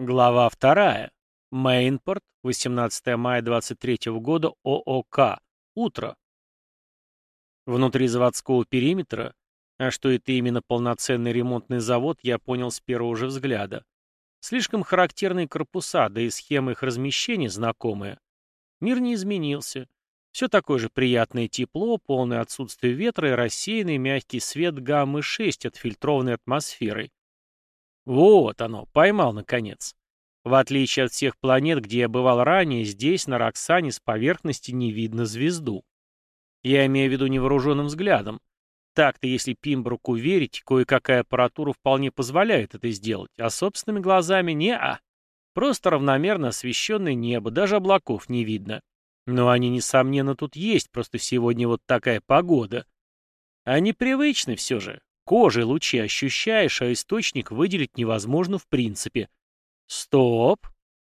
Глава вторая. Мейнпорт, 18 мая 23 года, ООК. Утро. Внутри заводского периметра, а что это именно полноценный ремонтный завод, я понял с первого же взгляда. Слишком характерные корпуса, да и схемы их размещения знакомые. Мир не изменился. Все такое же приятное тепло, полное отсутствие ветра и рассеянный мягкий свет гаммы-6, отфильтрованной атмосферой. Вот оно, поймал наконец. В отличие от всех планет, где я бывал ранее, здесь, на Роксане, с поверхности не видно звезду. Я имею в виду невооруженным взглядом. Так-то, если Пимбруку верить, кое-какая аппаратура вполне позволяет это сделать, а собственными глазами не-а. Просто равномерно освещенное небо, даже облаков не видно. Но они, несомненно, тут есть, просто сегодня вот такая погода. А непривычны все же. Кожей лучи ощущаешь, а источник выделить невозможно в принципе. Стоп!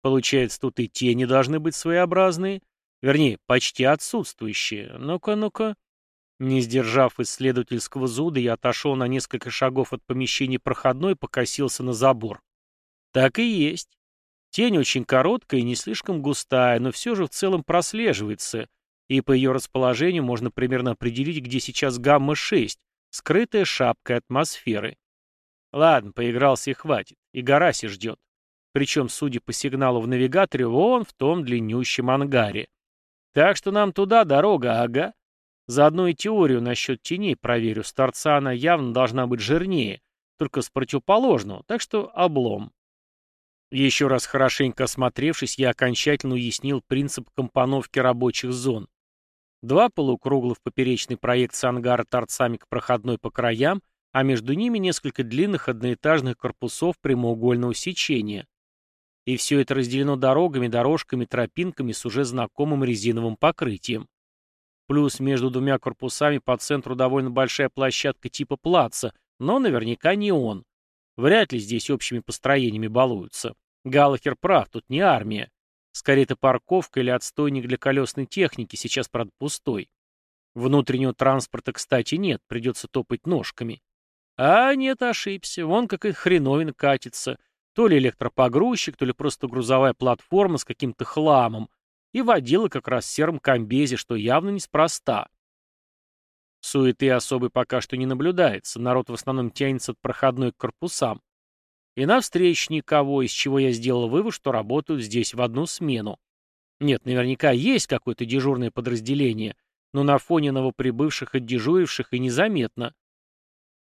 Получается, тут и тени должны быть своеобразные. Вернее, почти отсутствующие. Ну-ка, ну-ка. Не сдержав исследовательского зуда, я отошел на несколько шагов от помещения проходной и покосился на забор. Так и есть. Тень очень короткая и не слишком густая, но все же в целом прослеживается, и по ее расположению можно примерно определить, где сейчас гамма-6, скрытая шапкой атмосферы. Ладно, поигрался и хватит. И Гараси ждет. Причем, судя по сигналу в навигаторе, вон в том длиннющем ангаре. Так что нам туда дорога, ага. Заодно и теорию насчет теней проверю. С торца она явно должна быть жирнее, только с противоположного, так что облом. Еще раз хорошенько осмотревшись, я окончательно уяснил принцип компоновки рабочих зон. Два полукругла в поперечной проекции ангара торцами к проходной по краям, а между ними несколько длинных одноэтажных корпусов прямоугольного сечения. И все это разделено дорогами, дорожками, тропинками с уже знакомым резиновым покрытием. Плюс между двумя корпусами по центру довольно большая площадка типа плаца, но наверняка не он. Вряд ли здесь общими построениями балуются. Галлахер прав, тут не армия. Скорее, это парковка или отстойник для колесной техники, сейчас, правда, пустой. Внутреннего транспорта, кстати, нет, придется топать ножками. А нет, ошибся, вон какая хреновина катится. То ли электропогрузчик, то ли просто грузовая платформа с каким-то хламом. И водила как раз в сером комбезе, что явно неспроста. Суеты особой пока что не наблюдается, народ в основном тянется от проходной к корпусам. И навстречу никого, из чего я сделал вывод, что работают здесь в одну смену. Нет, наверняка есть какое-то дежурное подразделение, но на фоне новоприбывших и дежуривших и незаметно.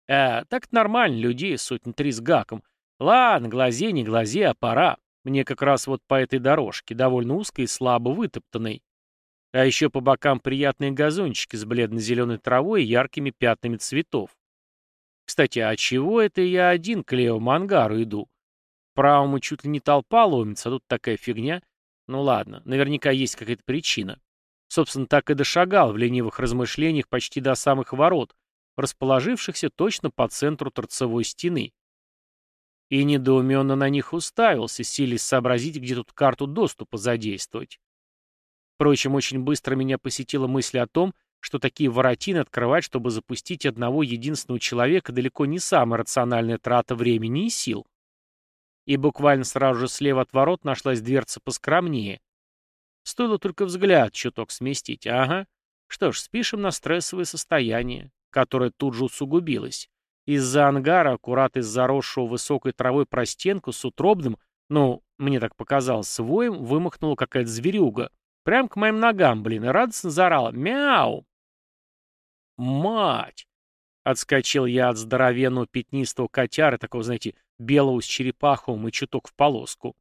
А, так нормально, людей сотни три с гаком. Ладно, глазе, не глазе, а пора. Мне как раз вот по этой дорожке, довольно узкой и слабо вытоптанной. А еще по бокам приятные газончики с бледно-зеленой травой и яркими пятнами цветов. Кстати, а чего это я один к левому ангару иду? Правому чуть ли не толпа ломится, а тут такая фигня. Ну ладно, наверняка есть какая-то причина. Собственно, так и дошагал в ленивых размышлениях почти до самых ворот, расположившихся точно по центру торцевой стены. И недоуменно на них уставился, силясь сообразить, где тут карту доступа задействовать. Впрочем, очень быстро меня посетила мысль о том, что такие воротины открывать, чтобы запустить одного единственного человека, далеко не самая рациональная трата времени и сил. И буквально сразу же слева от ворот нашлась дверца поскромнее. Стоило только взгляд чуток сместить. Ага. Что ж, спишем на стрессовое состояние, которое тут же усугубилось. Из-за ангара, аккурат из заросшего высокой травой простенку с утробным, ну, мне так показалось, своим, вымахнула какая-то зверюга. Прям к моим ногам, блин, и радостно заорала «Мяу!». «Мать!» Отскочил я от здоровенного пятнистого котяра, такого, знаете, белого с черепаховым и чуток в полоску.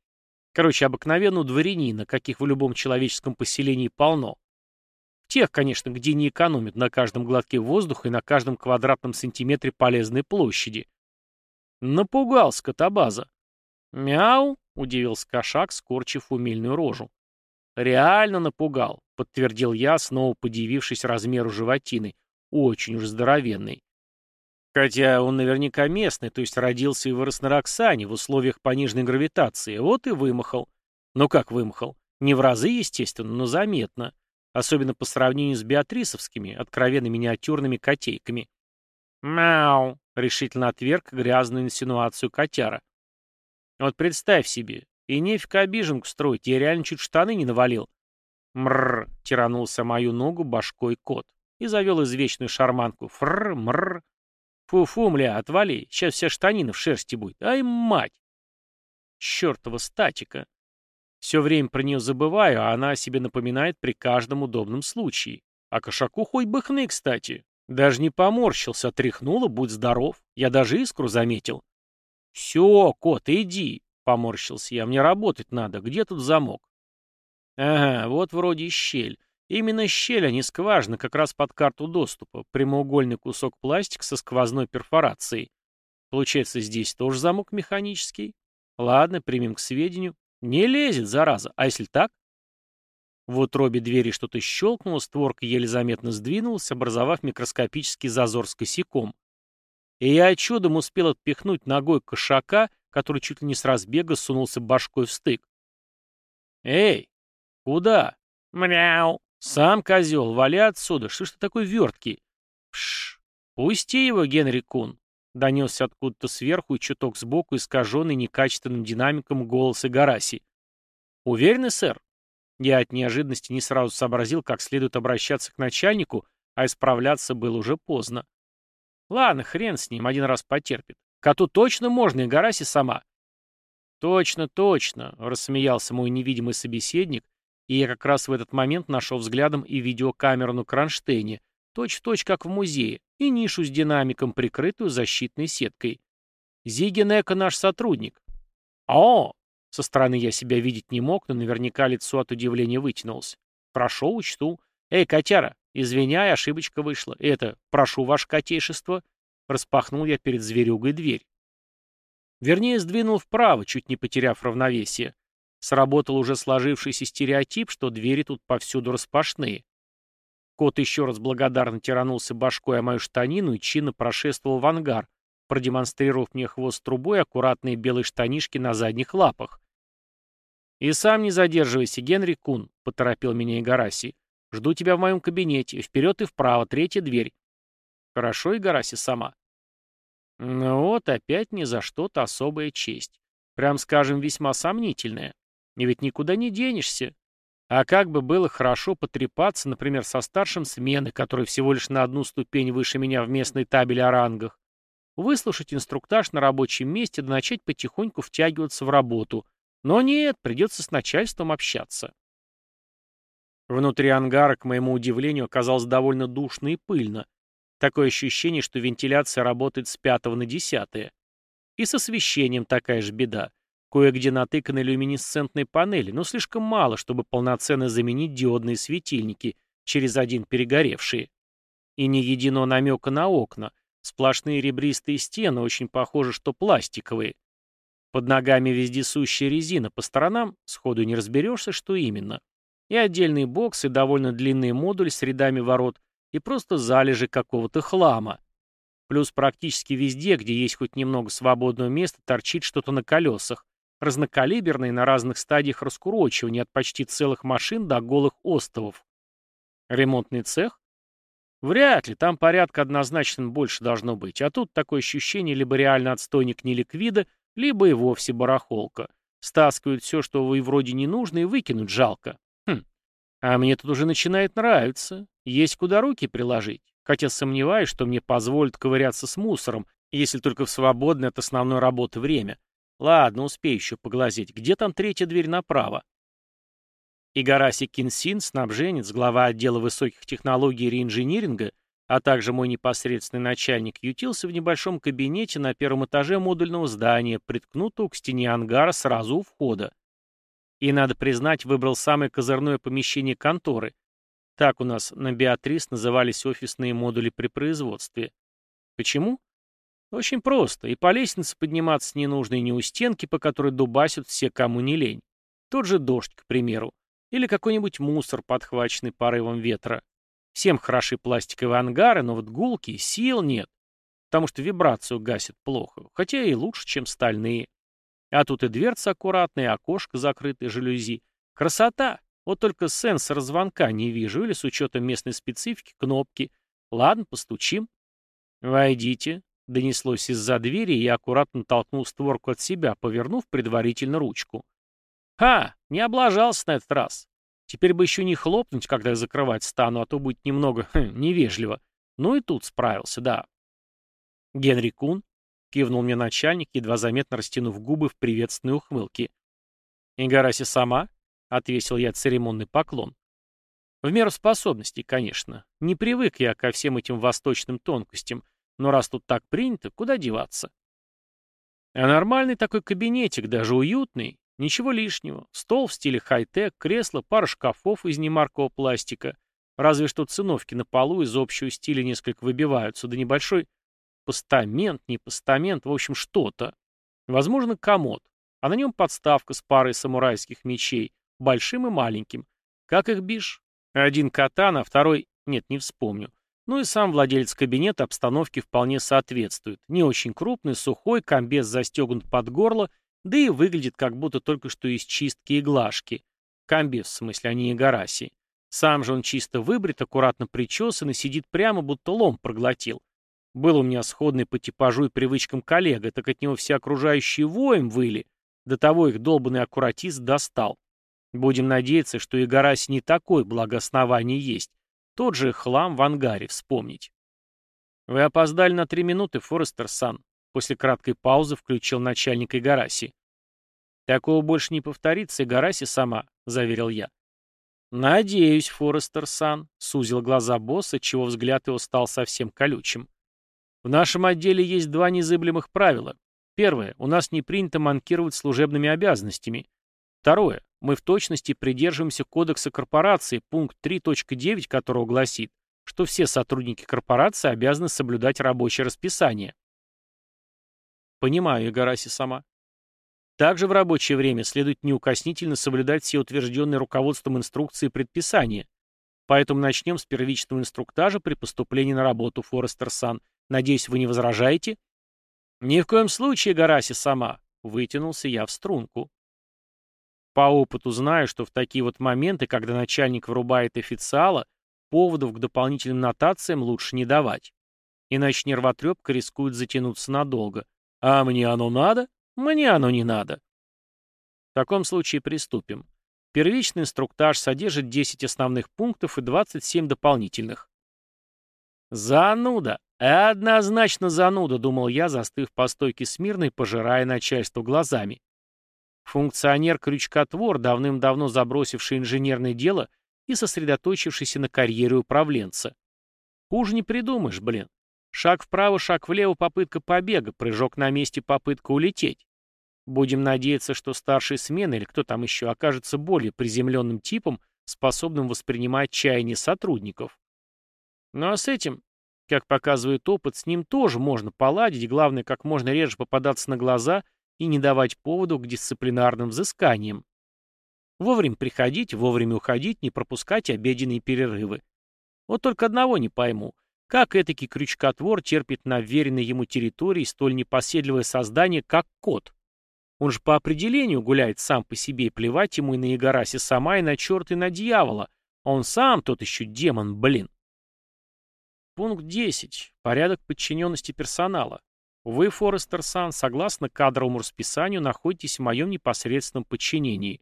Короче, обыкновенного дворянина, каких в любом человеческом поселении полно. В тех, конечно, где не экономят на каждом глотке воздуха и на каждом квадратном сантиметре полезной площади. Напугал скотобаза. «Мяу!» — удивился кошак, скорчив умильную рожу. «Реально напугал», — подтвердил я, снова подивившись размеру животины. Очень уж здоровенный. Хотя он наверняка местный, то есть родился и вырос на Роксане в условиях пониженной гравитации, вот и вымахал. Ну как вымахал? Не в разы, естественно, но заметно. Особенно по сравнению с беатрисовскими, откровенно миниатюрными котейками. «Мяу!» — решительно отверг грязную инсинуацию котяра. Вот представь себе, и нефиг обиженку строить, я реально чуть штаны не навалил. Мррр, тиранулся мою ногу башкой кот и завел извечную шарманку. Фррр, мррр. Фу-фу, мля, отвали, сейчас вся штанина в шерсти будет. Ай, мать! Чёртова статика. Все время про нее забываю, а она о себе напоминает при каждом удобном случае. А кошаку хоть бы кстати. Даже не поморщился, тряхнула, будь здоров. Я даже искру заметил. «Все, кот, иди», — поморщился я, — «мне работать надо. Где тут замок?» «Ага, вот вроде щель. Именно щель, а не скважина, как раз под карту доступа. Прямоугольный кусок пластика со сквозной перфорацией. Получается, здесь тоже замок механический? Ладно, примем к сведению. Не лезет, зараза. А если так? В утробе двери что-то щелкнуло, створка еле заметно сдвинулась, образовав микроскопический зазор с косяком. И я чудом успел отпихнуть ногой кошака, который чуть ли не с разбега сунулся башкой в стык. «Эй, куда?» «Мряу!» «Сам козел, вали отсюда! Что ж ты такой верткий?» «Пш! Пусти его, Генри Кун!» Донесся откуда-то сверху и чуток сбоку искаженный некачественным динамиком голос Игараси. «Уверены, сэр?» Я от неожиданности не сразу сообразил, как следует обращаться к начальнику, а исправляться было уже поздно. Ладно, хрен с ним, один раз потерпит. Коту точно можно, и Гараси сама. Точно, точно, рассмеялся мой невидимый собеседник, и я как раз в этот момент нашел взглядом и видеокамеру на кронштейне, точь-в-точь точь как в музее, и нишу с динамиком, прикрытую защитной сеткой. Зигенека наш сотрудник. О, со стороны я себя видеть не мог, но наверняка лицо от удивления вытянулось. Прошел, учту. Эй, котяра, извиняй, ошибочка вышла. Это, прошу ваше котейшество. Распахнул я перед зверюгой дверь. Вернее, сдвинул вправо, чуть не потеряв равновесие. Сработал уже сложившийся стереотип, что двери тут повсюду распашные. Кот еще раз благодарно тиранулся башкой о мою штанину и чинно прошествовал в ангар, продемонстрировав мне хвост трубой и аккуратные белые штанишки на задних лапах. «И сам не задерживайся, Генри Кун», — поторопил меня Игараси. «Жду тебя в моем кабинете. Вперед и вправо, третья дверь». «Хорошо, Игараси, сама». Ну вот, опять ни за что-то особая честь. Прям скажем, весьма сомнительная. И ведь никуда не денешься. А как бы было хорошо потрепаться, например, со старшим смены, который всего лишь на одну ступень выше меня в местной табели о рангах, выслушать инструктаж на рабочем месте да начать потихоньку втягиваться в работу, но нет, придется с начальством общаться. Внутри ангара, к моему удивлению, оказалось довольно душно и пыльно. Такое ощущение, что вентиляция работает с пятого на десятое. И с освещением такая же беда. Кое-где натыканы люминесцентные панели, но слишком мало, чтобы полноценно заменить диодные светильники, через один перегоревшие. И ни единого намека на окна. Сплошные ребристые стены, очень похоже, что пластиковые. Под ногами вездесущая резина, по сторонам сходу не разберешься, что именно. И отдельный бокс, и довольно длинный модуль с рядами ворот, и просто залежи какого-то хлама. Плюс практически везде, где есть хоть немного свободного места, торчит что-то на колесах, разнокалиберные на разных стадиях раскурочивания от почти целых машин до голых остовов. Ремонтный цех? Вряд ли, там порядка однозначно больше должно быть, а тут такое ощущение либо реально отстойник неликвида, либо и вовсе барахолка. Стаскивают все, что и вроде не нужно, и выкинуть жалко. Хм. А мне тут уже начинает нравиться. Есть куда руки приложить. Хотя сомневаюсь, что мне позволят ковыряться с мусором, если только в свободное от основной работы время. Ладно, успею еще поглазеть. Где там третья дверь направо? Игараси Кинсин, снабженец, глава отдела высоких технологий и реинжиниринга, а также мой непосредственный начальник, ютился в небольшом кабинете на первом этаже модульного здания, приткнутого к стене ангара сразу у входа. И, надо признать, выбрал самое козырное помещение конторы. Так у нас на Беатрис назывались офисные модули при производстве. Почему? Очень просто. И по лестнице подниматься не нужно, и не у стенки, по которой дубасят все, кому не лень. Тот же дождь, к примеру. Или какой-нибудь мусор, подхваченный порывом ветра. Всем хороши пластиковые ангары, но вот гулки сил нет. Потому что вибрацию гасит плохо, хотя и лучше, чем стальные. А тут и дверца аккуратная, и окошко закрытое жалюзи. Красота! Вот только сенсор звонка не вижу, или с учетом местной специфики кнопки. Ладно, постучим. «Войдите», Донеслось из-за двери, и я аккуратно толкнул створку от себя, повернув предварительно ручку. «Ха! Не облажался на этот раз. Теперь бы еще не хлопнуть, когда я закрывать стану, а то будет немного хм, невежливо. Ну и тут справился, да». «Генри Кун?» — кивнул мне начальник, едва заметно растянув губы в приветственной ухмылке. «Игараси сама?» — отвесил я церемонный поклон. В меру способностей, конечно. Не привык я ко всем этим восточным тонкостям, но раз тут так принято, куда деваться? А нормальный такой кабинетик, даже уютный, ничего лишнего. Стол в стиле хай-тек, кресло, пара шкафов из немаркового пластика. Разве что циновки на полу из общего стиля несколько выбиваются, да небольшой постамент, не постамент, в общем, что-то. Возможно, комод, а на нем подставка с парой самурайских мечей, большим и маленьким. Как их бишь? Один катан, а второй... Нет, не вспомню. Ну и сам владелец кабинета обстановке вполне соответствует. Не очень крупный, сухой, комбез застегнут под горло, да и выглядит как будто только что из чистки и глажки. Комбез, в смысле, а не Игараси. Сам же он чисто выбрит, аккуратно причесан и сидит прямо, будто лом проглотил. Был у меня сходный по типажу и привычкам коллега, так от него все окружающие воем выли. До того их долбанный аккуратист достал. Будем надеяться, что и Гараси не такой, благо есть. Тот же хлам в ангаре вспомнить. «Вы опоздали на три минуты, Форестер Сан», — после краткой паузы включил начальник Игараси. «Такого больше не повторится, Игараси сама», — заверил я. «Надеюсь, Форестер Сан», — сузил глаза босса, чего взгляд его стал совсем колючим. «В нашем отделе есть два незыблемых правила. Первое. У нас не принято манкировать служебными обязанностями. Второе. Мы в точности придерживаемся Кодекса корпорации, пункт 3.9 которого гласит, что все сотрудники корпорации обязаны соблюдать рабочее расписание. Понимаю, Игараси сама. Также в рабочее время следует неукоснительно соблюдать все утвержденные руководством инструкции и предписания. Поэтому начнем с первичного инструктажа при поступлении на работу, Форестер Сан. Надеюсь, вы не возражаете? Ни в коем случае, Гараси сама. Вытянулся я в струнку. По опыту знаю, что в такие вот моменты, когда начальник врубает официала, поводов к дополнительным нотациям лучше не давать. Иначе нервотрепка рискует затянуться надолго. А мне оно надо? Мне оно не надо. В таком случае приступим. Первичный инструктаж содержит 10 основных пунктов и 27 дополнительных. Зануда! Однозначно зануда, думал я, застыв по стойке смирно пожирая начальство глазами. Функционер-крючкотвор, давным-давно забросивший инженерное дело и сосредоточившийся на карьере управленца. Хуже не придумаешь, блин. Шаг вправо, шаг влево, попытка побега, прыжок на месте, попытка улететь. Будем надеяться, что старший смены или кто там еще окажется более приземленным типом, способным воспринимать чаяния сотрудников. Ну а с этим, как показывает опыт, с ним тоже можно поладить, главное, как можно реже попадаться на глаза и не давать поводу к дисциплинарным взысканиям. Вовремя приходить, вовремя уходить, не пропускать обеденные перерывы. Вот только одного не пойму. Как этакий крючкотвор терпит на веренной ему территории столь непоседливое создание, как кот? Он же по определению гуляет сам по себе, и плевать ему и на Игараси сама, и на черта, и на дьявола. Он сам тот еще демон, блин. Пункт 10. Порядок подчиненности персонала. Вы, Форестер Сан, согласно кадровому расписанию, находитесь в моем непосредственном подчинении.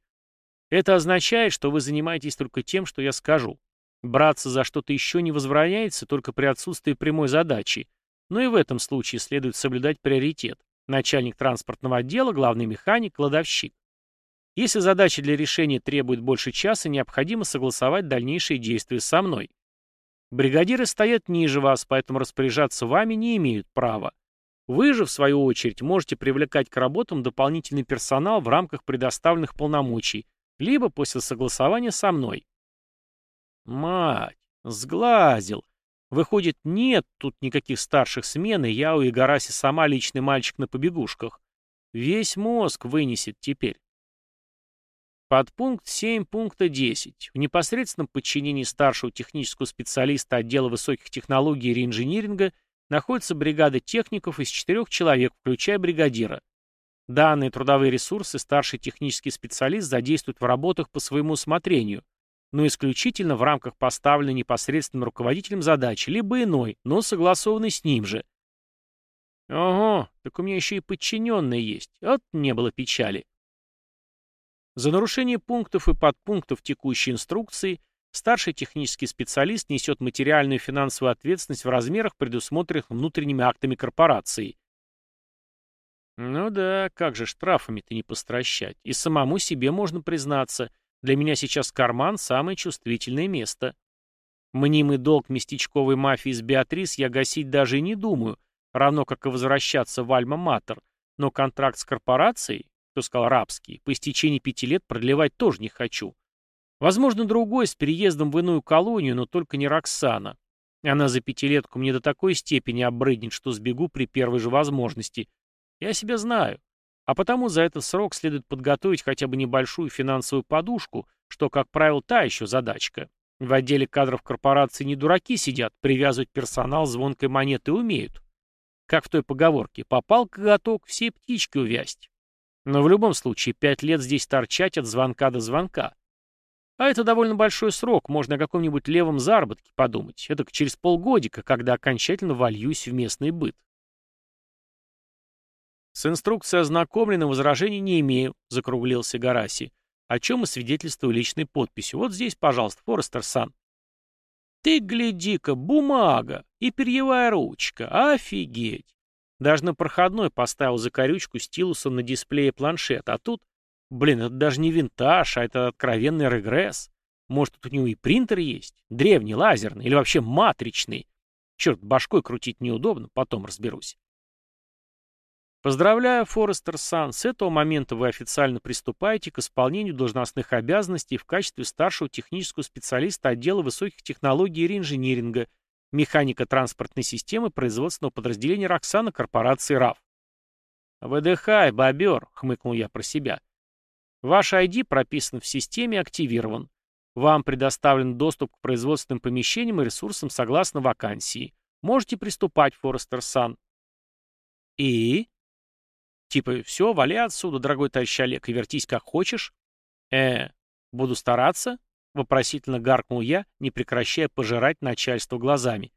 Это означает, что вы занимаетесь только тем, что я скажу. Браться за что-то еще не возбраняется только при отсутствии прямой задачи. Но и в этом случае следует соблюдать приоритет. Начальник транспортного отдела, главный механик, кладовщик. Если задача для решения требует больше часа, необходимо согласовать дальнейшие действия со мной. Бригадиры стоят ниже вас, поэтому распоряжаться вами не имеют права. Вы же, в свою очередь, можете привлекать к работам дополнительный персонал в рамках предоставленных полномочий, либо после согласования со мной. Мать, сглазил. Выходит, нет тут никаких старших смен, и я у Игараси сама личный мальчик на побегушках. Весь мозг вынесет теперь. Подпункт 7 пункта 10. В непосредственном подчинении старшего технического специалиста отдела высоких технологий и реинжиниринга находится бригада техников из четырех человек, включая бригадира. Данные трудовые ресурсы старший технический специалист задействует в работах по своему усмотрению, но исключительно в рамках поставленной непосредственным руководителем задачи, либо иной, но согласованной с ним же. Ого, так у меня еще и подчиненные есть. Вот не было печали. За нарушение пунктов и подпунктов текущей инструкции старший технический специалист несет материальную и финансовую ответственность в размерах, предусмотренных внутренними актами корпорации. Ну да, как же штрафами-то не постращать. И самому себе можно признаться, для меня сейчас карман – самое чувствительное место. Мнимый долг местечковой мафии с Беатрис я гасить даже и не думаю, равно как и возвращаться в Альма-Матер, но контракт с корпорацией, кто сказал рабский, по истечении пяти лет продлевать тоже не хочу. Возможно, другой с переездом в иную колонию, но только не Роксана. Она за пятилетку мне до такой степени обрыднет, что сбегу при первой же возможности. Я себя знаю. А потому за этот срок следует подготовить хотя бы небольшую финансовую подушку, что, как правило, та еще задачка. В отделе кадров корпорации не дураки сидят, привязывать персонал звонкой монеты умеют. Как в той поговорке, попал коготок, все птички увясть. Но в любом случае, пять лет здесь торчать от звонка до звонка. А это довольно большой срок, можно о каком-нибудь левом заработке подумать. Это через полгодика, когда окончательно вольюсь в местный быт. «С инструкцией ознакомлен возражений не имею», — закруглился Гараси, о чем и свидетельствую личной подписью. «Вот здесь, пожалуйста, Форестер Сан». «Ты гляди-ка, бумага и перьевая ручка. Офигеть!» Даже на проходной поставил закорючку стилусом на дисплее планшета, а тут, блин, это даже не винтаж, а это откровенный регресс. Может, тут у него и принтер есть? Древний, лазерный или вообще матричный? Черт, башкой крутить неудобно, потом разберусь. Поздравляю, Форестер Сан, с этого момента вы официально приступаете к исполнению должностных обязанностей в качестве старшего технического специалиста отдела высоких технологий и инжиниринга, механика транспортной системы производственного подразделения Роксана корпорации РАФ. «Выдыхай, бобер», — хмыкнул я про себя. «Ваш ID прописан в системе активирован. Вам предоставлен доступ к производственным помещениям и ресурсам согласно вакансии. Можете приступать, Форестер Сан». «И?» Типа, все, вали отсюда, дорогой товарищ Олег, и вертись как хочешь. Э, буду стараться? Вопросительно гаркнул я, не прекращая пожирать начальство глазами.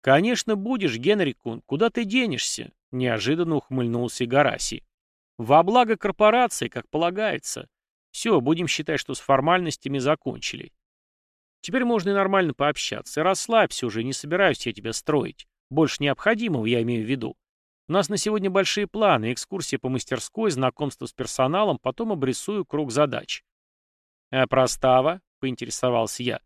«Конечно будешь, Генри Кун, куда ты денешься?» — неожиданно ухмыльнулся Гараси. «Во благо корпорации, как полагается. Все, будем считать, что с формальностями закончили. Теперь можно и нормально пообщаться. И расслабься уже, не собираюсь я тебя строить. Больше необходимого я имею в виду. У нас на сегодня большие планы, экскурсия по мастерской, знакомство с персоналом, потом обрисую круг задач. А простава? Поинтересовался я.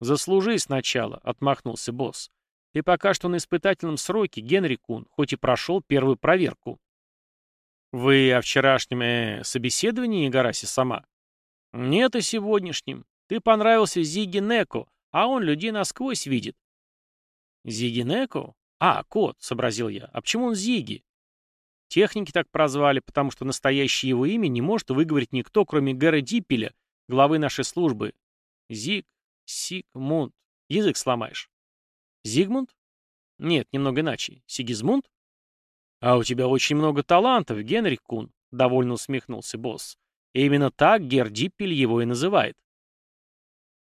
Заслужи сначала, отмахнулся босс. Ты пока что на испытательном сроке, Генри Кун, хоть и прошел первую проверку. Вы о вчерашнем э, собеседовании, Гараси, сама? Нет, о сегодняшнем. Ты понравился Зиги Неко, а он людей насквозь видит. Зиги Неко? «А, кот», — сообразил я. «А почему он Зиги?» Техники так прозвали, потому что настоящее его имя не может выговорить никто, кроме Гэра Диппеля, главы нашей службы. Зиг, Сигмунд. Язык сломаешь. Зигмунд? Нет, немного иначе. Сигизмунд? А у тебя очень много талантов, Генрих Кун, довольно усмехнулся босс. И именно так Гер Диппель его и называет.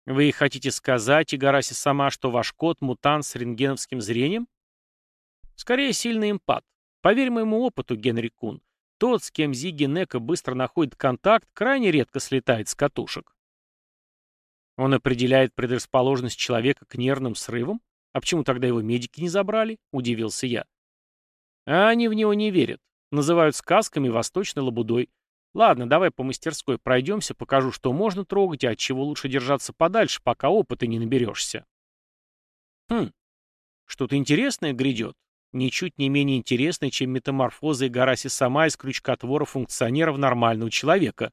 Вы хотите сказать, Игараси сама, что ваш кот мутант с рентгеновским зрением? Скорее, сильный импат. Поверь моему опыту, Генри Кун, тот, с кем Зиги Нека быстро находит контакт, крайне редко слетает с катушек. Он определяет предрасположенность человека к нервным срывам? А почему тогда его медики не забрали? Удивился я. А они в него не верят. Называют сказками восточной лабудой. Ладно, давай по мастерской пройдемся, покажу, что можно трогать, а от чего лучше держаться подальше, пока опыта не наберешься. Хм, что-то интересное грядет ничуть не менее интересной, чем метаморфоза Игараси сама из крючкотвора функционера в нормального человека.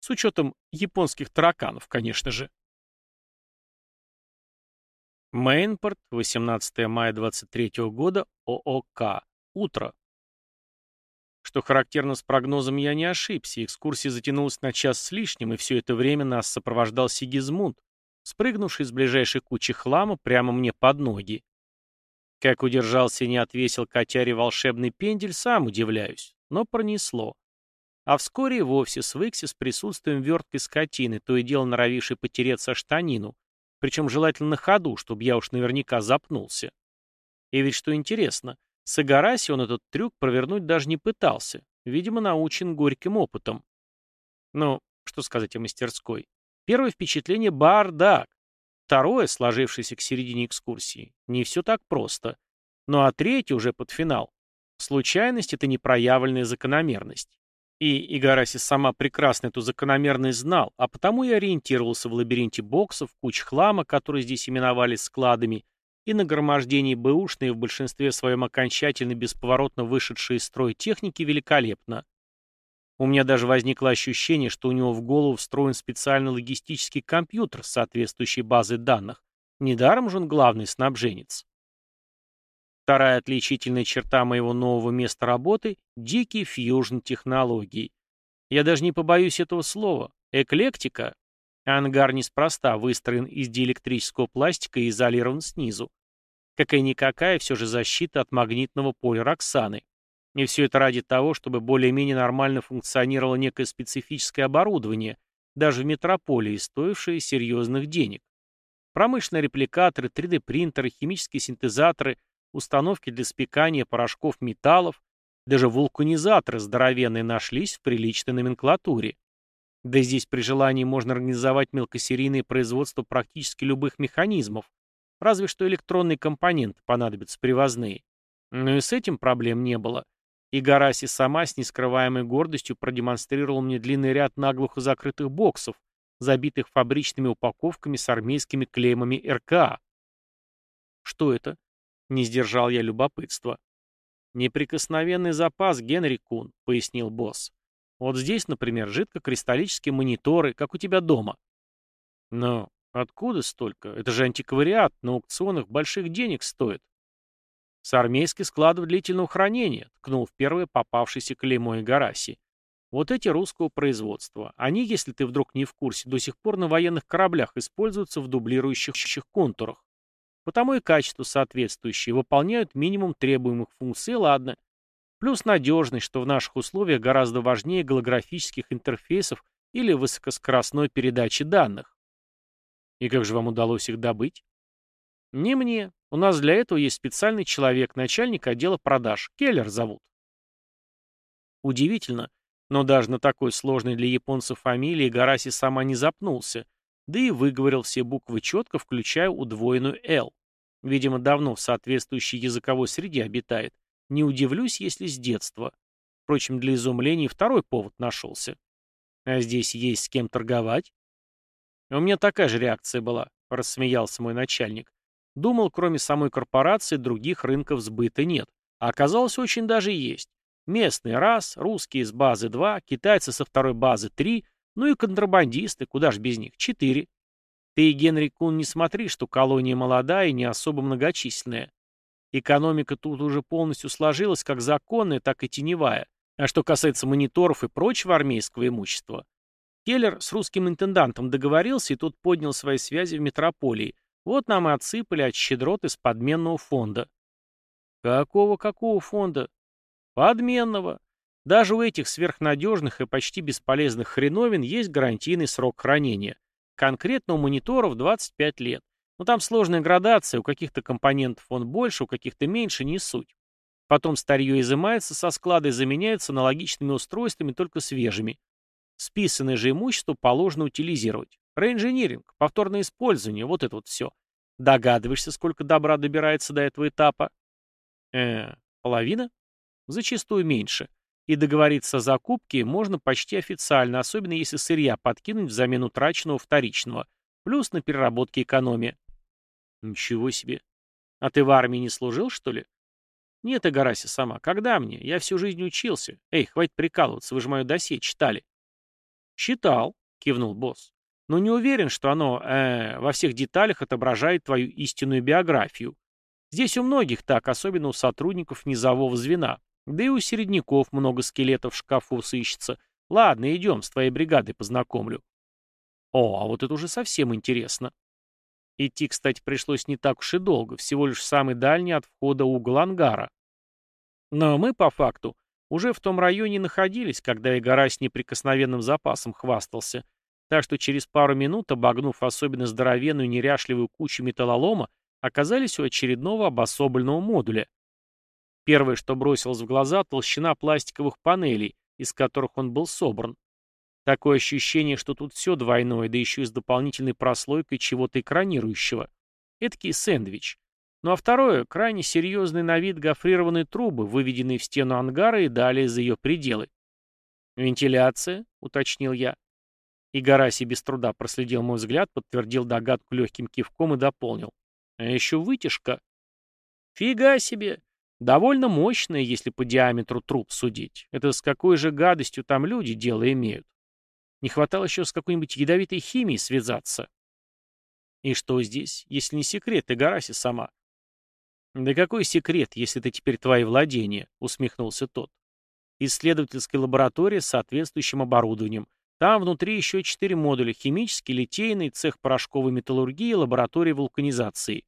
С учетом японских тараканов, конечно же. Мейнпорт, 18 мая 23 года, ООК. Утро. Что характерно с прогнозом, я не ошибся. Экскурсия затянулась на час с лишним, и все это время нас сопровождал Сигизмунд, спрыгнувший с ближайшей кучи хлама прямо мне под ноги. Как удержался и не отвесил котяре волшебный пендель, сам удивляюсь, но пронесло. А вскоре и вовсе свыкся с присутствием верткой скотины, то и дело норовившей потереться штанину, причем желательно на ходу, чтобы я уж наверняка запнулся. И ведь что интересно, С Игараси он этот трюк провернуть даже не пытался, видимо, научен горьким опытом. Ну, что сказать о мастерской? Первое впечатление – бардак. Второе, сложившееся к середине экскурсии, не все так просто. Ну а третье уже под финал. Случайность – это непроявленная закономерность. И Игараси сама прекрасно эту закономерность знал, а потому и ориентировался в лабиринте боксов, куч хлама, которые здесь именовались складами, и нагромождении бэушной в большинстве своем окончательно бесповоротно вышедшей из строя техники великолепно. У меня даже возникло ощущение, что у него в голову встроен специальный логистический компьютер с соответствующей базой данных. Недаром же он главный снабженец. Вторая отличительная черта моего нового места работы – дикий фьюжн технологий. Я даже не побоюсь этого слова. Эклектика. Ангар неспроста выстроен из диэлектрического пластика и изолирован снизу. Какая-никакая все же защита от магнитного поля Роксаны. И все это ради того, чтобы более-менее нормально функционировало некое специфическое оборудование, даже в метрополии, стоившее серьезных денег. Промышленные репликаторы, 3D-принтеры, химические синтезаторы, установки для спекания порошков металлов, даже вулканизаторы здоровенные нашлись в приличной номенклатуре. Да здесь при желании можно организовать мелкосерийное производство практически любых механизмов, Разве что электронные компоненты понадобятся привозные. Но и с этим проблем не было. И Гараси сама с нескрываемой гордостью продемонстрировала мне длинный ряд наглухо закрытых боксов, забитых фабричными упаковками с армейскими клеймами РКА. «Что это?» — не сдержал я любопытства. «Неприкосновенный запас, Генри Кун», — пояснил босс. «Вот здесь, например, жидкокристаллические мониторы, как у тебя дома». «Но Откуда столько? Это же антиквариат, на аукционах больших денег стоит. С армейских складов длительного хранения, ткнул в первое попавшееся клеймо Игараси. Вот эти русского производства. Они, если ты вдруг не в курсе, до сих пор на военных кораблях используются в дублирующих контурах. Потому и качество соответствующее, выполняют минимум требуемых функций, ладно. Плюс надежность, что в наших условиях гораздо важнее голографических интерфейсов или высокоскоростной передачи данных. И как же вам удалось их добыть? Не мне. У нас для этого есть специальный человек, начальник отдела продаж. Келлер зовут. Удивительно, но даже на такой сложной для японцев фамилии Гараси сама не запнулся, да и выговорил все буквы четко, включая удвоенную «Л». Видимо, давно в соответствующей языковой среде обитает. Не удивлюсь, если с детства. Впрочем, для изумлений второй повод нашелся. А здесь есть с кем торговать? «У меня такая же реакция была», — рассмеялся мой начальник. «Думал, кроме самой корпорации, других рынков сбыта нет. А оказалось, очень даже есть. Местные — раз, русские с базы — два, китайцы со второй базы — три, ну и контрабандисты, куда ж без них, четыре. Ты, Генри Кун, не смотри, что колония молодая и не особо многочисленная. Экономика тут уже полностью сложилась как законная, так и теневая. А что касается мониторов и прочего армейского имущества, Келлер с русским интендантом договорился, и тот поднял свои связи в метрополии. Вот нам и отсыпали от щедрот из подменного фонда. Какого-какого фонда? Подменного. Даже у этих сверхнадежных и почти бесполезных хреновин есть гарантийный срок хранения. Конкретно у мониторов 25 лет. Но там сложная градация, у каких-то компонентов он больше, у каких-то меньше, не суть. Потом старье изымается со склада и заменяется аналогичными устройствами, только свежими. Списанное же имущество положено утилизировать. Реинжиниринг, повторное использование, вот это вот все. Догадываешься, сколько добра добирается до этого этапа? Э, половина? Зачастую меньше. И договориться о закупке можно почти официально, особенно если сырья подкинуть взамен утраченного вторичного. Плюс на переработке экономия. Ничего себе. А ты в армии не служил, что ли? Нет, Агараси сама. Когда мне? Я всю жизнь учился. Эй, хватит прикалываться, вы же мое досье читали. «Читал», — кивнул босс. «Но не уверен, что оно э, во всех деталях отображает твою истинную биографию. Здесь у многих так, особенно у сотрудников низового звена. Да и у середняков много скелетов в шкафу сыщется. Ладно, идем, с твоей бригадой познакомлю». «О, а вот это уже совсем интересно». Идти, кстати, пришлось не так уж и долго, всего лишь самый дальний от входа угол ангара. Но мы, по факту, уже в том районе находились, когда и гора с неприкосновенным запасом хвастался, так что через пару минут, обогнув особенно здоровенную неряшливую кучу металлолома, оказались у очередного обособленного модуля. Первое, что бросилось в глаза, толщина пластиковых панелей, из которых он был собран. Такое ощущение, что тут все двойное, да еще и с дополнительной прослойкой чего-то экранирующего. Эдакий сэндвич. Ну а второе — крайне серьезный на вид гофрированные трубы, выведенные в стену ангара и далее за ее пределы. «Вентиляция», — уточнил я. И Гараси без труда проследил мой взгляд, подтвердил догадку легким кивком и дополнил. «А еще вытяжка». «Фига себе! Довольно мощная, если по диаметру труб судить. Это с какой же гадостью там люди дело имеют. Не хватало еще с какой-нибудь ядовитой химией связаться. И что здесь, если не секрет, Игараси сама? «Да какой секрет, если это теперь твои владения?» — усмехнулся тот. «Исследовательская лаборатория с соответствующим оборудованием. Там внутри еще четыре модуля — химический, литейный, цех порошковой металлургии, лаборатория вулканизации.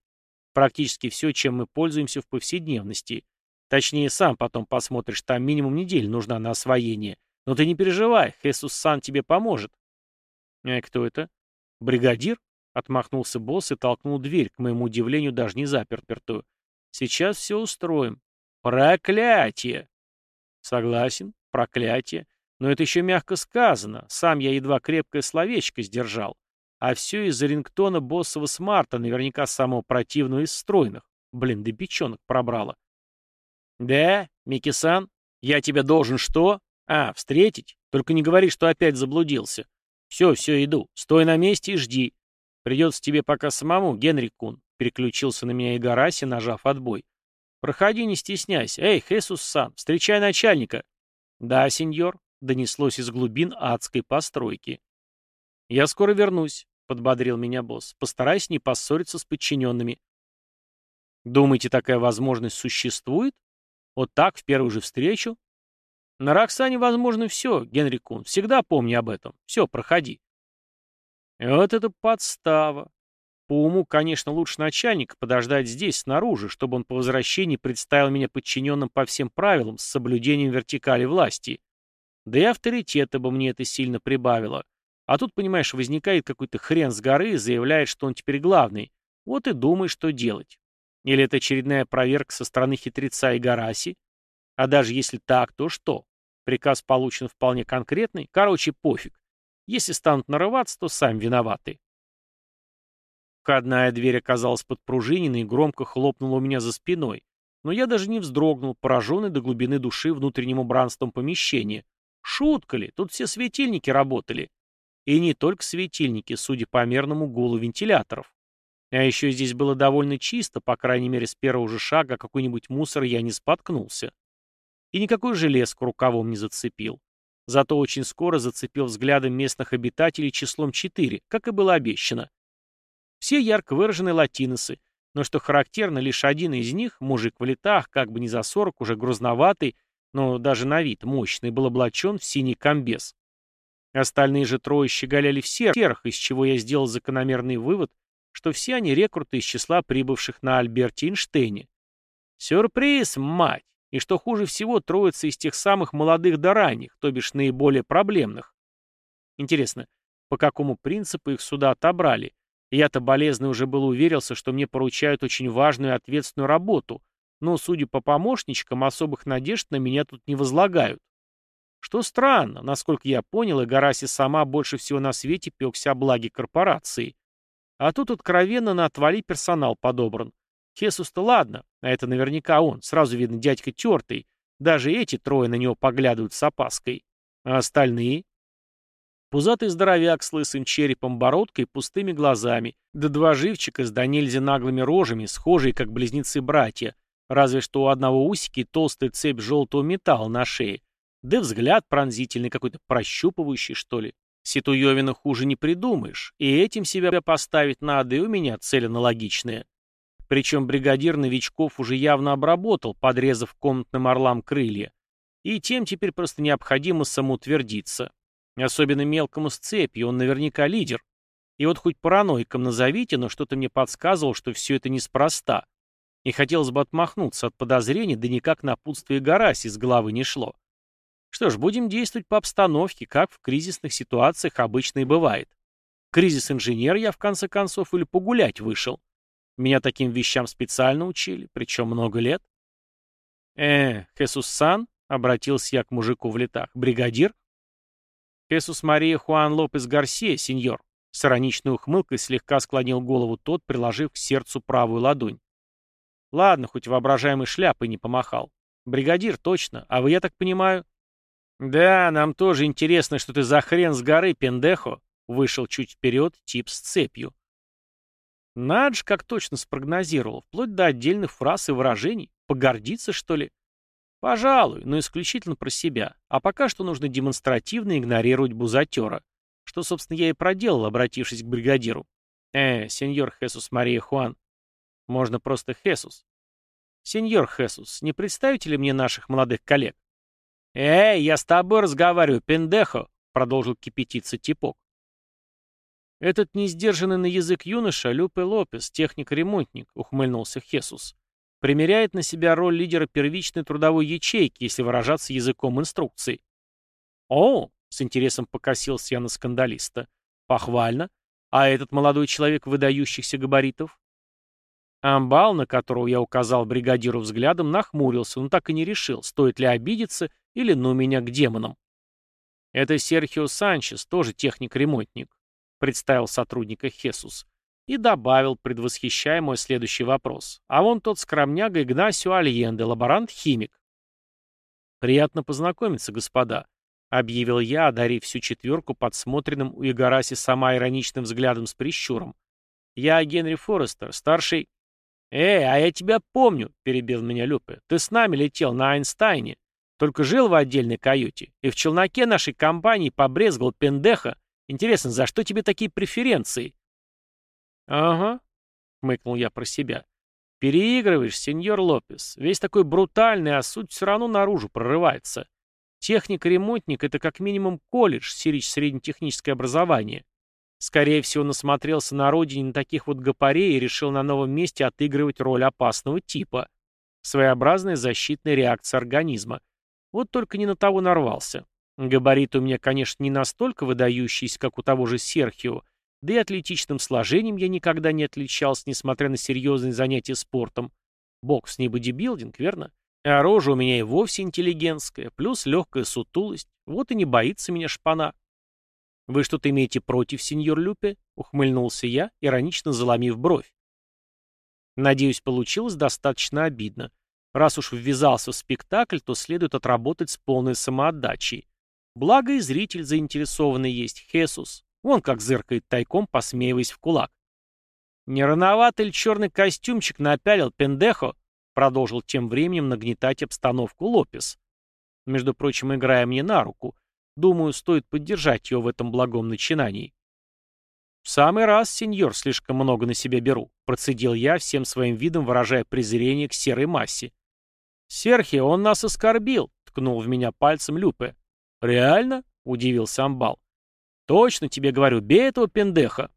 Практически все, чем мы пользуемся в повседневности. Точнее, сам потом посмотришь, там минимум недель нужна на освоение. Но ты не переживай, Хесус Сан тебе поможет». «А кто это?» «Бригадир?» — отмахнулся босс и толкнул дверь, к моему удивлению, даже не запертую. Сейчас все устроим. Проклятие! Согласен, проклятие. Но это еще мягко сказано. Сам я едва крепкое словечко сдержал. А все из-за рингтона боссового смарта, наверняка самого противного из стройных. Блин, да печенок пробрало. Да, Микисан, я тебя должен что? А, встретить? Только не говори, что опять заблудился. Все, все, иду. Стой на месте и жди. Придется тебе пока самому, Генри Кун. Переключился на меня Игараси, нажав отбой. «Проходи, не стесняйся. Эй, Хесус-сан, встречай начальника». «Да, сеньор», — донеслось из глубин адской постройки. «Я скоро вернусь», — подбодрил меня босс. «Постарайся не поссориться с подчиненными». «Думаете, такая возможность существует? Вот так, в первую же встречу?» «На Роксане возможно все, Генри Кун. Всегда помни об этом. Все, проходи». «Вот это подстава. По уму, конечно, лучше начальника подождать здесь, снаружи, чтобы он по возвращении представил меня подчиненным по всем правилам с соблюдением вертикали власти. Да и авторитета бы мне это сильно прибавило. А тут, понимаешь, возникает какой-то хрен с горы и заявляет, что он теперь главный. Вот и думай, что делать. Или это очередная проверка со стороны хитреца и Гараси? А даже если так, то что? Приказ получен вполне конкретный. Короче, пофиг. Если станут нарываться, то сами виноваты. Входная дверь оказалась подпружиненной и громко хлопнула у меня за спиной, но я даже не вздрогнул, пораженный до глубины души внутренним убранством помещения. Шутка ли, тут все светильники работали. И не только светильники, судя по мерному гулу вентиляторов. А еще здесь было довольно чисто, по крайней мере, с первого же шага какой-нибудь мусор я не споткнулся. И никакой железку рукавом не зацепил. Зато очень скоро зацепил взглядом местных обитателей числом 4, как и было обещано. Все ярко выраженные латиносы, но что характерно, лишь один из них, мужик в летах, как бы не за сорок, уже грузноватый, но даже на вид мощный, был облачен в синий комбез. Остальные же трое щеголяли в серых, из чего я сделал закономерный вывод, что все они рекруты из числа прибывших на Альберте Эйнштейне. Сюрприз, мать! И что хуже всего, троица из тех самых молодых до ранних, то бишь наиболее проблемных. Интересно, по какому принципу их сюда отобрали? Я-то болезненно уже был уверился, что мне поручают очень важную и ответственную работу, но, судя по помощничкам, особых надежд на меня тут не возлагают. Что странно, насколько я понял, и Гараси сама больше всего на свете пекся о благе корпорации. А тут откровенно на отвали персонал подобран. Хесус-то ладно, а это наверняка он, сразу видно дядька тертый. Даже эти трое на него поглядывают с опаской. А остальные? Пузатый здоровяк с лысым черепом, бородкой пустыми глазами, да два живчика с до наглыми рожами, схожие как близнецы-братья, разве что у одного усики толстая цепь желтого металла на шее, да взгляд пронзительный какой-то, прощупывающий, что ли. Ситуевина хуже не придумаешь, и этим себя поставить надо, и у меня цель аналогичная. Причем бригадир новичков уже явно обработал, подрезав комнатным орлам крылья. И тем теперь просто необходимо самоутвердиться. Особенно мелкому с цепью, он наверняка лидер. И вот хоть параноиком назовите, но что-то мне подсказывало, что все это неспроста. И хотелось бы отмахнуться от подозрений, да никак напутствие Гараси с головы не шло. Что ж, будем действовать по обстановке, как в кризисных ситуациях обычно и бывает. Кризис-инженер я, в конце концов, или погулять вышел. Меня таким вещам специально учили, причем много лет. «Э, Хесус-сан?» — обратился я к мужику в летах. «Бригадир?» «Хесус Мария Хуан Лопес Гарсия, сеньор», — с ироничной ухмылкой слегка склонил голову тот, приложив к сердцу правую ладонь. «Ладно, хоть воображаемой шляпой не помахал. Бригадир, точно. А вы, я так понимаю...» «Да, нам тоже интересно, что ты за хрен с горы, пендехо», — вышел чуть вперед тип с цепью. Надж как точно спрогнозировал, вплоть до отдельных фраз и выражений. Погордиться, что ли? Пожалуй, но исключительно про себя. А пока что нужно демонстративно игнорировать бузатера. Что, собственно, я и проделал, обратившись к бригадиру. «Э, сеньор Хесус Мария Хуан». Можно просто Хесус. «Сеньор Хесус, не представите ли мне наших молодых коллег?» «Эй, я с тобой разговариваю, пендехо!» — продолжил кипятиться типок. «Этот несдержанный на язык юноша Люпе Лопес, техник-ремонтник», — ухмыльнулся Хесус примеряет на себя роль лидера первичной трудовой ячейки, если выражаться языком инструкций. «О!» — с интересом покосился я на скандалиста. «Похвально. А этот молодой человек выдающихся габаритов?» Амбал, на которого я указал бригадиру взглядом, нахмурился, но так и не решил, стоит ли обидеться или ну меня к демонам. «Это Серхио Санчес, тоже техник-ремонтник», — представил сотрудника Хесус. И добавил, предвосхищая мой следующий вопрос. А вон тот скромняга Игнасио Альенде, лаборант-химик. «Приятно познакомиться, господа», — объявил я, одарив всю четверку подсмотренным у Игараси сама ироничным взглядом с прищуром. «Я Генри Форестер, старший...» «Эй, а я тебя помню», — перебил меня Люпе. «Ты с нами летел на Айнстайне, только жил в отдельной каюте, и в челноке нашей компании побрезгал пендеха. Интересно, за что тебе такие преференции?» «Ага», — хмыкнул я про себя. «Переигрываешь, сеньор Лопес. Весь такой брутальный, а суть все равно наружу прорывается. Техник-ремонтник — это как минимум колледж, сирич среднетехническое образование. Скорее всего, насмотрелся на родине на таких вот гопарей и решил на новом месте отыгрывать роль опасного типа. Своеобразная защитная реакция организма. Вот только не на того нарвался. Габариты у меня, конечно, не настолько выдающиеся, как у того же Серхио, да и атлетичным сложением я никогда не отличался, несмотря на серьезные занятия спортом. Бокс не бодибилдинг, верно? А рожа у меня и вовсе интеллигентская, плюс легкая сутулость. Вот и не боится меня шпана. «Вы что-то имеете против, сеньор Люпе?» — ухмыльнулся я, иронично заломив бровь. Надеюсь, получилось достаточно обидно. Раз уж ввязался в спектакль, то следует отработать с полной самоотдачей. Благо и зритель заинтересованный есть, Хесус. Вон как зыркает тайком, посмеиваясь в кулак. «Не рановато ли черный костюмчик напялил, пендехо?» Продолжил тем временем нагнетать обстановку Лопес. Между прочим, играя мне на руку. Думаю, стоит поддержать его в этом благом начинании. «В самый раз, сеньор, слишком много на себя беру», процедил я, всем своим видом выражая презрение к серой массе. «Серхио, он нас оскорбил», — ткнул в меня пальцем Люпе. «Реально?» — удивился Амбал. «Точно тебе говорю, бей этого пендеха!»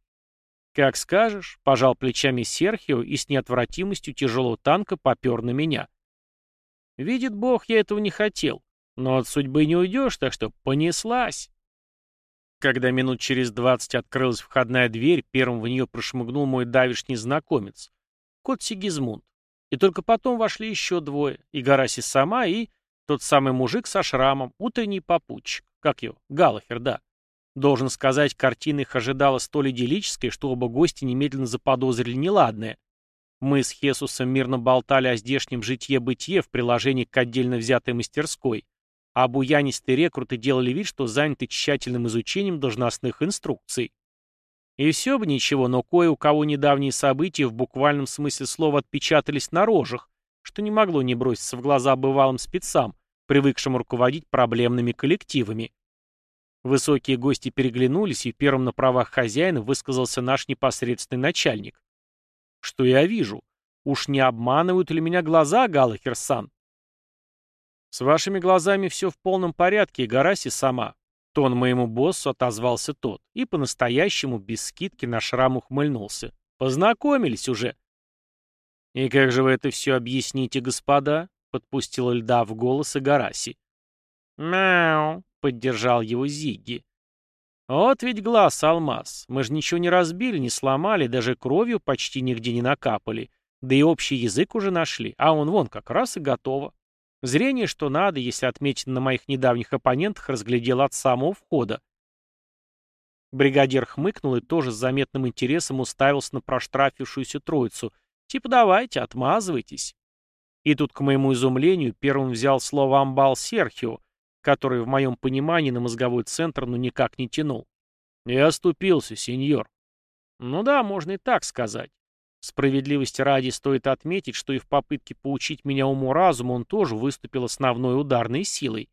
«Как скажешь», — пожал плечами Серхио и с неотвратимостью тяжелого танка попер на меня. «Видит Бог, я этого не хотел, но от судьбы не уйдешь, так что понеслась!» Когда минут через двадцать открылась входная дверь, первым в нее прошмыгнул мой давишний знакомец, кот Сигизмунд. И только потом вошли еще двое, и Гараси сама, и тот самый мужик со шрамом, утренний попутчик. Как его? Галахер, да. Должен сказать, картина их ожидала столь идиллической, что оба гостя немедленно заподозрили неладное. Мы с Хесусом мирно болтали о здешнем житье-бытие в приложении к отдельно взятой мастерской, а буянистые рекруты делали вид, что заняты тщательным изучением должностных инструкций. И все бы ничего, но кое у кого недавние события в буквальном смысле слова отпечатались на рожах, что не могло не броситься в глаза бывалым спецам, привыкшим руководить проблемными коллективами. Высокие гости переглянулись, и первым на правах хозяина высказался наш непосредственный начальник. «Что я вижу? Уж не обманывают ли меня глаза, Галахер-сан?» «С вашими глазами все в полном порядке, Гараси сама». Тон моему боссу отозвался тот, и по-настоящему, без скидки, на шрам ухмыльнулся. «Познакомились уже». «И как же вы это все объясните, господа?» — подпустила льда в голос и Гараси. «Мяу», поддержал его Зигги. «Вот ведь глаз, алмаз. Мы же ничего не разбили, не сломали, даже кровью почти нигде не накапали. Да и общий язык уже нашли, а он вон как раз и готово. Зрение, что надо, если отметить на моих недавних оппонентах, разглядел от самого входа. Бригадир хмыкнул и тоже с заметным интересом уставился на проштрафившуюся троицу. Типа давайте, отмазывайтесь. И тут, к моему изумлению, первым взял слово амбал Серхио, который в моем понимании на мозговой центр ну никак не тянул. «Я оступился, сеньор». Ну да, можно и так сказать. Справедливости ради стоит отметить, что и в попытке поучить меня уму-разуму он тоже выступил основной ударной силой.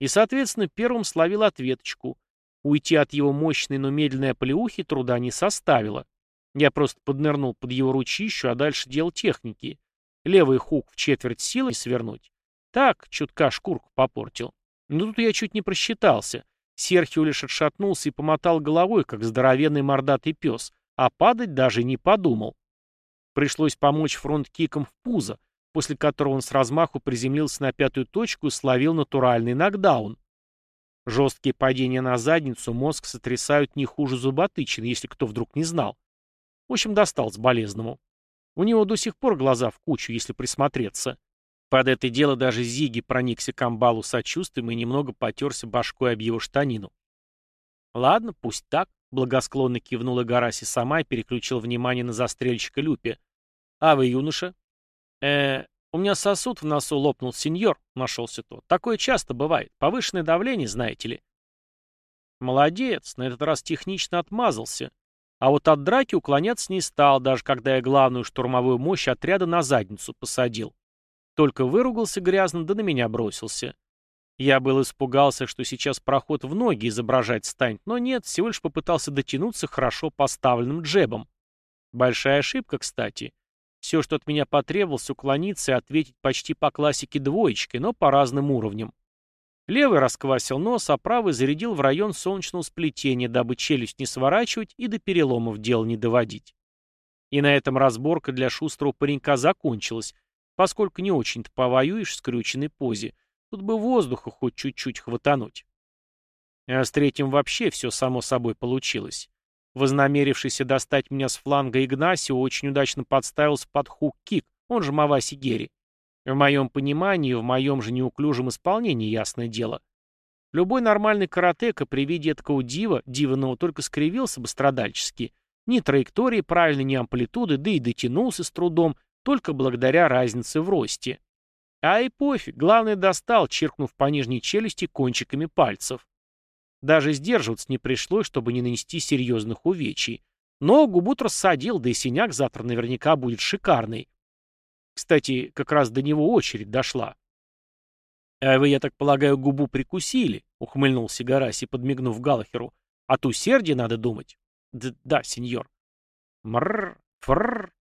И, соответственно, первым словил ответочку. Уйти от его мощной, но медленной оплеухи труда не составило. Я просто поднырнул под его ручищу, а дальше делал техники. Левый хук в четверть силы свернуть. Так, чутка шкурку попортил. Но тут я чуть не просчитался. Серхио лишь отшатнулся и помотал головой, как здоровенный мордатый пес, а падать даже не подумал. Пришлось помочь фронт-киком в пузо, после которого он с размаху приземлился на пятую точку и словил натуральный нокдаун. Жесткие падения на задницу мозг сотрясают не хуже зуботычин, если кто вдруг не знал. В общем, достал с болезному. У него до сих пор глаза в кучу, если присмотреться. Под это дело даже Зиги проникся к амбалу сочувствием и немного потерся башкой об его штанину. Ладно, пусть так. Благосклонно кивнула Гараси сама и переключил внимание на застрельщика Люпи. «А вы, юноша?» э у меня сосуд в носу лопнул, сеньор», — нашелся тот. «Такое часто бывает. Повышенное давление, знаете ли». «Молодец, на этот раз технично отмазался. А вот от драки уклоняться не стал, даже когда я главную штурмовую мощь отряда на задницу посадил. Только выругался грязно, да на меня бросился. Я был испугался, что сейчас проход в ноги изображать станет, но нет, всего лишь попытался дотянуться хорошо поставленным джебом. Большая ошибка, кстати. Все, что от меня потребовалось, уклониться и ответить почти по классике двоечкой, но по разным уровням. Левый расквасил нос, а правый зарядил в район солнечного сплетения, дабы челюсть не сворачивать и до переломов дел не доводить. И на этом разборка для шустрого паренька закончилась, поскольку не очень-то повоюешь в скрюченной позе, Тут бы воздуха хоть чуть-чуть хватануть. А с третьим вообще все само собой получилось. Вознамерившийся достать меня с фланга Игнасио очень удачно подставился под хук-кик, он же Маваси Герри. В моем понимании, в моем же неуклюжем исполнении, ясное дело. Любой нормальный каратека при виде такого дива, дивного только скривился бы страдальчески. Ни траектории правильной, ни амплитуды, да и дотянулся с трудом, только благодаря разнице в росте. А и пофиг, главное достал, чиркнув по нижней челюсти кончиками пальцев. Даже сдерживаться не пришлось, чтобы не нанести серьезных увечий. Но губу рассадил, да и синяк завтра наверняка будет шикарный. Кстати, как раз до него очередь дошла. «А вы, я так полагаю, губу прикусили?» — ухмыльнулся Гараси, подмигнув Галахеру. «От усердия надо думать». Д «Да, сеньор». «Мрррр, фрррр».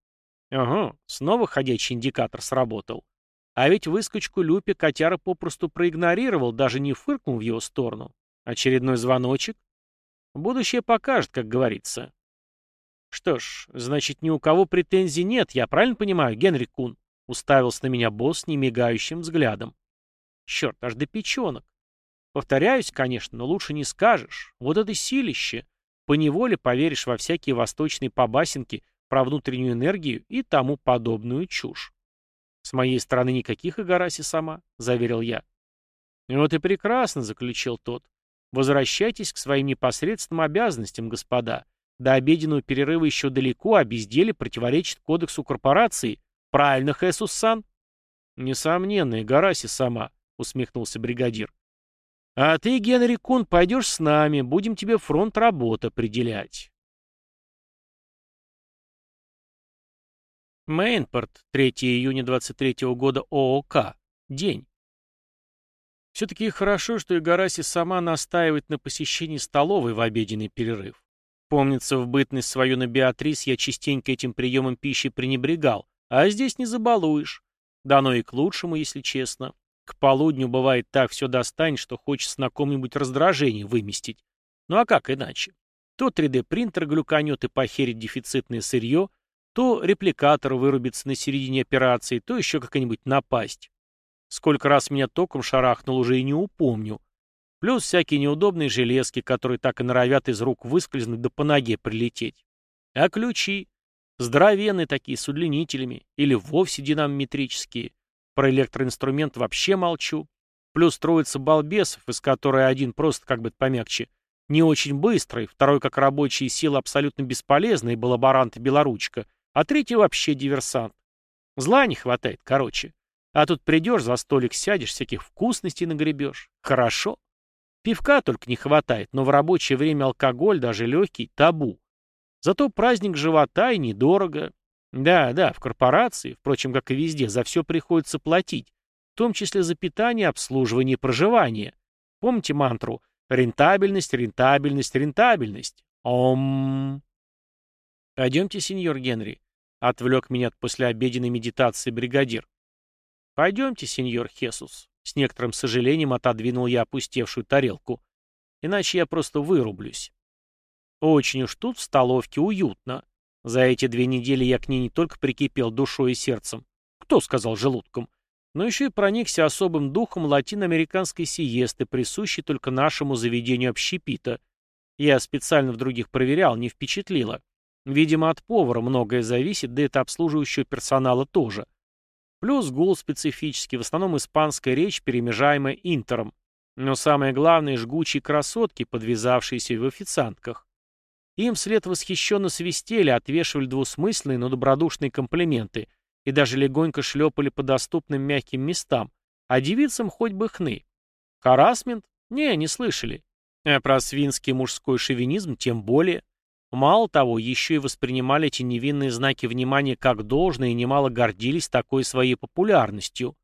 «Ага, снова ходячий индикатор сработал. А ведь выскочку Люпи котяра попросту проигнорировал, даже не фыркнул в его сторону. Очередной звоночек? Будущее покажет, как говорится. Что ж, значит, ни у кого претензий нет, я правильно понимаю, Генри Кун? Уставился на меня босс немигающим взглядом. Черт, аж до печенок. Повторяюсь, конечно, но лучше не скажешь. Вот это силище. Поневоле поверишь во всякие восточные побасенки про внутреннюю энергию и тому подобную чушь. «С моей стороны никаких Игараси сама», — заверил я. «Вот и прекрасно», — заключил тот. «Возвращайтесь к своим непосредственным обязанностям, господа. До обеденного перерыва еще далеко, а безделие противоречит кодексу корпорации. Правильно, Хэсус-сан?» «Несомненно, Игараси сама», — усмехнулся бригадир. «А ты, Генри Кун, пойдешь с нами, будем тебе фронт работы определять». Мейнпорт, 3 июня 23 года ООК. День. Все-таки хорошо, что Игараси сама настаивает на посещении столовой в обеденный перерыв. Помнится, в бытность свою на Беатрис я частенько этим приемом пищи пренебрегал, а здесь не забалуешь. Дано и к лучшему, если честно. К полудню бывает так все достанет, что хочется на ком-нибудь раздражение выместить. Ну а как иначе? То 3D-принтер глюканет и похерит дефицитное сырье, то репликатор вырубится на середине операции, то еще какая-нибудь напасть. Сколько раз меня током шарахнул, уже и не упомню. Плюс всякие неудобные железки, которые так и норовят из рук выскользнуть да по ноге прилететь. А ключи? Здоровенные такие, с удлинителями. Или вовсе динамометрические. Про электроинструмент вообще молчу. Плюс троица балбесов, из которой один просто, как бы помягче, не очень быстрый, второй как рабочие силы абсолютно бесполезный, был лаборант и белоручка, а третий вообще диверсант. Зла не хватает, короче. А тут придешь, за столик сядешь, всяких вкусностей нагребешь. Хорошо. Пивка только не хватает, но в рабочее время алкоголь, даже легкий, табу. Зато праздник живота и недорого. Да, да, в корпорации, впрочем, как и везде, за все приходится платить, в том числе за питание, обслуживание и проживание. Помните мантру «рентабельность, рентабельность, рентабельность»? Ом. Пойдемте, сеньор Генри, отвлек меня от послеобеденной медитации бригадир. Пойдемте, сеньор Хесус. С некоторым сожалением отодвинул я опустевшую тарелку. Иначе я просто вырублюсь. Очень уж тут в столовке уютно. За эти две недели я к ней не только прикипел душой и сердцем, кто сказал желудком, но еще и проникся особым духом латиноамериканской сиесты, присущей только нашему заведению общепита. Я специально в других проверял, не впечатлило. Видимо, от повара многое зависит, да и от обслуживающего персонала тоже. Плюс гул специфический, в основном испанская речь, перемежаемая интером. Но самое главное — жгучие красотки, подвязавшиеся в официантках. Им вслед восхищенно свистели, отвешивали двусмысленные, но добродушные комплименты и даже легонько шлепали по доступным мягким местам, а девицам хоть бы хны. Харасмент? Не, не слышали. А про свинский мужской шовинизм тем более. Мало того, еще и воспринимали эти невинные знаки внимания как должное и немало гордились такой своей популярностью.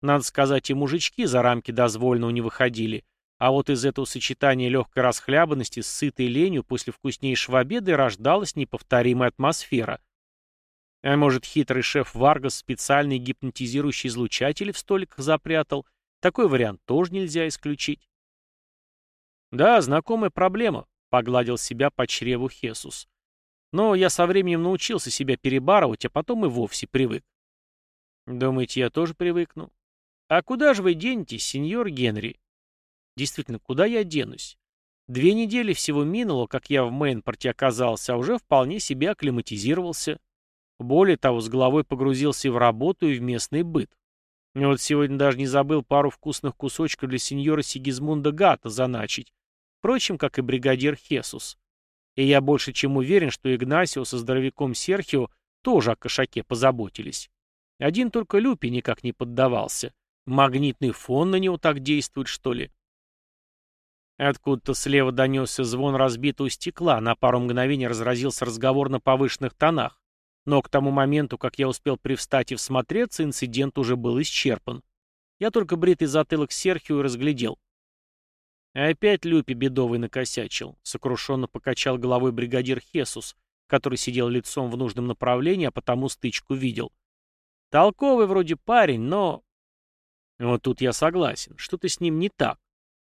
Надо сказать, и мужички за рамки дозвольного не выходили, а вот из этого сочетания легкой расхлябанности с сытой ленью после вкуснейшего обеда рождалась неповторимая атмосфера. А может, хитрый шеф Варгас специальные гипнотизирующие излучатели в столиках запрятал? Такой вариант тоже нельзя исключить. Да, знакомая проблема, погладил себя по чреву Хесус. Но я со временем научился себя перебарывать, а потом и вовсе привык. Думаете, я тоже привыкну? А куда же вы денетесь, сеньор Генри? Действительно, куда я денусь? Две недели всего минуло, как я в Мейнпорте оказался, а уже вполне себе акклиматизировался. Более того, с головой погрузился и в работу, и в местный быт. И вот сегодня даже не забыл пару вкусных кусочков для сеньора Сигизмунда Гата заначить. Впрочем, как и бригадир Хесус. И я больше чем уверен, что Игнасио со здоровяком Серхио тоже о кошаке позаботились. Один только Люпи никак не поддавался. Магнитный фон на него так действует, что ли? Откуда-то слева донесся звон разбитого стекла, на пару мгновений разразился разговор на повышенных тонах. Но к тому моменту, как я успел привстать и всмотреться, инцидент уже был исчерпан. Я только бритый затылок Серхио и разглядел. Опять Люпи бедовый накосячил, сокрушенно покачал головой бригадир Хесус, который сидел лицом в нужном направлении, а потому стычку видел. Толковый вроде парень, но... Вот тут я согласен, что-то с ним не так.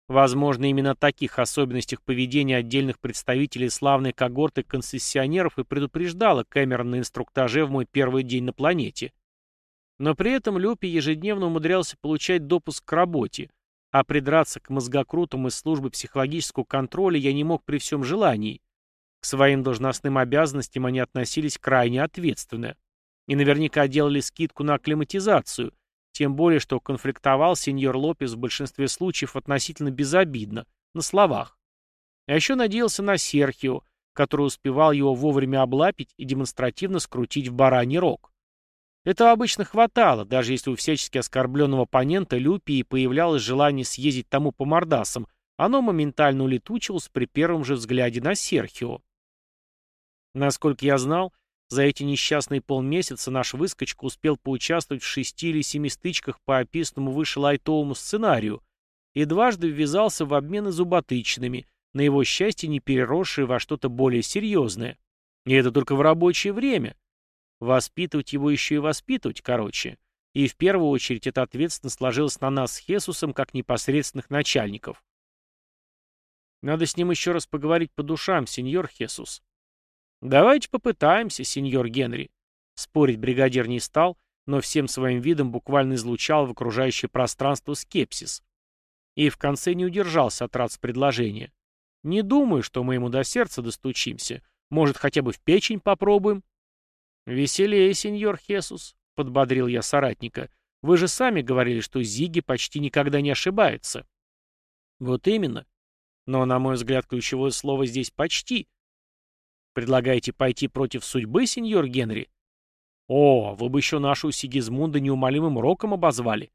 Возможно, именно о таких особенностях поведения отдельных представителей славной когорты концессионеров и предупреждала Кэмерон на инструктаже в мой первый день на планете. Но при этом Люпи ежедневно умудрялся получать допуск к работе, а придраться к мозгокрутам из службы психологического контроля я не мог при всем желании. К своим должностным обязанностям они относились крайне ответственно. И наверняка делали скидку на акклиматизацию – тем более, что конфликтовал сеньор Лопес в большинстве случаев относительно безобидно, на словах. А еще надеялся на Серхио, который успевал его вовремя облапить и демонстративно скрутить в бараний рог. Этого обычно хватало, даже если у всячески оскорбленного оппонента Люпии появлялось желание съездить тому по мордасам, оно моментально улетучилось при первом же взгляде на Серхио. Насколько я знал, за эти несчастные полмесяца наш выскочка успел поучаствовать в шести или семи стычках по описанному выше лайтовому сценарию и дважды ввязался в обмены зуботычными, на его счастье не переросшие во что-то более серьезное. И это только в рабочее время. Воспитывать его еще и воспитывать, короче. И в первую очередь эта ответственность сложилась на нас с Хесусом как непосредственных начальников. Надо с ним еще раз поговорить по душам, сеньор Хесус. «Давайте попытаемся, сеньор Генри». Спорить бригадир не стал, но всем своим видом буквально излучал в окружающее пространство скепсис. И в конце не удержался от рац предложения. «Не думаю, что мы ему до сердца достучимся. Может, хотя бы в печень попробуем?» «Веселее, сеньор Хесус», — подбодрил я соратника. Вы же сами говорили, что Зиги почти никогда не ошибается. Вот именно. Но, на мой взгляд, ключевое слово здесь «почти». Предлагаете пойти против судьбы, сеньор Генри? О, вы бы еще нашу Сигизмунда неумолимым роком обозвали.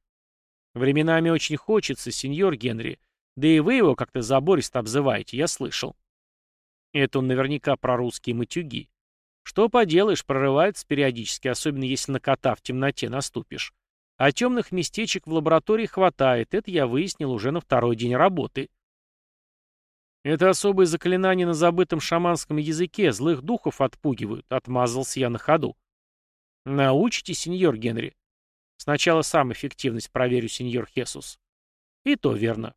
Временами очень хочется, сеньор Генри. Да и вы его как-то забористо обзываете, я слышал. Это он наверняка про русские матюги. Что поделаешь, прорывается периодически, особенно если на кота в темноте наступишь. А темных местечек в лаборатории хватает, это я выяснил уже на второй день работы. Это особые заклинания на забытом шаманском языке, злых духов отпугивают, отмазался я на ходу. Научите, сеньор Генри. Сначала сам эффективность проверю, сеньор Хесус. И то верно.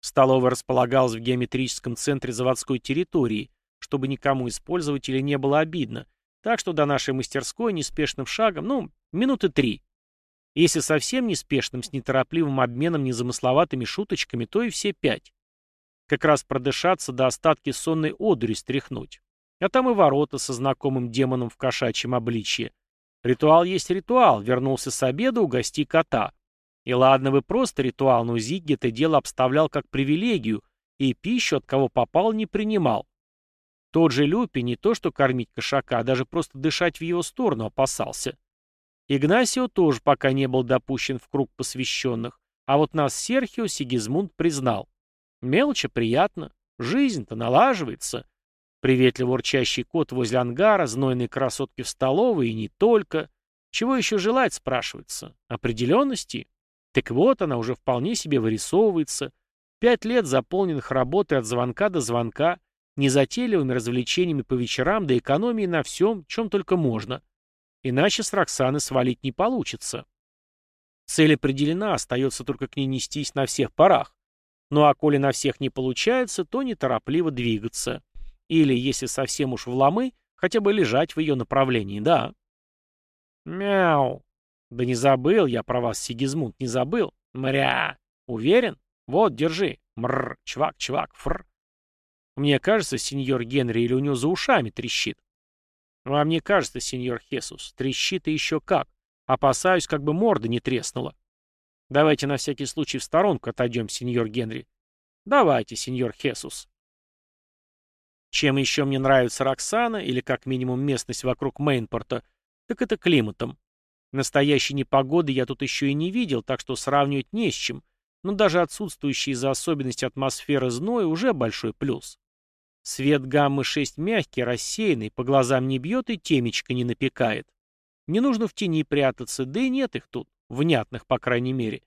Столовая располагалась в геометрическом центре заводской территории, чтобы никому из пользователей не было обидно, так что до нашей мастерской неспешным шагом, ну, минуты три. Если совсем неспешным, с неторопливым обменом незамысловатыми шуточками, то и все пять. Как раз продышаться до остатки сонной одури стряхнуть. А там и ворота со знакомым демоном в кошачьем обличье. Ритуал есть ритуал, вернулся с обеда, угости кота. И ладно вы просто ритуал, но Зигги это дело обставлял как привилегию, и пищу от кого попал не принимал. Тот же Люпи не то что кормить кошака, а даже просто дышать в его сторону опасался. Игнасио тоже пока не был допущен в круг посвященных, а вот нас Серхио Сигизмунд признал. Мелочи приятно, жизнь-то налаживается. Приветливо урчащий кот возле ангара, знойные красотки в столовой и не только. Чего еще желать, спрашивается? Определенности? Так вот, она уже вполне себе вырисовывается. Пять лет заполненных работой от звонка до звонка, незатейливыми развлечениями по вечерам до экономии на всем, чем только можно. Иначе с Роксаны свалить не получится. Цель определена, остается только к ней нестись на всех парах. Ну а коли на всех не получается, то неторопливо двигаться. Или, если совсем уж в ломы, хотя бы лежать в ее направлении, да. Мяу. Да не забыл я про вас, Сигизмунд, не забыл. Мря. Уверен? Вот, держи. Мрр, чвак, чвак, фр. Мне кажется, сеньор Генри или у него за ушами трещит. Вам не кажется, сеньор Хесус, трещит и еще как. Опасаюсь, как бы морда не треснула. Давайте на всякий случай в сторонку отойдем, сеньор Генри. Давайте, сеньор Хесус. Чем еще мне нравится Роксана, или как минимум местность вокруг Мейнпорта, так это климатом. Настоящей непогоды я тут еще и не видел, так что сравнивать не с чем, но даже отсутствующий из-за особенностей атмосферы зной уже большой плюс. Свет гаммы-6 мягкий, рассеянный, по глазам не бьет и темечко не напекает. Не нужно в тени прятаться, да и нет их тут, внятных, по крайней мере.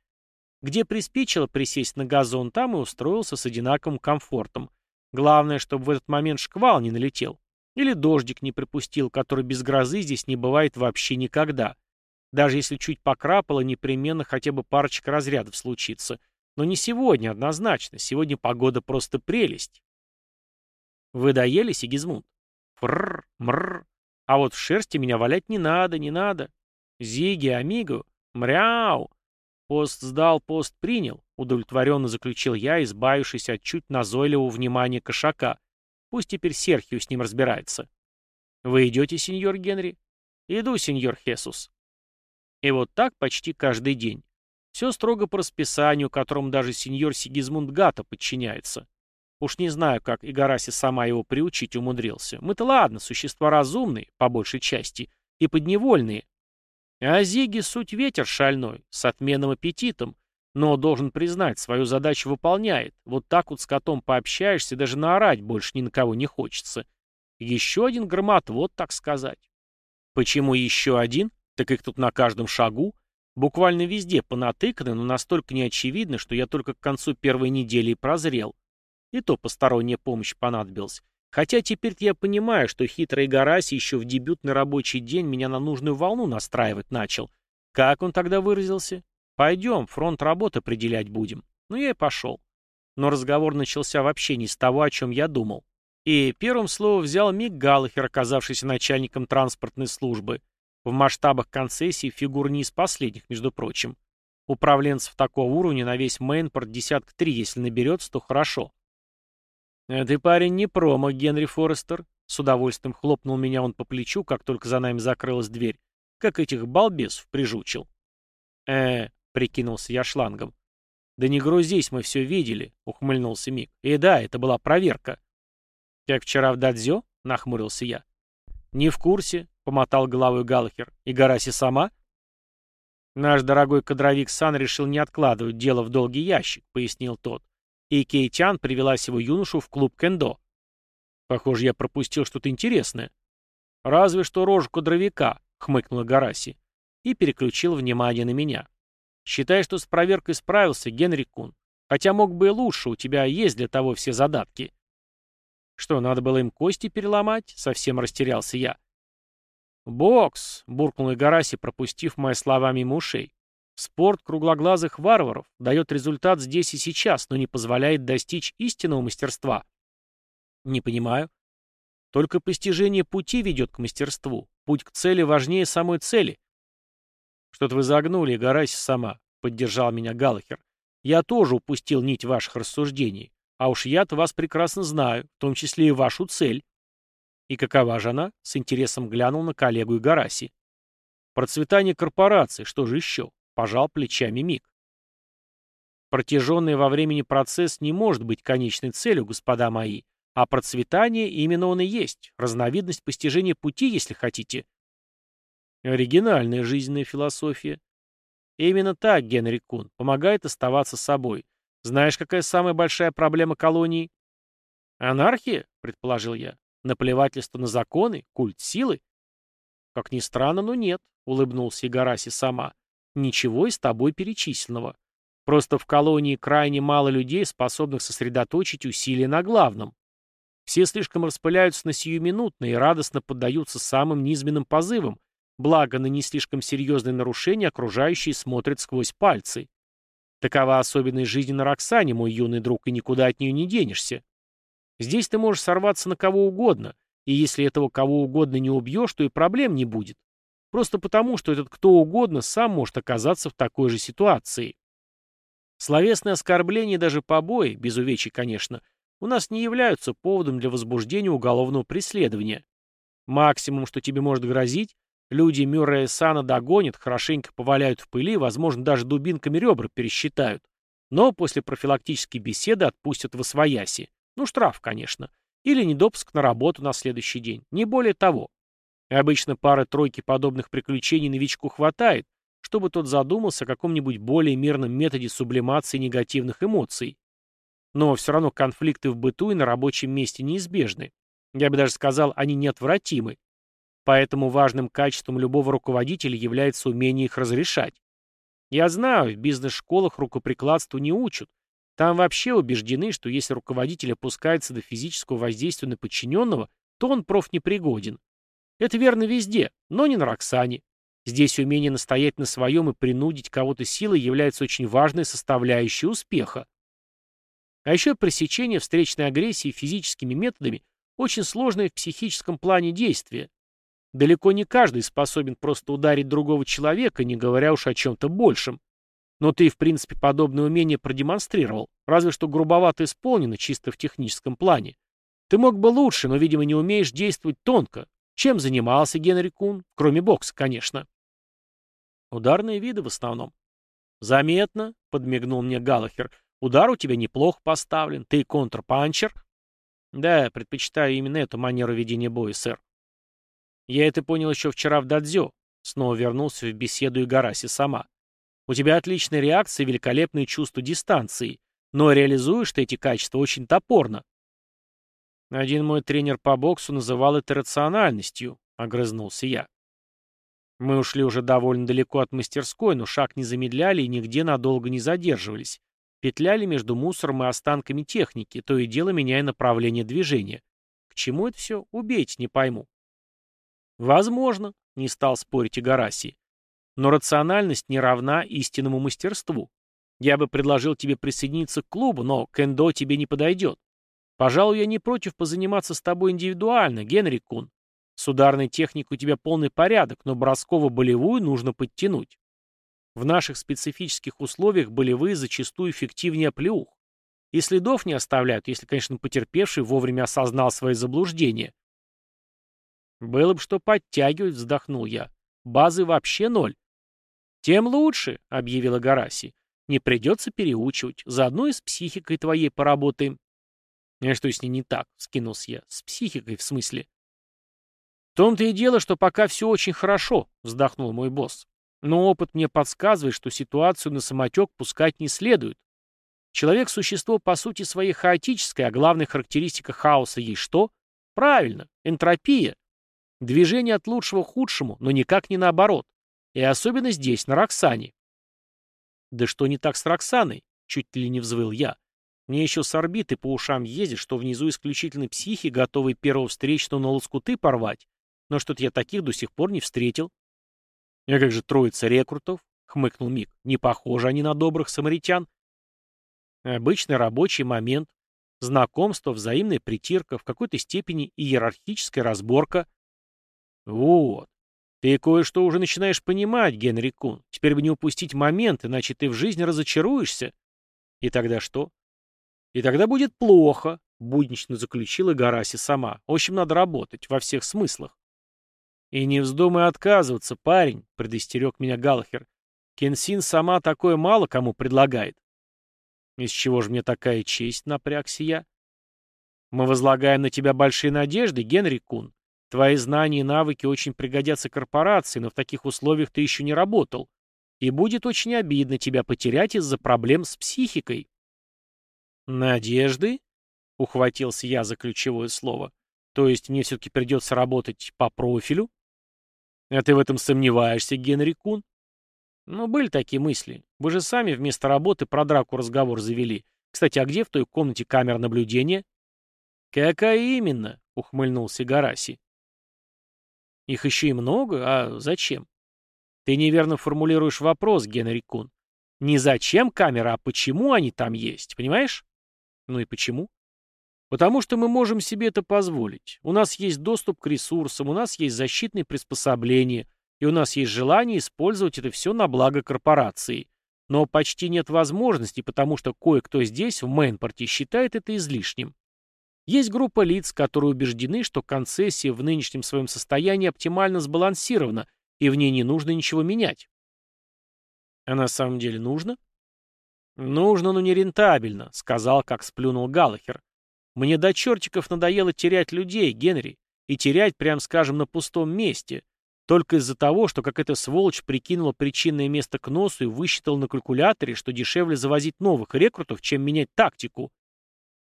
Где приспичило присесть на газон, там и устроился с одинаковым комфортом. Главное, чтобы в этот момент шквал не налетел. Или дождик не припустил, который без грозы здесь не бывает вообще никогда. Даже если чуть покрапало, непременно хотя бы парочка разрядов случится. Но не сегодня, однозначно. Сегодня погода просто прелесть. Вы доели, Сигизмунд? Фррр, мррр. А вот в шерсти меня валять не надо, не надо. Зиги, амиго, мряу. Пост сдал, пост принял, удовлетворенно заключил я, избавившись от чуть назойливого внимания кошака. Пусть теперь Серхио с ним разбирается. Вы идете, сеньор Генри? Иду, сеньор Хесус. И вот так почти каждый день. Все строго по расписанию, которому даже сеньор Сигизмунд Гата подчиняется. Уж не знаю, как Игараси сама его приучить умудрился. Мы-то ладно, существа разумные, по большей части, и подневольные. А Зиги суть ветер шальной, с отменным аппетитом, но, должен признать, свою задачу выполняет. Вот так вот с котом пообщаешься, даже наорать больше ни на кого не хочется. Еще один громотвод, так сказать. Почему еще один? Так их тут на каждом шагу. Буквально везде понатыканы, но настолько неочевидно, что я только к концу первой недели и прозрел. И то посторонняя помощь понадобилась. Хотя теперь я понимаю, что хитрый Гараси еще в дебютный рабочий день меня на нужную волну настраивать начал. Как он тогда выразился? Пойдем, фронт работы определять будем. Ну я и пошел. Но разговор начался вообще не с того, о чем я думал. И первым словом взял Мик Галлахер, оказавшийся начальником транспортной службы. В масштабах концессии фигур не из последних, между прочим. Управленцев такого уровня на весь Мейнпорт десятка три, если наберется, то хорошо. «А ты, парень, не промах, Генри Форестер», — с удовольствием хлопнул меня он по плечу, как только за нами закрылась дверь, как этих балбесов прижучил. э прикинулся я шлангом. «Да не грузись, мы все видели», — ухмыльнулся Мик. «И да, это была проверка». «Как вчера в Дадзё?» — нахмурился я. «Не в курсе», — помотал головой Галахер. «И Гараси сама?» «Наш дорогой кадровик Сан решил не откладывать дело в долгий ящик», — пояснил тот. И Кейтян привела сего юношу в клуб кендо. «Похоже, я пропустил что-то интересное». «Разве что рожу кадровика», — хмыкнула Гараси. И переключил внимание на меня. «Считай, что с проверкой справился, Генри Кун. Хотя мог бы и лучше, у тебя есть для того все задатки». «Что, надо было им кости переломать?» — совсем растерялся я. «Бокс!» — буркнул Игараси, пропустив мои слова мимо ушей. «Спорт круглоглазых варваров дает результат здесь и сейчас, но не позволяет достичь истинного мастерства». «Не понимаю». «Только постижение пути ведет к мастерству. Путь к цели важнее самой цели». «Что-то вы загнули, Игараси сама», — поддержал меня Галахер. «Я тоже упустил нить ваших рассуждений. А уж я-то вас прекрасно знаю, в том числе и вашу цель». «И какова же она?» — с интересом глянул на коллегу Игараси. «Процветание корпорации, что же еще?» — пожал плечами Мик. Протяженный во времени процесс не может быть конечной целью, господа мои, а процветание именно он и есть, разновидность постижения пути, если хотите. Оригинальная жизненная философия. именно так, Генри Кун, помогает оставаться собой. Знаешь, какая самая большая проблема колонии? Анархия, предположил я. Наплевательство на законы? Культ силы? Как ни странно, но нет, улыбнулся Игараси сама. Ничего из тобой перечисленного. Просто в колонии крайне мало людей, способных сосредоточить усилия на главном. Все слишком распыляются на сиюминутные и радостно поддаются самым низменным позывам, благо на не слишком серьезные нарушения окружающие смотрят сквозь пальцы. Такова особенность жизни на Роксане, мой юный друг, и никуда от нее не денешься. Здесь ты можешь сорваться на кого угодно, и если этого кого угодно не убьешь, то и проблем не будет. Просто потому, что этот кто угодно сам может оказаться в такой же ситуации. Словесные оскорбления даже побои, без увечий, конечно, у нас не являются поводом для возбуждения уголовного преследования. Максимум, что тебе может грозить, люди Мюррея Сана догонят, хорошенько поваляют в пыли, возможно, даже дубинками ребра пересчитают. Но после профилактической беседы отпустят в освояси. Ну, штраф, конечно. Или недопуск на работу на следующий день. Не более того. И обычно пары-тройки подобных приключений новичку хватает, чтобы тот задумался о каком-нибудь более мирном методе сублимации негативных эмоций. Но все равно конфликты в быту и на рабочем месте неизбежны. Я бы даже сказал, они неотвратимы. Поэтому важным качеством любого руководителя является умение их разрешать. Я знаю, в бизнес-школах рукоприкладству не учат, там вообще убеждены, что если руководитель опускается до физического воздействия на подчиненного, то он профнепригоден. Это верно везде, но не на Роксане. Здесь умение настоять на своем и принудить кого-то силой является очень важной составляющей успеха. А еще пресечение встречной агрессии физическими методами очень сложное в психическом плане действие. Далеко не каждый способен просто ударить другого человека, не говоря уж о чем-то большем. Но ты, в принципе, подобное умение продемонстрировал, разве что грубовато исполнено чисто в техническом плане. Ты мог бы лучше, но, видимо, не умеешь действовать тонко. Чем занимался Генри Кун? Кроме бокса, конечно. Ударные виды в основном. Заметно, подмигнул мне Галахер. Удар у тебя неплохо поставлен. Ты контрпанчер. Да, предпочитаю именно эту манеру ведения боя, сэр. Я это понял еще вчера в Дадзё. Снова вернулся в беседу Игараси сама. У тебя отличная реакция и великолепное чувство дистанции, но реализуешь ты эти качества очень топорно. Один мой тренер по боксу называл это рациональностью, огрызнулся я. Мы ушли уже довольно далеко от мастерской, но шаг не замедляли и нигде надолго не задерживались. Петляли между мусором и останками техники, то и дело меняя направление движения. К чему это все? Убейте, не пойму. Возможно, не стал спорить и Гараси. Но рациональность не равна истинному мастерству. Я бы предложил тебе присоединиться к клубу, но кендо тебе не подойдет. Пожалуй, я не против позаниматься с тобой индивидуально, Генри Кун. С ударной техникой у тебя полный порядок, но бросково-болевую нужно подтянуть. В наших специфических условиях болевые зачастую эффективнее плюх. И следов не оставляют, если, конечно, потерпевший вовремя осознал свои заблуждения. Было бы что подтягивать, вздохнул я. Базы вообще ноль. «Тем лучше», — объявила Гараси. «Не придется переучивать. Заодно и с психикой твоей поработаем». «А что с ней не так?» — скинулся я. «С психикой, в смысле?» «В том-то и дело, что пока все очень хорошо», — вздохнул мой босс. «Но опыт мне подсказывает, что ситуацию на самотек пускать не следует. Человек – существо по сути своей хаотическое, а главная характеристика хаоса есть что? Правильно, энтропия. Движение от лучшего к худшему, но никак не наоборот. И особенно здесь, на Роксане. Да что не так с Роксаной? Чуть ли не взвыл я. Мне еще с орбиты по ушам ездит, что внизу исключительно психи, готовые первого встречного на лоскуты порвать. Но что-то я таких до сих пор не встретил. А как же троица рекрутов? Хмыкнул Мик. Не похожи они на добрых самаритян. Обычный рабочий момент. Знакомство, взаимная притирка, в какой-то степени иерархическая разборка. Вот. Ты кое-что уже начинаешь понимать, Генри Кун. Теперь бы не упустить момент, иначе ты в жизни разочаруешься. И тогда что? И тогда будет плохо, буднично заключила Гараси сама. В общем, надо работать, во всех смыслах. И не вздумай отказываться, парень, предостерег меня Галахер. Кенсин сама такое мало кому предлагает. Из чего же мне такая честь, напрягся я? Мы возлагаем на тебя большие надежды, Генри Кун. Твои знания и навыки очень пригодятся корпорации, но в таких условиях ты еще не работал. И будет очень обидно тебя потерять из-за проблем с психикой. Надежды? Ухватился я за ключевое слово. То есть мне все-таки придется работать по профилю? А ты в этом сомневаешься, Генри Кун? Ну, были такие мысли. Вы же сами вместо работы про драку разговор завели. Кстати, а где в той комнате камера наблюдения? Какая именно? Ухмыльнулся Гараси. Их еще и много, а зачем? Ты неверно формулируешь вопрос, Генри Кун. Не зачем камера, а почему они там есть, понимаешь? Ну и почему? Потому что мы можем себе это позволить. У нас есть доступ к ресурсам, у нас есть защитные приспособления, и у нас есть желание использовать это все на благо корпорации. Но почти нет возможности, потому что кое-кто здесь, в Мейнпорте, считает это излишним. Есть группа лиц, которые убеждены, что концессия в нынешнем своем состоянии оптимально сбалансирована, и в ней не нужно ничего менять. А на самом деле нужно? Нужно, но не рентабельно, сказал, как сплюнул Галлахер. Мне до чертиков надоело терять людей, Генри, и терять, прям скажем, на пустом месте, только из-за того, что как эта сволочь прикинула причинное место к носу и высчитал на калькуляторе, что дешевле завозить новых рекрутов, чем менять тактику.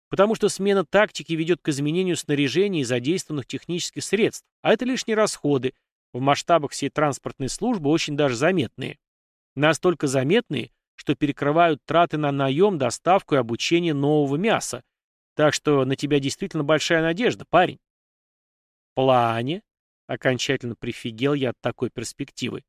Потому что смена тактики ведет к изменению снаряжения и задействованных технических средств, а это лишние расходы, в масштабах всей транспортной службы очень даже заметные. Настолько заметные, что перекрывают траты на наем, доставку и обучение нового мяса. Так что на тебя действительно большая надежда, парень. В плане, Окончательно прифигел я от такой перспективы.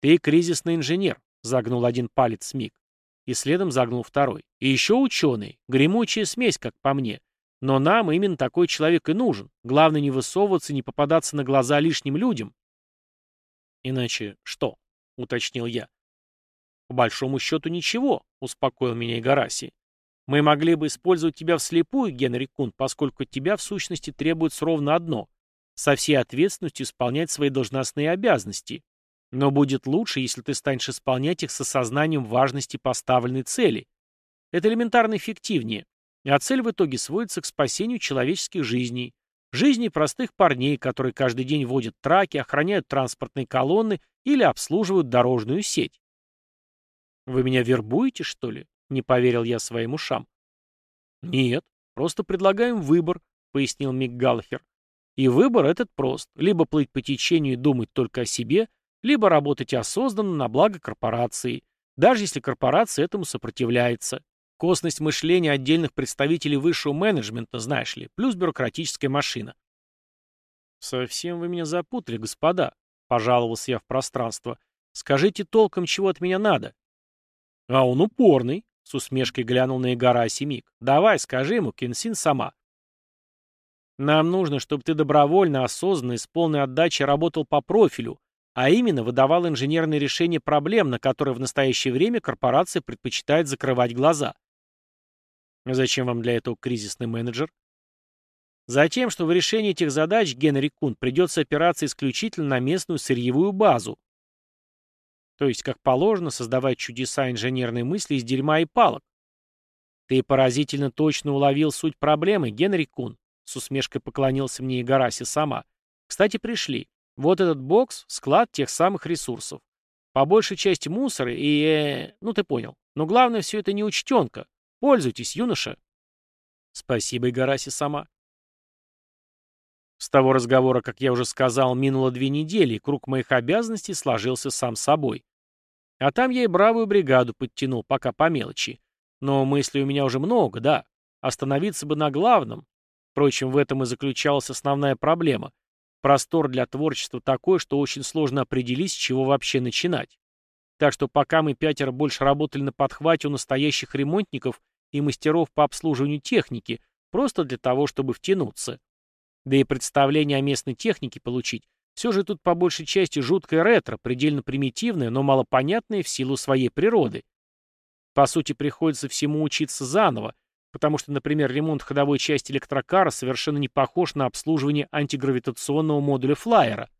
«Ты кризисный инженер», — загнул один палец Миг. И следом загнул второй. «И еще ученый. Гремучая смесь, как по мне. Но нам именно такой человек и нужен. Главное не высовываться, не попадаться на глаза лишним людям». «Иначе что?» — уточнил я. «По большому счету ничего», — успокоил меня Игараси. «Мы могли бы использовать тебя вслепую, Генри Кун, поскольку тебя в сущности требуется ровно одно со всей ответственностью исполнять свои должностные обязанности. Но будет лучше, если ты станешь исполнять их с осознанием важности поставленной цели. Это элементарно эффективнее. А цель в итоге сводится к спасению человеческих жизней. Жизней простых парней, которые каждый день водят траки, охраняют транспортные колонны или обслуживают дорожную сеть. «Вы меня вербуете, что ли?» — не поверил я своим ушам. «Нет, просто предлагаем выбор», — пояснил Мик Галлахер. И выбор этот прост. Либо плыть по течению и думать только о себе, либо работать осознанно на благо корпорации, даже если корпорация этому сопротивляется. Косность мышления отдельных представителей высшего менеджмента, знаешь ли, плюс бюрократическая машина. «Совсем вы меня запутали, господа», — пожаловался я в пространство. «Скажите толком, чего от меня надо». «А он упорный», — с усмешкой глянул на Игора Семик. «Давай, скажи ему, Кенсин сама». Нам нужно, чтобы ты добровольно, осознанно и с полной отдачей работал по профилю, а именно выдавал инженерные решения проблем, на которые в настоящее время корпорация предпочитает закрывать глаза. Зачем вам для этого кризисный менеджер? Затем, что в решении этих задач Генри Кун придется опираться исключительно на местную сырьевую базу. То есть, как положено, создавать чудеса инженерной мысли из дерьма и палок. Ты поразительно точно уловил суть проблемы, Генри Кун. С усмешкой поклонился мне Игараси сама. Кстати, пришли. Вот этот бокс — склад тех самых ресурсов. По большей части мусор и... Э, ну, ты понял. Но главное, все это не учтенка. Пользуйтесь, юноша. Спасибо, Игараси сама. С того разговора, как я уже сказал, минуло две недели, и круг моих обязанностей сложился сам собой. А там я и бравую бригаду подтянул, пока по мелочи. Но мыслей у меня уже много, да. Остановиться бы на главном. Впрочем, в этом и заключалась основная проблема. Простор для творчества такой, что очень сложно определить, с чего вообще начинать. Так что пока мы пятеро больше работали на подхвате у настоящих ремонтников и мастеров по обслуживанию техники, просто для того, чтобы втянуться. Да и представление о местной технике получить. Все же тут по большей части жуткое ретро, предельно примитивное, но малопонятное в силу своей природы. По сути, приходится всему учиться заново, потому что, например, ремонт ходовой части электрокара совершенно не похож на обслуживание антигравитационного модуля флайера.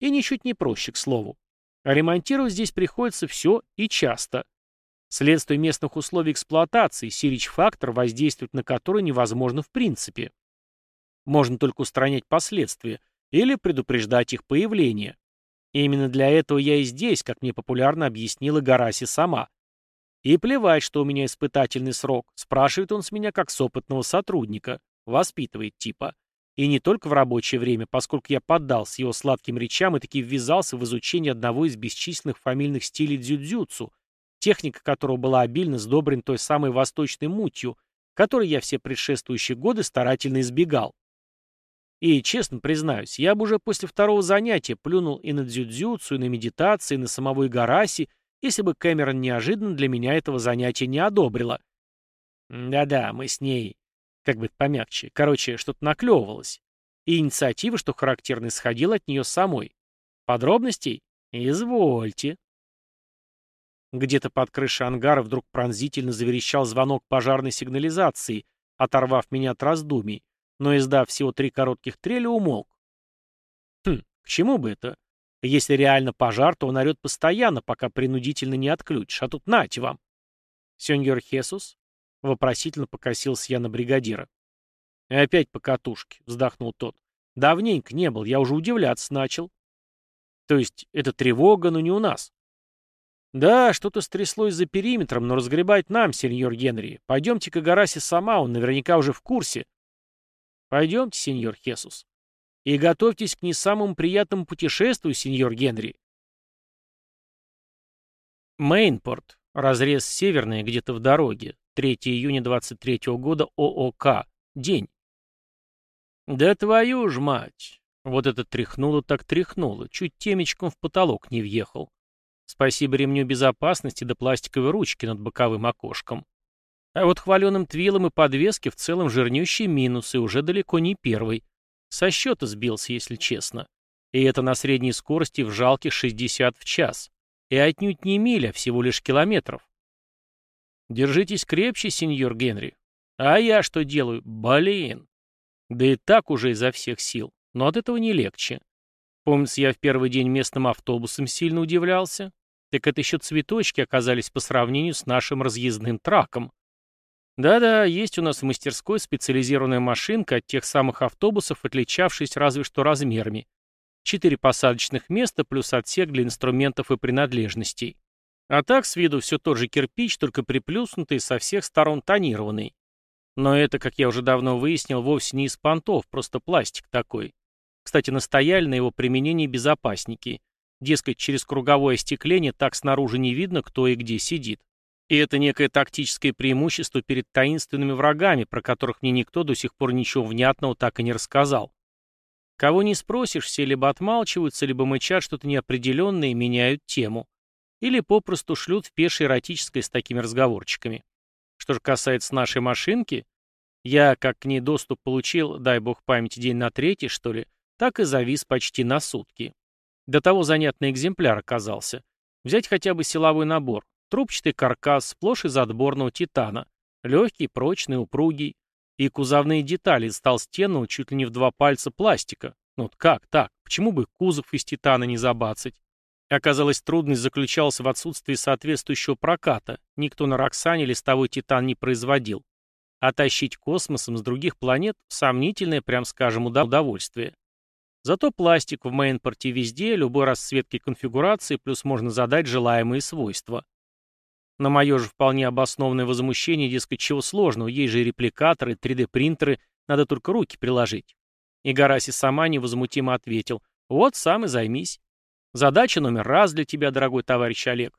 И ничуть не проще, к слову. А ремонтировать здесь приходится все и часто. Следствие местных условий эксплуатации, сирич-фактор, воздействовать на который невозможно в принципе. Можно только устранять последствия или предупреждать их появление. И именно для этого я и здесь, как мне популярно объяснила Гараси сама. И плевать, что у меня испытательный срок, спрашивает он с меня как с опытного сотрудника, воспитывает типа. И не только в рабочее время, поскольку я поддался его сладким речам и таки ввязался в изучение одного из бесчисленных фамильных стилей дзюдзюцу, техника которого была обильно сдобрена той самой восточной мутью, которой я все предшествующие годы старательно избегал. И, честно признаюсь, я бы уже после второго занятия плюнул и на дзюдзюцу, и на медитации, и на самого Игараси, если бы Кэмерон неожиданно для меня этого занятия не одобрила. Да-да, мы с ней, как бы помягче, короче, что-то наклевывалось. И инициатива, что характерно, исходила от нее самой. Подробностей? Извольте. Где-то под крышей ангара вдруг пронзительно заверещал звонок пожарной сигнализации, оторвав меня от раздумий, но, издав всего три коротких трели, умолк. Хм, к чему бы это? Если реально пожар, то он орет постоянно, пока принудительно не отключишь. А тут нате вам. Сеньор Хесус? Вопросительно покосился я на бригадира. И опять по катушке, вздохнул тот. Давненько не был, я уже удивляться начал. То есть это тревога, но не у нас. Да, что-то стряслось за периметром, но разгребать нам, сеньор Генри. Пойдемте к Агарасе сама, он наверняка уже в курсе. Пойдемте, сеньор Хесус. И готовьтесь к не самому приятному путешествию, сеньор Генри. Мейнпорт. Разрез северный, где-то в дороге. 3 июня 23 года ООК. День. Да твою ж мать. Вот это тряхнуло так тряхнуло. Чуть темечком в потолок не въехал. Спасибо ремню безопасности до пластиковой ручки над боковым окошком. А вот хваленым твилом и подвеске в целом жирнющий минус, и уже далеко не первый. Со счета сбился, если честно. И это на средней скорости в жалких 60 в час. И отнюдь не миля, всего лишь километров. Держитесь крепче, сеньор Генри. А я что делаю? Блин. Да и так уже изо всех сил. Но от этого не легче. Помнится, я в первый день местным автобусом сильно удивлялся. Так это еще цветочки оказались по сравнению с нашим разъездным траком. Да-да, есть у нас в мастерской специализированная машинка от тех самых автобусов, отличавшись разве что размерами. Четыре посадочных места плюс отсек для инструментов и принадлежностей. А так с виду все тот же кирпич, только приплюснутый со всех сторон тонированный. Но это, как я уже давно выяснил, вовсе не из понтов, просто пластик такой. Кстати, настояли на его применении безопасники. Дескать, через круговое остекление так снаружи не видно, кто и где сидит. И это некое тактическое преимущество перед таинственными врагами, про которых мне никто до сих пор ничего внятного так и не рассказал. Кого не спросишь, все либо отмалчиваются, либо мычат что-то неопределенное и меняют тему. Или попросту шлют в пешее эротическое с такими разговорчиками. Что же касается нашей машинки, я, как к ней доступ получил, дай бог памяти, день на третий, что ли, так и завис почти на сутки. До того занятный экземпляр оказался. Взять хотя бы силовой набор. Трубчатый каркас, сплошь из отборного титана. Легкий, прочный, упругий. И кузовные детали из толстенного чуть ли не в два пальца пластика. Ну вот как так? Почему бы кузов из титана не забацать? Оказалось, трудность заключалась в отсутствии соответствующего проката. Никто на Роксане листовой титан не производил. А тащить космосом с других планет – сомнительное, прям скажем, удовольствие. Зато пластик в мейнпорте везде, любой расцветки конфигурации, плюс можно задать желаемые свойства. На мое же вполне обоснованное возмущение, дескать, чего сложного, есть же и репликаторы, 3D-принтеры, надо только руки приложить. И Гараси сама невозмутимо ответил, вот сам и займись. Задача номер раз для тебя, дорогой товарищ Олег.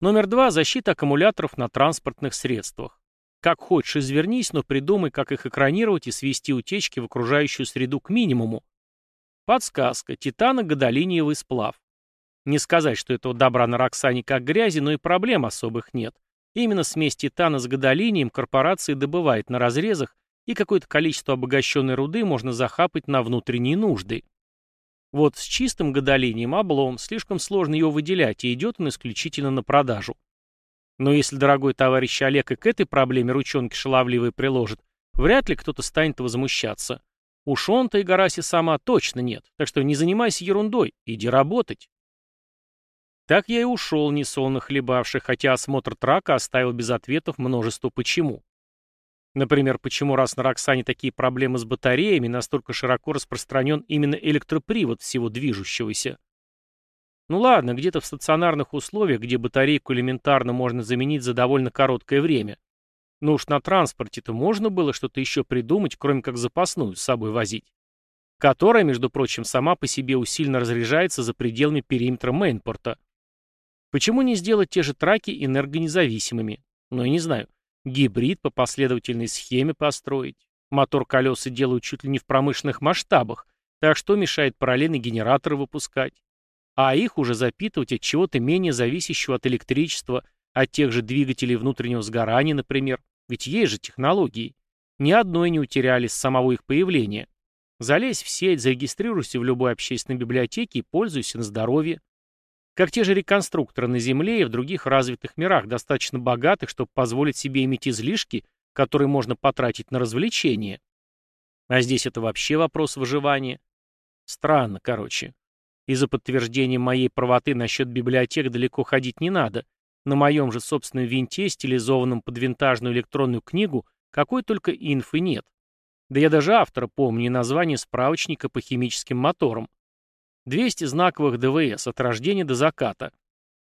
Номер два – защита аккумуляторов на транспортных средствах. Как хочешь извернись, но придумай, как их экранировать и свести утечки в окружающую среду к минимуму. Подсказка. Титано-гадолиниевый сплав. Не сказать, что этого добра на Роксане как грязи, но и проблем особых нет. Именно смесь титана с гадолинием корпорации добывает на разрезах, и какое-то количество обогащенной руды можно захапать на внутренние нужды. Вот с чистым гадолинием облом, слишком сложно его выделять, и идет он исключительно на продажу. Но если дорогой товарищ Олег и к этой проблеме ручонки шаловливые приложит, вряд ли кто-то станет возмущаться. Уж он-то и Гараси сама точно нет, так что не занимайся ерундой, иди работать. Так я и ушел, несолоно хлебавший, хотя осмотр трака оставил без ответов множество «почему». Например, почему раз на Роксане такие проблемы с батареями, настолько широко распространен именно электропривод всего движущегося? Ну ладно, где-то в стационарных условиях, где батарейку элементарно можно заменить за довольно короткое время. Но уж на транспорте-то можно было что-то еще придумать, кроме как запасную с собой возить. Которая, между прочим, сама по себе усиленно разряжается за пределами периметра мейнпорта. Почему не сделать те же траки энергонезависимыми? Ну, я не знаю. Гибрид по последовательной схеме построить. Мотор колеса делают чуть ли не в промышленных масштабах, так что мешает параллельно генераторы выпускать. А их уже запитывать от чего-то менее зависящего от электричества, от тех же двигателей внутреннего сгорания, например. Ведь есть же технологии. Ни одной не утеряли с самого их появления. Залезь в сеть, зарегистрируйся в любой общественной библиотеке и пользуйся на здоровье. Как те же реконструкторы на Земле и в других развитых мирах, достаточно богатых, чтобы позволить себе иметь излишки, которые можно потратить на развлечения. А здесь это вообще вопрос выживания. Странно, короче. Из-за подтверждения моей правоты насчет библиотек далеко ходить не надо. На моем же собственном винте, стилизованном под винтажную электронную книгу, какой только инфы нет. Да я даже автора помню и название справочника по химическим моторам. 200 знаковых ДВС от рождения до заката.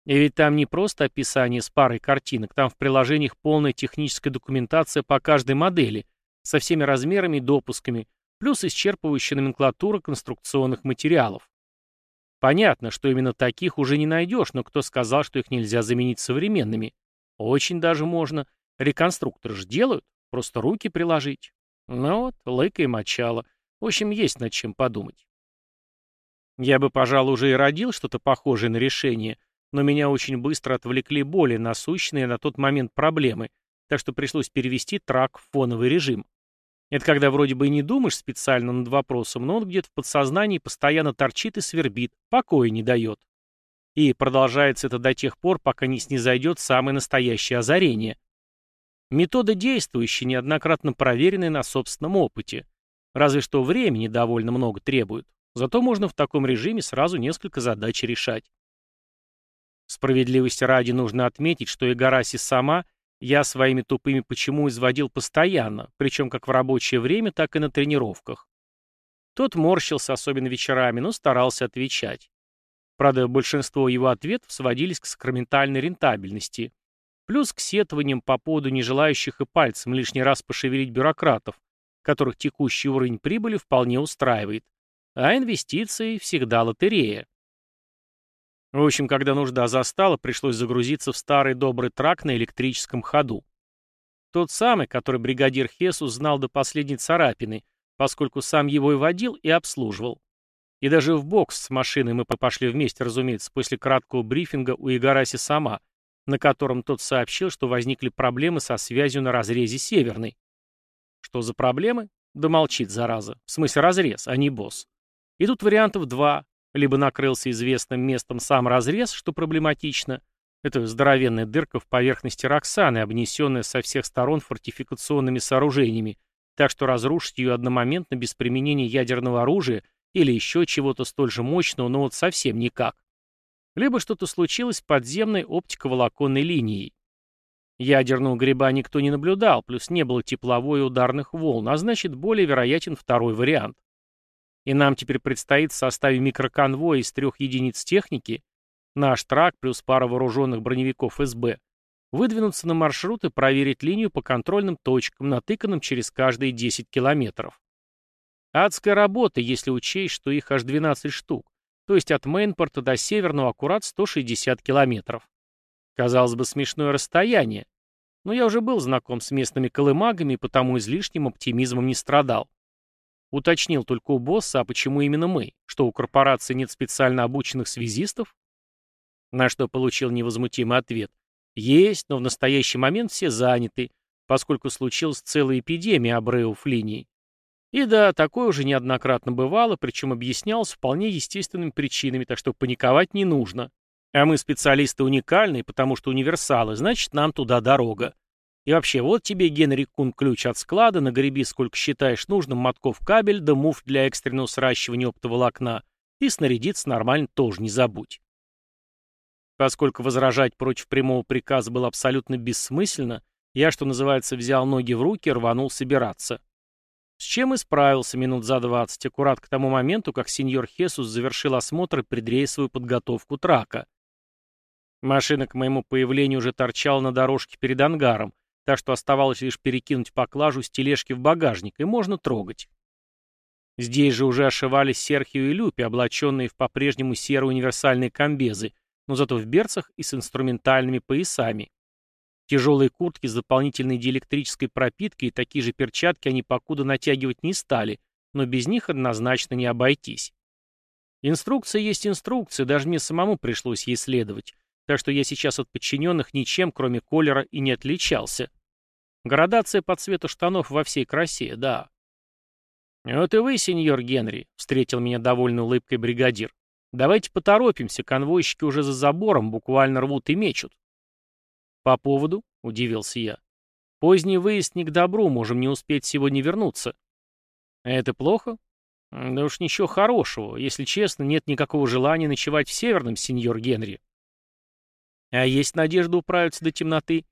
И ведь там не просто описание с парой картинок, там в приложениях полная техническая документация по каждой модели, со всеми размерами и допусками, плюс исчерпывающая номенклатура конструкционных материалов. Понятно, что именно таких уже не найдешь, но кто сказал, что их нельзя заменить современными? Очень даже можно. Реконструкторы же делают, просто руки приложить. Ну вот, лыка и мочало. В общем, есть над чем подумать. Я бы, пожалуй, уже и родил что-то похожее на решение, но меня очень быстро отвлекли более насущные на тот момент проблемы, так что пришлось перевести трак в фоновый режим. Это когда вроде бы и не думаешь специально над вопросом, но он где-то в подсознании постоянно торчит и свербит, покоя не дает. И продолжается это до тех пор, пока не снизойдет самое настоящее озарение. Метода действующая, неоднократно проверенная на собственном опыте. Разве что времени довольно много требует. Зато можно в таком режиме сразу несколько задач решать. Справедливости ради нужно отметить, что и Гараси сама я своими тупыми почему изводил постоянно, причем как в рабочее время, так и на тренировках. Тот морщился, особенно вечерами, но старался отвечать. Правда, большинство его ответов сводились к сакраментальной рентабельности. Плюс к сетованиям по поводу нежелающих и пальцем лишний раз пошевелить бюрократов, которых текущий уровень прибыли вполне устраивает. А инвестиции всегда лотерея. В общем, когда нужда застала, пришлось загрузиться в старый добрый трак на электрическом ходу. Тот самый, который бригадир Хесу знал до последней царапины, поскольку сам его и водил, и обслуживал. И даже в бокс с машиной мы пошли вместе, разумеется, после краткого брифинга у Игараси сама, на котором тот сообщил, что возникли проблемы со связью на разрезе Северной. Что за проблемы? Да молчит, зараза. В смысле разрез, а не босс. И тут вариантов два. Либо накрылся известным местом сам разрез, что проблематично. Это здоровенная дырка в поверхности Роксаны, обнесенная со всех сторон фортификационными сооружениями, так что разрушить ее одномоментно без применения ядерного оружия или еще чего-то столь же мощного, но вот совсем никак. либо что-то случилось с подземной оптиковолоконной линией. Ядерного гриба никто не наблюдал, плюс не было тепловой и ударных волн, а значит, более вероятен второй вариант. И нам теперь предстоит в составе микроконвоя из трех единиц техники, наш трак плюс пара вооруженных броневиков СБ, выдвинуться на маршрут и проверить линию по контрольным точкам, натыканным через каждые 10 километров. Адская работа, если учесть, что их аж 12 штук, то есть от Мейнпорта до Северного аккурат 160 километров. Казалось бы, смешное расстояние, но я уже был знаком с местными колымагами потому излишним оптимизмом не страдал. Уточнил только у босса, а почему именно мы, что у корпорации нет специально обученных связистов? На что получил невозмутимый ответ. Есть, но в настоящий момент все заняты, поскольку случилась целая эпидемия обрывов линий. И да, такое уже неоднократно бывало, причем объяснялось вполне естественными причинами, так что паниковать не нужно. А мы специалисты уникальные, потому что универсалы, значит, нам туда дорога. И вообще, вот тебе, Генри Кун, ключ от склада, нагреби сколько считаешь нужным, мотков кабель, да муфт для экстренного сращивания оптоволокна, и снарядиться нормально тоже не забудь. Поскольку возражать против прямого приказа было абсолютно бессмысленно, я, что называется, взял ноги в руки и рванул собираться. С чем и справился минут за двадцать, аккурат к тому моменту, как сеньор Хесус завершил осмотр и предрейсовую подготовку трака. Машина к моему появлению уже торчала на дорожке перед ангаром, так что оставалось лишь перекинуть поклажу с тележки в багажник, и можно трогать. Здесь же уже ошивались Серхио и Люпи, облаченные в по-прежнему серые универсальные комбезы, но зато в берцах и с инструментальными поясами. Тяжелые куртки с дополнительной диэлектрической пропиткой и такие же перчатки они покуда натягивать не стали, но без них однозначно не обойтись. Инструкция есть инструкция, даже мне самому пришлось ей следовать, так что я сейчас от подчиненных ничем, кроме колера, и не отличался. Градация по цвету штанов во всей красе, да. «Вот и вы, сеньор Генри», — встретил меня довольной улыбкой бригадир. «Давайте поторопимся, конвойщики уже за забором буквально рвут и мечут». «По поводу?» — удивился я. «Поздний выезд не к добру, можем не успеть сегодня вернуться». «Это плохо?» «Да уж ничего хорошего. Если честно, нет никакого желания ночевать в Северном, сеньор Генри». «А есть надежда управиться до темноты?»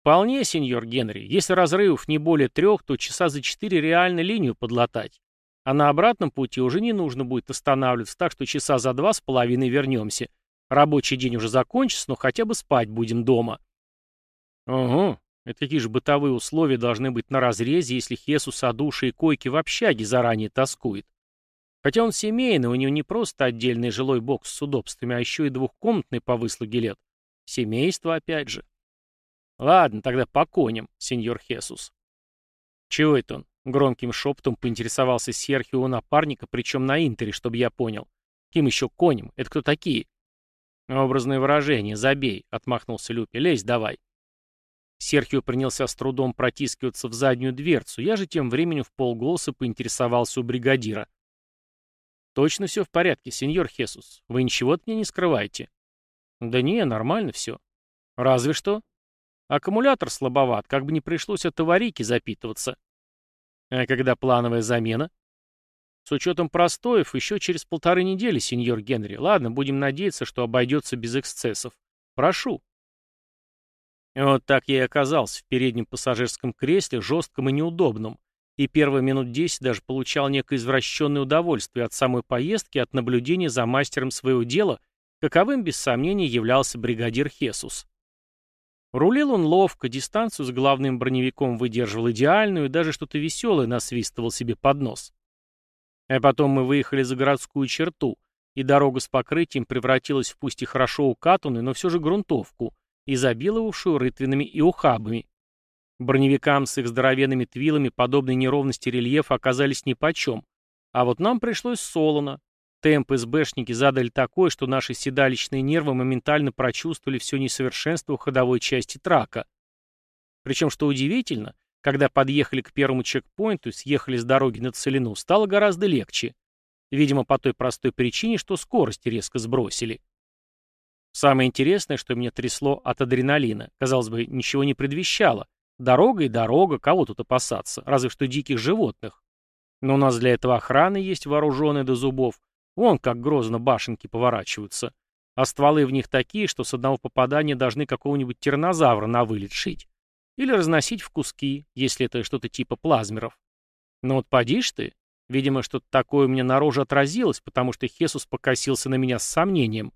«Вполне, сеньор Генри. Если разрывов не более трех, то часа за четыре реально линию подлатать. А на обратном пути уже не нужно будет останавливаться, так что часа за два с половиной вернемся. Рабочий день уже закончится, но хотя бы спать будем дома. Угу. Это какие же бытовые условия должны быть на разрезе, если Хесус о душе и койке в общаге заранее тоскует? Хотя он семейный, у него не просто отдельный жилой бокс с удобствами, а еще и двухкомнатный по выслуге лет. Семейство опять же. Ладно, тогда по коням, сеньор Хесус. Чего это он? Громким шепотом поинтересовался Серхио у напарника, причем на интере, чтобы я понял. Кем еще конем? Это кто такие? «Образное выражение, забей», — отмахнулся Люпи. «Лезь давай». Серхио принялся с трудом протискиваться в заднюю дверцу, я же тем временем в полголоса поинтересовался у бригадира. «Точно все в порядке, сеньор Хесус. Вы ничего от меня не скрываете?» «Да не, нормально все. Разве что. Аккумулятор слабоват, как бы не пришлось от аварийки запитываться». «А когда плановая замена?» С учетом простоев, еще через полторы недели, сеньор Генри. Ладно, будем надеяться, что обойдется без эксцессов. Прошу. вот так я и оказался в переднем пассажирском кресле, жестком и неудобном, и первые минут десять даже получал некое извращенное удовольствие от самой поездки, от наблюдения за мастером своего дела, каковым, без сомнения, являлся бригадир Хесус. Рулил он ловко, дистанцию с главным броневиком выдерживал идеальную, и даже что-то веселое насвистывал себе под нос. А потом мы выехали за городскую черту, и дорога с покрытием превратилась в пусть и хорошо укатанную, но все же грунтовку, изобиловавшую рытвинами и ухабами. Броневикам с их здоровенными твилами подобные неровности рельефа оказались нипочем, а вот нам пришлось солоно. Темп СБшники задали такой, что наши седалищные нервы моментально прочувствовали все несовершенство ходовой части трака. Причем, что удивительно, когда подъехали к первому чекпоинту и съехали с дороги на Целину, стало гораздо легче. Видимо, по той простой причине, что скорость резко сбросили. Самое интересное, что меня трясло от адреналина. Казалось бы, ничего не предвещало. Дорога и дорога, кого тут опасаться, разве что диких животных. Но у нас для этого охраны есть вооруженные до зубов. Вон как грозно башенки поворачиваются. а стволы в них такие, что с одного попадания должны какого-нибудь тираннозавра на вылет шить. Или разносить в куски, если это что-то типа плазмеров. Но вот поди ты, видимо, что-то такое у меня на отразилось, потому что Хесус покосился на меня с сомнением.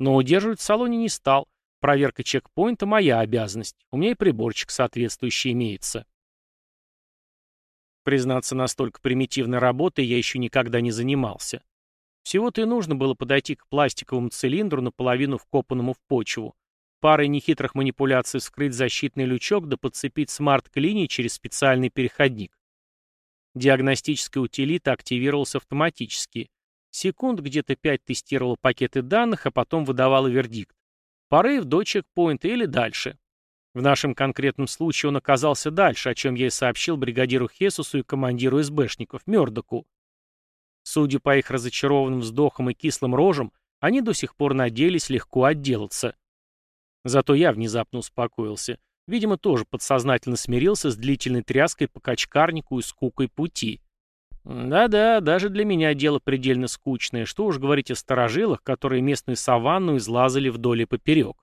Но удерживать в салоне не стал. Проверка чекпоинта — моя обязанность. У меня и приборчик соответствующий имеется. Признаться, настолько примитивной работой я еще никогда не занимался. Всего-то и нужно было подойти к пластиковому цилиндру, наполовину вкопанному в почву, парой нехитрых манипуляций вскрыть защитный лючок да подцепить смарт к линии через специальный переходник. Диагностическая утилита активировалась автоматически. Секунд где-то пять тестировала пакеты данных, а потом выдавала вердикт. Порыв до чекпоинта или дальше. В нашем конкретном случае он оказался дальше, о чем я и сообщил бригадиру Хесусу и командиру СБшников, Мёрдоку. Судя по их разочарованным вздохам и кислым рожам, они до сих пор надеялись легко отделаться. Зато я внезапно успокоился. Видимо, тоже подсознательно смирился с длительной тряской по качкарнику и скукой пути. Да-да, даже для меня дело предельно скучное, что уж говорить о старожилах, которые местную саванну излазали вдоль и поперек.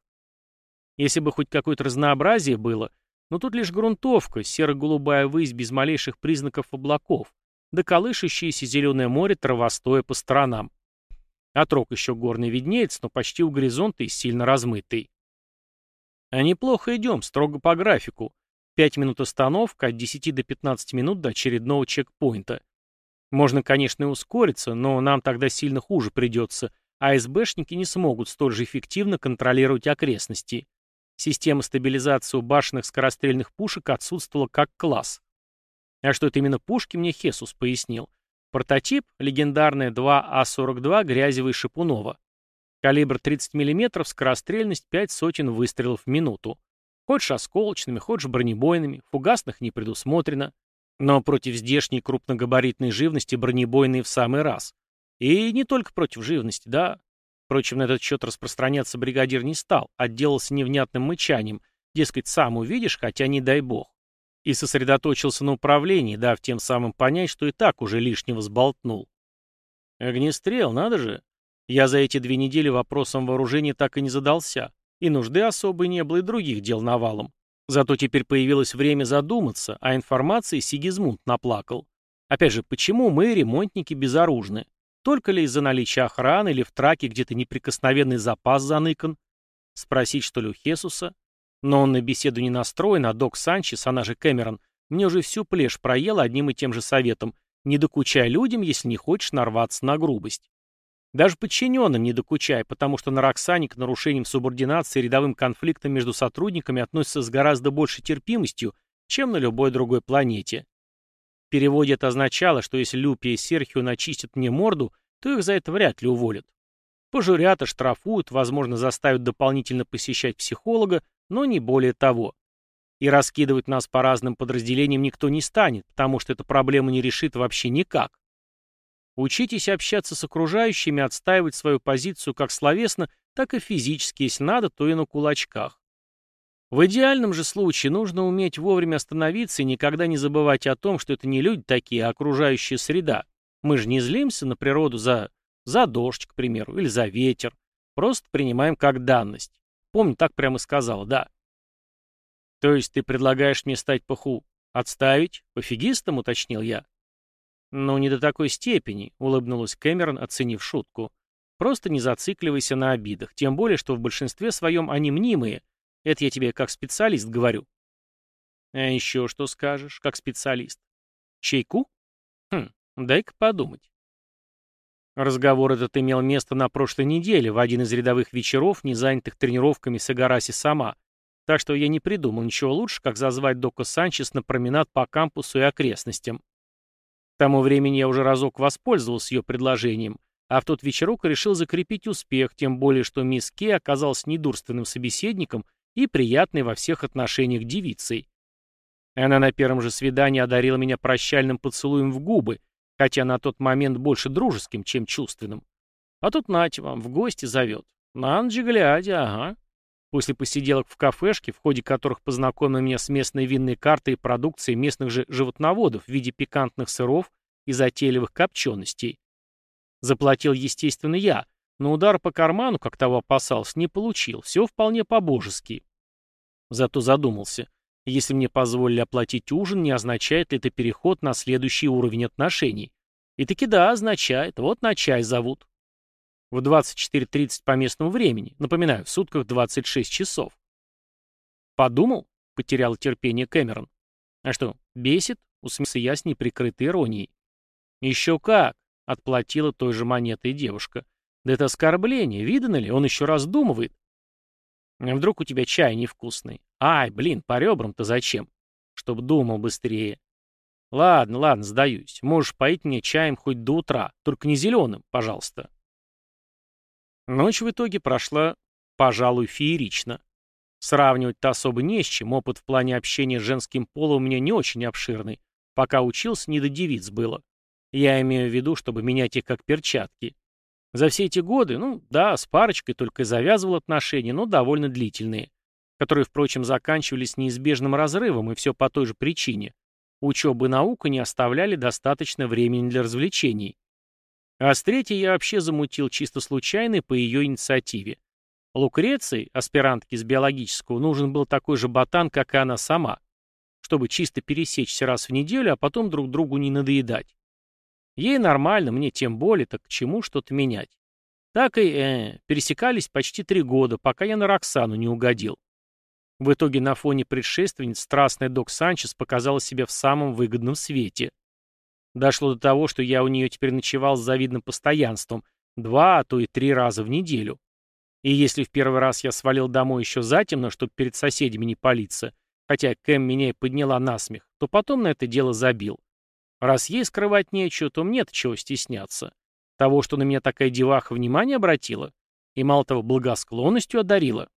Если бы хоть какое-то разнообразие было, но тут лишь грунтовка, серо-голубая высь без малейших признаков облаков, да колышущееся зеленое море травостоя по сторонам. Отрог еще горный виднеется, но почти у горизонта и сильно размытый. А неплохо идем, строго по графику. Пять минут остановка, от 10 до 15 минут до очередного чекпоинта. Можно, конечно, и ускориться, но нам тогда сильно хуже придется, а СБшники не смогут столь же эффективно контролировать окрестности. Система стабилизации у башенных скорострельных пушек отсутствовала как класс. А что это именно пушки, мне Хесус пояснил. Прототип — легендарная 2А-42 Грязева и Шипунова. Калибр 30 мм, скорострельность 5 сотен выстрелов в минуту. Хочешь осколочными, хочешь бронебойными, фугасных не предусмотрено. Но против здешней крупногабаритной живности бронебойные в самый раз. И не только против живности, да. Впрочем, на этот счет распространяться бригадир не стал, отделался невнятным мычанием, дескать, сам увидишь, хотя не дай бог. И сосредоточился на управлении, дав тем самым понять, что и так уже лишнего сболтнул. Огнестрел, надо же. Я за эти две недели вопросом вооружения так и не задался. И нужды особой не было, и других дел навалом. Зато теперь появилось время задуматься, а информации Сигизмунд наплакал. Опять же, почему мы, ремонтники, безоружны? Только ли из-за наличия охраны или в траке где-то неприкосновенный запас заныкан? Спросить, что ли, у Хесуса? Но он на беседу не настроен, а док Санчес, она же Кэмерон, мне уже всю плешь проел одним и тем же советом. Не докучай людям, если не хочешь нарваться на грубость. Даже подчиненным не докучай, потому что на Роксане к нарушениям субординации и рядовым конфликтам между сотрудниками относятся с гораздо большей терпимостью, чем на любой другой планете. В переводе это означало, что если Люпи и Серхио начистят мне морду, то их за это вряд ли уволят. Пожурят, оштрафуют, возможно, заставят дополнительно посещать психолога, но не более того. И раскидывать нас по разным подразделениям никто не станет, потому что эта проблема не решит вообще никак. Учитесь общаться с окружающими, отстаивать свою позицию как словесно, так и физически, если надо, то и на кулачках. В идеальном же случае нужно уметь вовремя остановиться и никогда не забывать о том, что это не люди такие, а окружающая среда. Мы же не злимся на природу за, за дождь, к примеру, или за ветер. Просто принимаем как данность. Помню, так прямо сказал, да. То есть ты предлагаешь мне стать паху? Отставить? Пофигистом, уточнил я. «Ну, не до такой степени», — улыбнулась Кэмерон, оценив шутку. «Просто не зацикливайся на обидах, тем более, что в большинстве своем они мнимые. Это я тебе как специалист говорю». «А еще что скажешь, как специалист?» «Чайку?» «Хм, дай-ка подумать». Разговор этот имел место на прошлой неделе, в один из рядовых вечеров, не занятых тренировками с Игараси сама, так что я не придумал ничего лучше, как зазвать Дока Санчес на променад по кампусу и окрестностям тому времени я уже разок воспользовался ее предложением, а в тот вечерок решил закрепить успех, тем более что мисс Кей оказалась недурственным собеседником и приятной во всех отношениях девицей. Она на первом же свидании одарила меня прощальным поцелуем в губы, хотя на тот момент больше дружеским, чем чувственным. А тут нате вам, в гости зовет. На ночь глядя, ага. После посиделок в кафешке, в ходе которых познакомил меня с местной винной картой и продукцией местных же животноводов в виде пикантных сыров и затейливых копченостей. Заплатил, естественно, я, но удар по карману, как того опасался, не получил. Все вполне по-божески. Зато задумался. Если мне позволили оплатить ужин, не означает ли это переход на следующий уровень отношений? И таки да, означает. Вот на чай зовут. В 24.30 по местному времени. Напоминаю, в сутках 26 часов. Подумал? Потерял терпение Кэмерон. А что, бесит? Усмеялся я с неприкрытой иронией. Еще как! Отплатила той же монетой девушка. Да это оскорбление, видно ли, он еще раздумывает. А вдруг у тебя чай невкусный? Ай, блин, по ребрам-то зачем? Чтоб думал быстрее. Ладно, ладно, сдаюсь. Можешь поить мне чаем хоть до утра, только не зеленым, пожалуйста. Ночь в итоге прошла, пожалуй, феерично. Сравнивать-то особо не с чем, опыт в плане общения с женским полом у меня не очень обширный. Пока учился, не до девиц было. Я имею в виду, чтобы менять их как перчатки. За все эти годы, ну да, с парочкой только и завязывал отношения, но довольно длительные, которые, впрочем, заканчивались неизбежным разрывом, и все по той же причине. Учеба и наука не оставляли достаточно времени для развлечений. А с третьей я вообще замутил чисто случайно по ее инициативе. Лукреции, аспирантке из биологического, нужен был такой же ботан, как и она сама, чтобы чисто пересечься раз в неделю, а потом друг другу не надоедать. Ей нормально, мне тем более, так к чему что-то менять. Так и э, пересекались почти три года, пока я на Роксану не угодил. В итоге на фоне предшественниц страстная док Санчес показала себя в самом выгодном свете. Дошло до того, что я у нее теперь ночевал с завидным постоянством, два, а то и три раза в неделю. И если в первый раз я свалил домой еще затемно, чтобы перед соседями не палиться, хотя Кэм меня и подняла насмех, то потом на это дело забил. Раз ей скрывать нечего, то мне-то чего стесняться. Того, что на меня такая деваха внимание обратила, и мало того, благосклонностью одарила.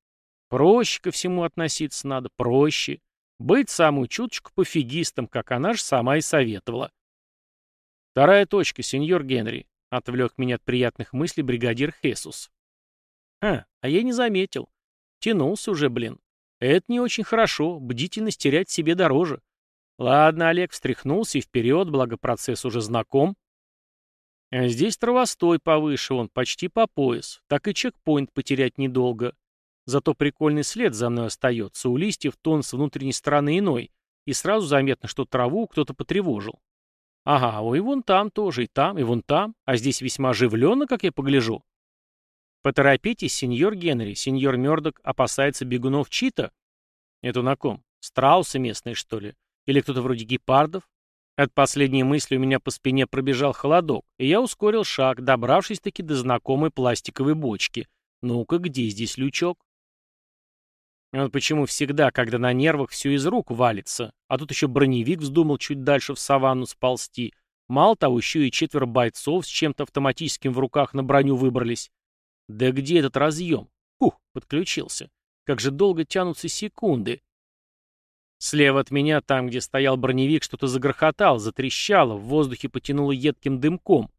Проще ко всему относиться надо, проще. Быть самую чуточку пофигистом, как она же сама и советовала. Вторая точка, сеньор Генри, — отвлек меня от приятных мыслей бригадир Хесус. А, а я не заметил. Тянулся уже, блин. Это не очень хорошо, бдительность терять себе дороже. Ладно, Олег встряхнулся и вперед, благо процесс уже знаком. А здесь травостой повыше, он почти по пояс. Так и чекпоинт потерять недолго. Зато прикольный след за мной остается. У листьев тон с внутренней стороны иной. И сразу заметно, что траву кто-то потревожил. Ага, ой, вон там тоже, и там, и вон там. А здесь весьма оживленно, как я погляжу. Поторопитесь, сеньор Генри. Сеньор Мёрдок опасается бегунов Чита. Это на ком? Страусы местные, что ли? Или кто-то вроде гепардов? От последней мысли у меня по спине пробежал холодок, и я ускорил шаг, добравшись-таки до знакомой пластиковой бочки. Ну-ка, где здесь лючок? Вот почему всегда, когда на нервах, все из рук валится. А тут еще броневик вздумал чуть дальше в саванну сползти. Мало того, еще и четверо бойцов с чем-то автоматическим в руках на броню выбрались. Да где этот разъем? Ух, подключился. Как же долго тянутся секунды. Слева от меня, там, где стоял броневик, что-то загрохотал, затрещало, в воздухе потянуло едким дымком.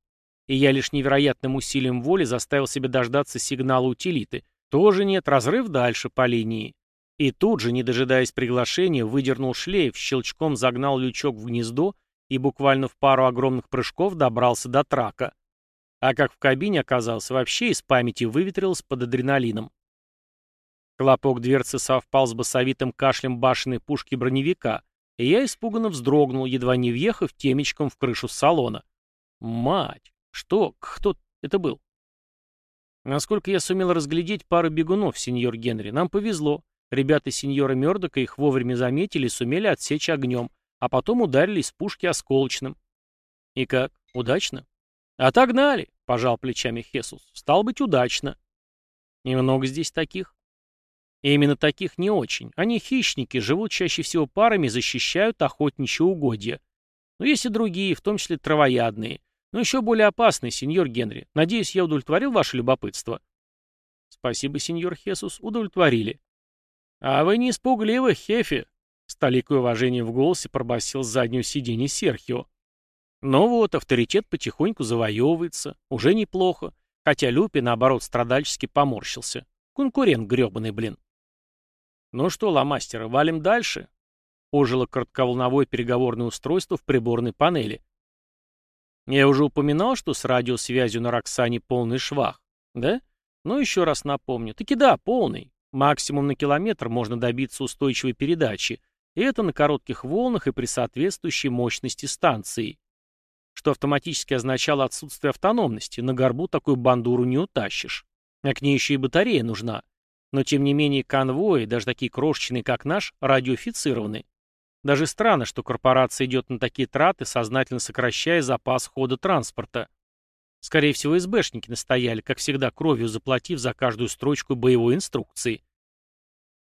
И я лишь невероятным усилием воли заставил себя дождаться сигнала утилиты. Тоже нет, разрыв дальше по линии. И тут же, не дожидаясь приглашения, выдернул шлейф, щелчком загнал лючок в гнездо и буквально в пару огромных прыжков добрался до трака. А как в кабине оказался, вообще из памяти выветрился под адреналином. Хлопок дверцы совпал с басовитым кашлем башенной пушки броневика, и я испуганно вздрогнул, едва не въехав темечком в крышу салона. Мать! Что? Кто это был? Насколько я сумел разглядеть пару бегунов, сеньор Генри, нам повезло. Ребята сеньора Мёрдока их вовремя заметили и сумели отсечь огнем, а потом ударили из пушки осколочным. И как? Удачно? Отогнали, пожал плечами Хесус. Стал быть, удачно. Немного здесь таких. И именно таких не очень. Они хищники, живут чаще всего парами, защищают охотничьи угодья. Но есть и другие, в том числе травоядные. Но еще более опасные, сеньор Генри. Надеюсь, я удовлетворил ваше любопытство? Спасибо, сеньор Хесус, удовлетворили. А вы не испугливы, Хефи? С толикой уважения в голосе пробасил с заднего сиденья Серхио. Но вот, авторитет потихоньку завоевывается. Уже неплохо. Хотя Люпи, наоборот, страдальчески поморщился. Конкурент гребаный, блин. «Ну что, ломастера, валим дальше?» Ожило коротковолновое переговорное устройство в приборной панели. Я уже упоминал, что с радиосвязью на Роксане полный швах. Да? Ну, еще раз напомню. Таки да, полный. Максимум на километр можно добиться устойчивой передачи. И это на коротких волнах и при соответствующей мощности станции. Что автоматически означало отсутствие автономности. На горбу такую бандуру не утащишь. А к ней еще и батарея нужна. Но тем не менее конвои, даже такие крошечные, как наш, радиофицированы. Даже странно, что корпорация идет на такие траты, сознательно сокращая запас хода транспорта. Скорее всего, СБшники настояли, как всегда, кровью заплатив за каждую строчку боевой инструкции.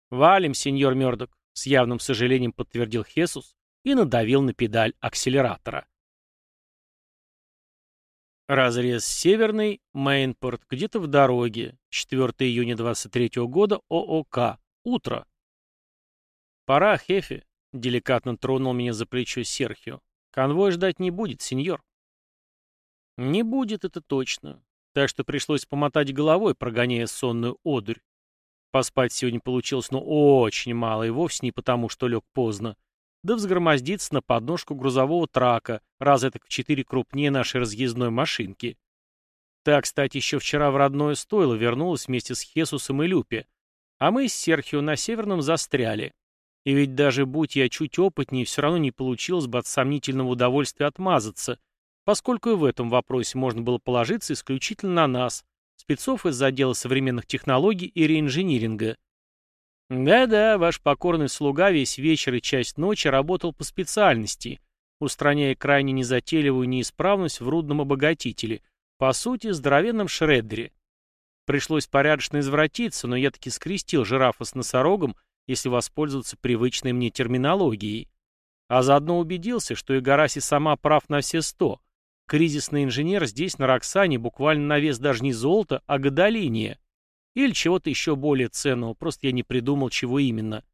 «Валим, сеньор Мёрдок», — с явным сожалением подтвердил Хесус и надавил на педаль акселератора. Разрез северный, Мейнпорт, где-то в дороге, 4 июня 23 года, ООК, утро. «Пора, Хефи», — деликатно тронул меня за плечо Серхио. «Конвой ждать не будет, сеньор». Не будет это точно. Так что пришлось помотать головой, прогоняя сонную одурь. Поспать сегодня получилось, ну, очень мало, и вовсе не потому, что лег поздно. Да взгромоздиться на подножку грузового трака, раз это в четыре крупнее нашей разъездной машинки. Так, кстати, еще вчера в родное стойло вернулась вместе с Хесусом и Люпи. А мы с Серхио на Северном застряли. И ведь даже будь я чуть опытнее, все равно не получилось бы от сомнительного удовольствия отмазаться, поскольку и в этом вопросе можно было положиться исключительно на нас, спецов из отдела современных технологий и реинжиниринга. Да-да, ваш покорный слуга весь вечер и часть ночи работал по специальности, устраняя крайне незатейливую неисправность в рудном обогатителе, по сути, здоровенном шреддере. Пришлось порядочно извратиться, но я таки скрестил жирафа с носорогом, если воспользоваться привычной мне терминологией. А заодно убедился, что и Гараси сама прав на все сто, Кризисный инженер здесь, на Роксане, буквально на вес даже не золота, а гадолиния. Или чего-то еще более ценного, просто я не придумал, чего именно.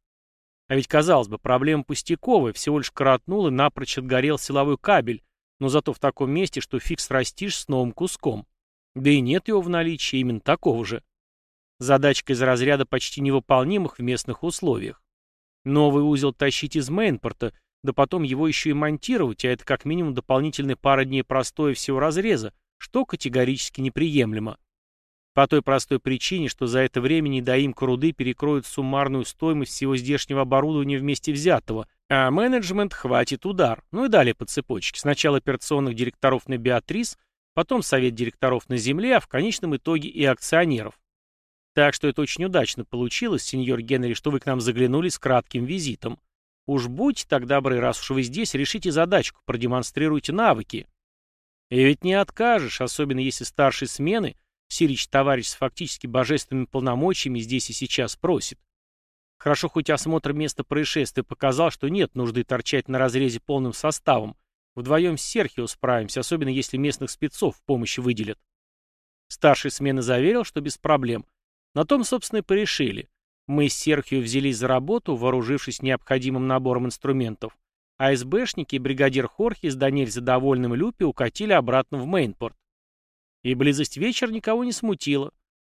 А ведь, казалось бы, проблема пустяковая, всего лишь коротнул и напрочь отгорел силовой кабель, но зато в таком месте, что фиг срастишь с новым куском. Да и нет его в наличии именно такого же. Задачка из разряда почти невыполнимых в местных условиях. Новый узел тащить из мейнпорта, да потом его еще и монтировать, а это как минимум дополнительные пара дней простоя всего разреза, что категорически неприемлемо. По той простой причине, что за это время недоимка руды перекроет суммарную стоимость всего здешнего оборудования вместе взятого, а менеджмент хватит удар. Ну и далее по цепочке. Сначала операционных директоров на Беатрис, потом совет директоров на Земле, а в конечном итоге и акционеров. Так что это очень удачно получилось, сеньор Генри, что вы к нам заглянули с кратким визитом. Уж будьте так добры, раз уж вы здесь, решите задачку, продемонстрируйте навыки. И ведь не откажешь, особенно если старший смены, Сирич товарищ с фактически божественными полномочиями здесь и сейчас просит. Хорошо, хоть осмотр места происшествия показал, что нет нужды торчать на разрезе полным составом. Вдвоем с Серхио справимся, особенно если местных спецов в помощи выделят. Старший смены заверил, что без проблем. На том, собственно, и порешили. Мы с Серхио взялись за работу, вооружившись необходимым набором инструментов, а СБшники и бригадир Хорхи с Даниэль задовольным Люпи укатили обратно в Мейнпорт. И близость вечера никого не смутила.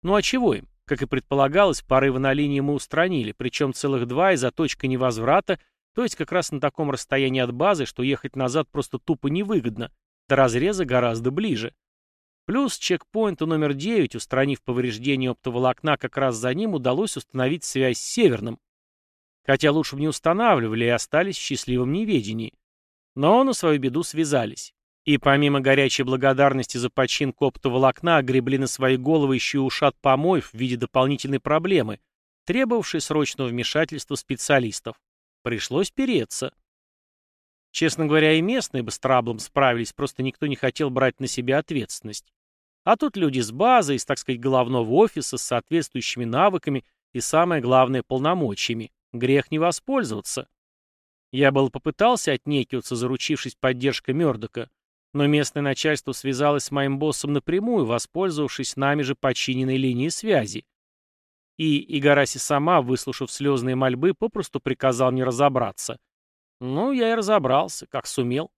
Ну а чего им? Как и предполагалось, порывы на линии мы устранили, причем целых два и за точкой невозврата, то есть как раз на таком расстоянии от базы, что ехать назад просто тупо невыгодно, до разреза гораздо ближе. Плюс чекпоинту номер 9, устранив повреждение оптоволокна, как раз за ним удалось установить связь с Северным. Хотя лучше бы не устанавливали и остались в счастливом неведении. Но на свою беду связались. И помимо горячей благодарности за починку оптоволокна, огребли на свои головы еще и ушат помоев в виде дополнительной проблемы, требовавшей срочного вмешательства специалистов. Пришлось переться. Честно говоря, и местные бы с траблом справились, просто никто не хотел брать на себя ответственность. А тут люди с базы, из, так сказать, головного офиса, с соответствующими навыками и, самое главное, полномочиями. Грех не воспользоваться. Я был попытался отнекиваться, заручившись поддержкой Мёрдока, но местное начальство связалось с моим боссом напрямую, воспользовавшись нами же подчиненной линией связи. И Игараси сама, выслушав слезные мольбы, попросту приказал мне разобраться. Ну, я и разобрался, как сумел.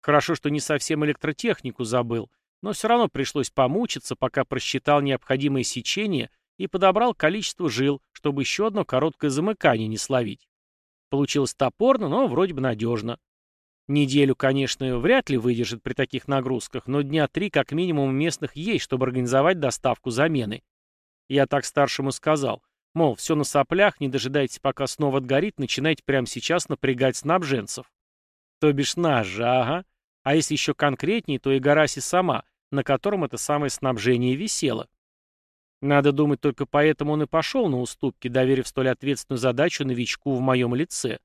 Хорошо, что не совсем электротехнику забыл, но все равно пришлось помучиться, пока просчитал необходимое сечение и подобрал количество жил, чтобы еще одно короткое замыкание не словить. Получилось топорно, но вроде бы надежно. Неделю, конечно, вряд ли выдержит при таких нагрузках, но дня три как минимум местных есть, чтобы организовать доставку замены. Я так старшему сказал. Мол, все на соплях, не дожидайтесь, пока снова отгорит, начинайте прямо сейчас напрягать снабженцев. То бишь наш же, ага. А если еще конкретнее, то и Гараси сама, на котором это самое снабжение висело. Надо думать, только поэтому он и пошел на уступки, доверив столь ответственную задачу новичку в моем лице.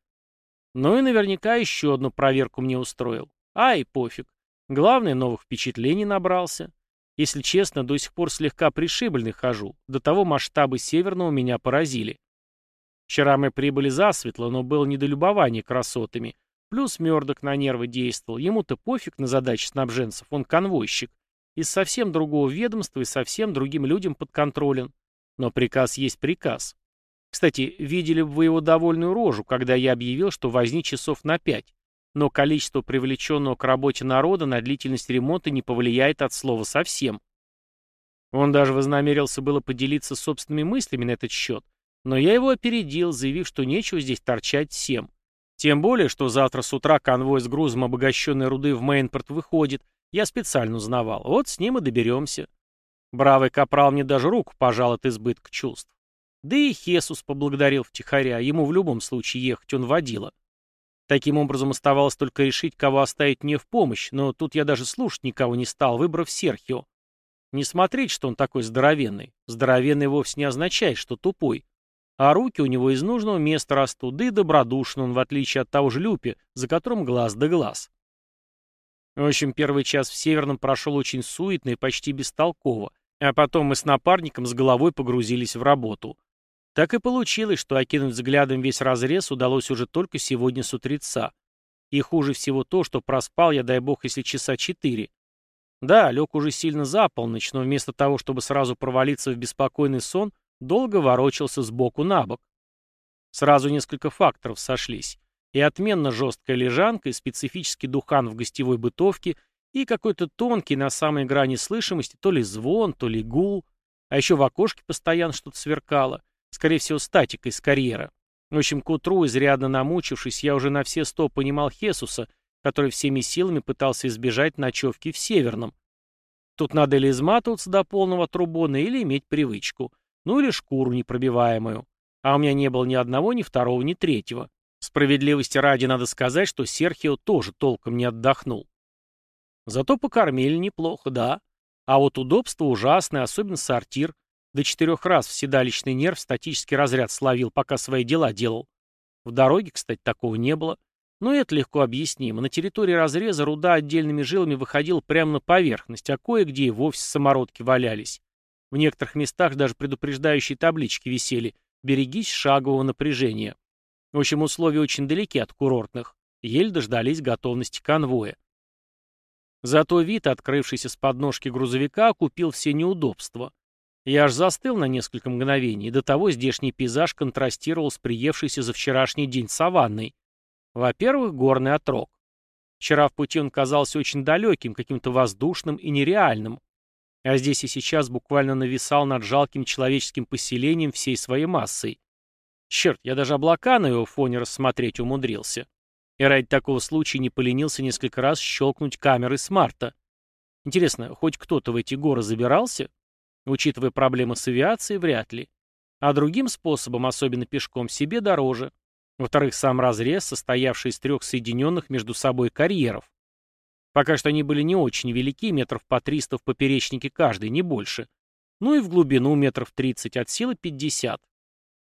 Ну и наверняка еще одну проверку мне устроил. Ай, пофиг. Главное, новых впечатлений набрался. Если честно, до сих пор слегка пришибленный хожу. До того масштабы Северного меня поразили. Вчера мы прибыли засветло, но было недолюбование красотами. Плюс Мёрдок на нервы действовал. Ему-то пофиг на задачи снабженцев, он конвойщик. Из совсем другого ведомства и совсем другим людям подконтролен. Но приказ есть приказ. Кстати, видели бы вы его довольную рожу, когда я объявил, что возни часов на пять. Но количество привлеченного к работе народа на длительность ремонта не повлияет от слова совсем. Он даже вознамерился было поделиться собственными мыслями на этот счет, но я его опередил, заявив, что нечего здесь торчать всем. Тем более, что завтра с утра конвой с грузом обогащенной руды в Мейнпорт выходит, я специально узнавал, вот с ним и доберемся. Бравый капрал мне даже руку пожал от избытка чувств. Да и Хесус поблагодарил втихаря, ему в любом случае ехать он водила. Таким образом оставалось только решить, кого оставить мне в помощь, но тут я даже слушать никого не стал, выбрав Серхио. Не смотреть, что он такой здоровенный. Здоровенный вовсе не означает, что тупой. А руки у него из нужного места растут, да и добродушен он, в отличие от того же Люпи, за которым глаз да глаз. В общем, первый час в Северном прошел очень суетно и почти бестолково, а потом мы с напарником с головой погрузились в работу. Так и получилось, что окинуть взглядом весь разрез удалось уже только сегодня с утреца. И хуже всего то, что проспал я, дай бог, если часа четыре. Да, лег уже сильно за полночь, но вместо того, чтобы сразу провалиться в беспокойный сон, долго ворочался с боку на бок. Сразу несколько факторов сошлись. И отменно жесткая лежанка, и специфический духан в гостевой бытовке, и какой-то тонкий на самой грани слышимости то ли звон, то ли гул. А еще в окошке постоянно что-то сверкало. Скорее всего, статика из карьера. В общем, к утру, изрядно намучившись, я уже на все сто понимал Хесуса, который всеми силами пытался избежать ночевки в Северном. Тут надо или изматываться до полного трубона, или иметь привычку. Ну или шкуру непробиваемую. А у меня не было ни одного, ни второго, ни третьего. Справедливости ради надо сказать, что Серхио тоже толком не отдохнул. Зато покормили неплохо, да. А вот удобство ужасное, особенно сортир. До четырех раз в седалищный нерв статический разряд словил, пока свои дела делал. В дороге, кстати, такого не было. Но это легко объяснимо. На территории разреза руда отдельными жилами выходила прямо на поверхность, а кое-где и вовсе самородки валялись. В некоторых местах даже предупреждающие таблички висели «Берегись шагового напряжения». В общем, условия очень далеки от курортных. Еле дождались готовности конвоя. Зато вид, открывшийся с подножки грузовика, купил все неудобства. Я аж застыл на несколько мгновений, и до того здешний пейзаж контрастировал с приевшейся за вчерашний день саванной. Во-первых, горный отрог. Вчера в пути он казался очень далеким, каким-то воздушным и нереальным. А здесь и сейчас буквально нависал над жалким человеческим поселением всей своей массой. Черт, я даже облака на его фоне рассмотреть умудрился. И ради такого случая не поленился несколько раз щелкнуть камеры смарта. Интересно, хоть кто-то в эти горы забирался? Учитывая проблемы с авиацией, вряд ли. А другим способом, особенно пешком, себе дороже. Во-вторых, сам разрез, состоявший из трех соединенных между собой карьеров. Пока что они были не очень велики, метров по 300 в поперечнике каждый, не больше. Ну и в глубину метров 30, от силы 50.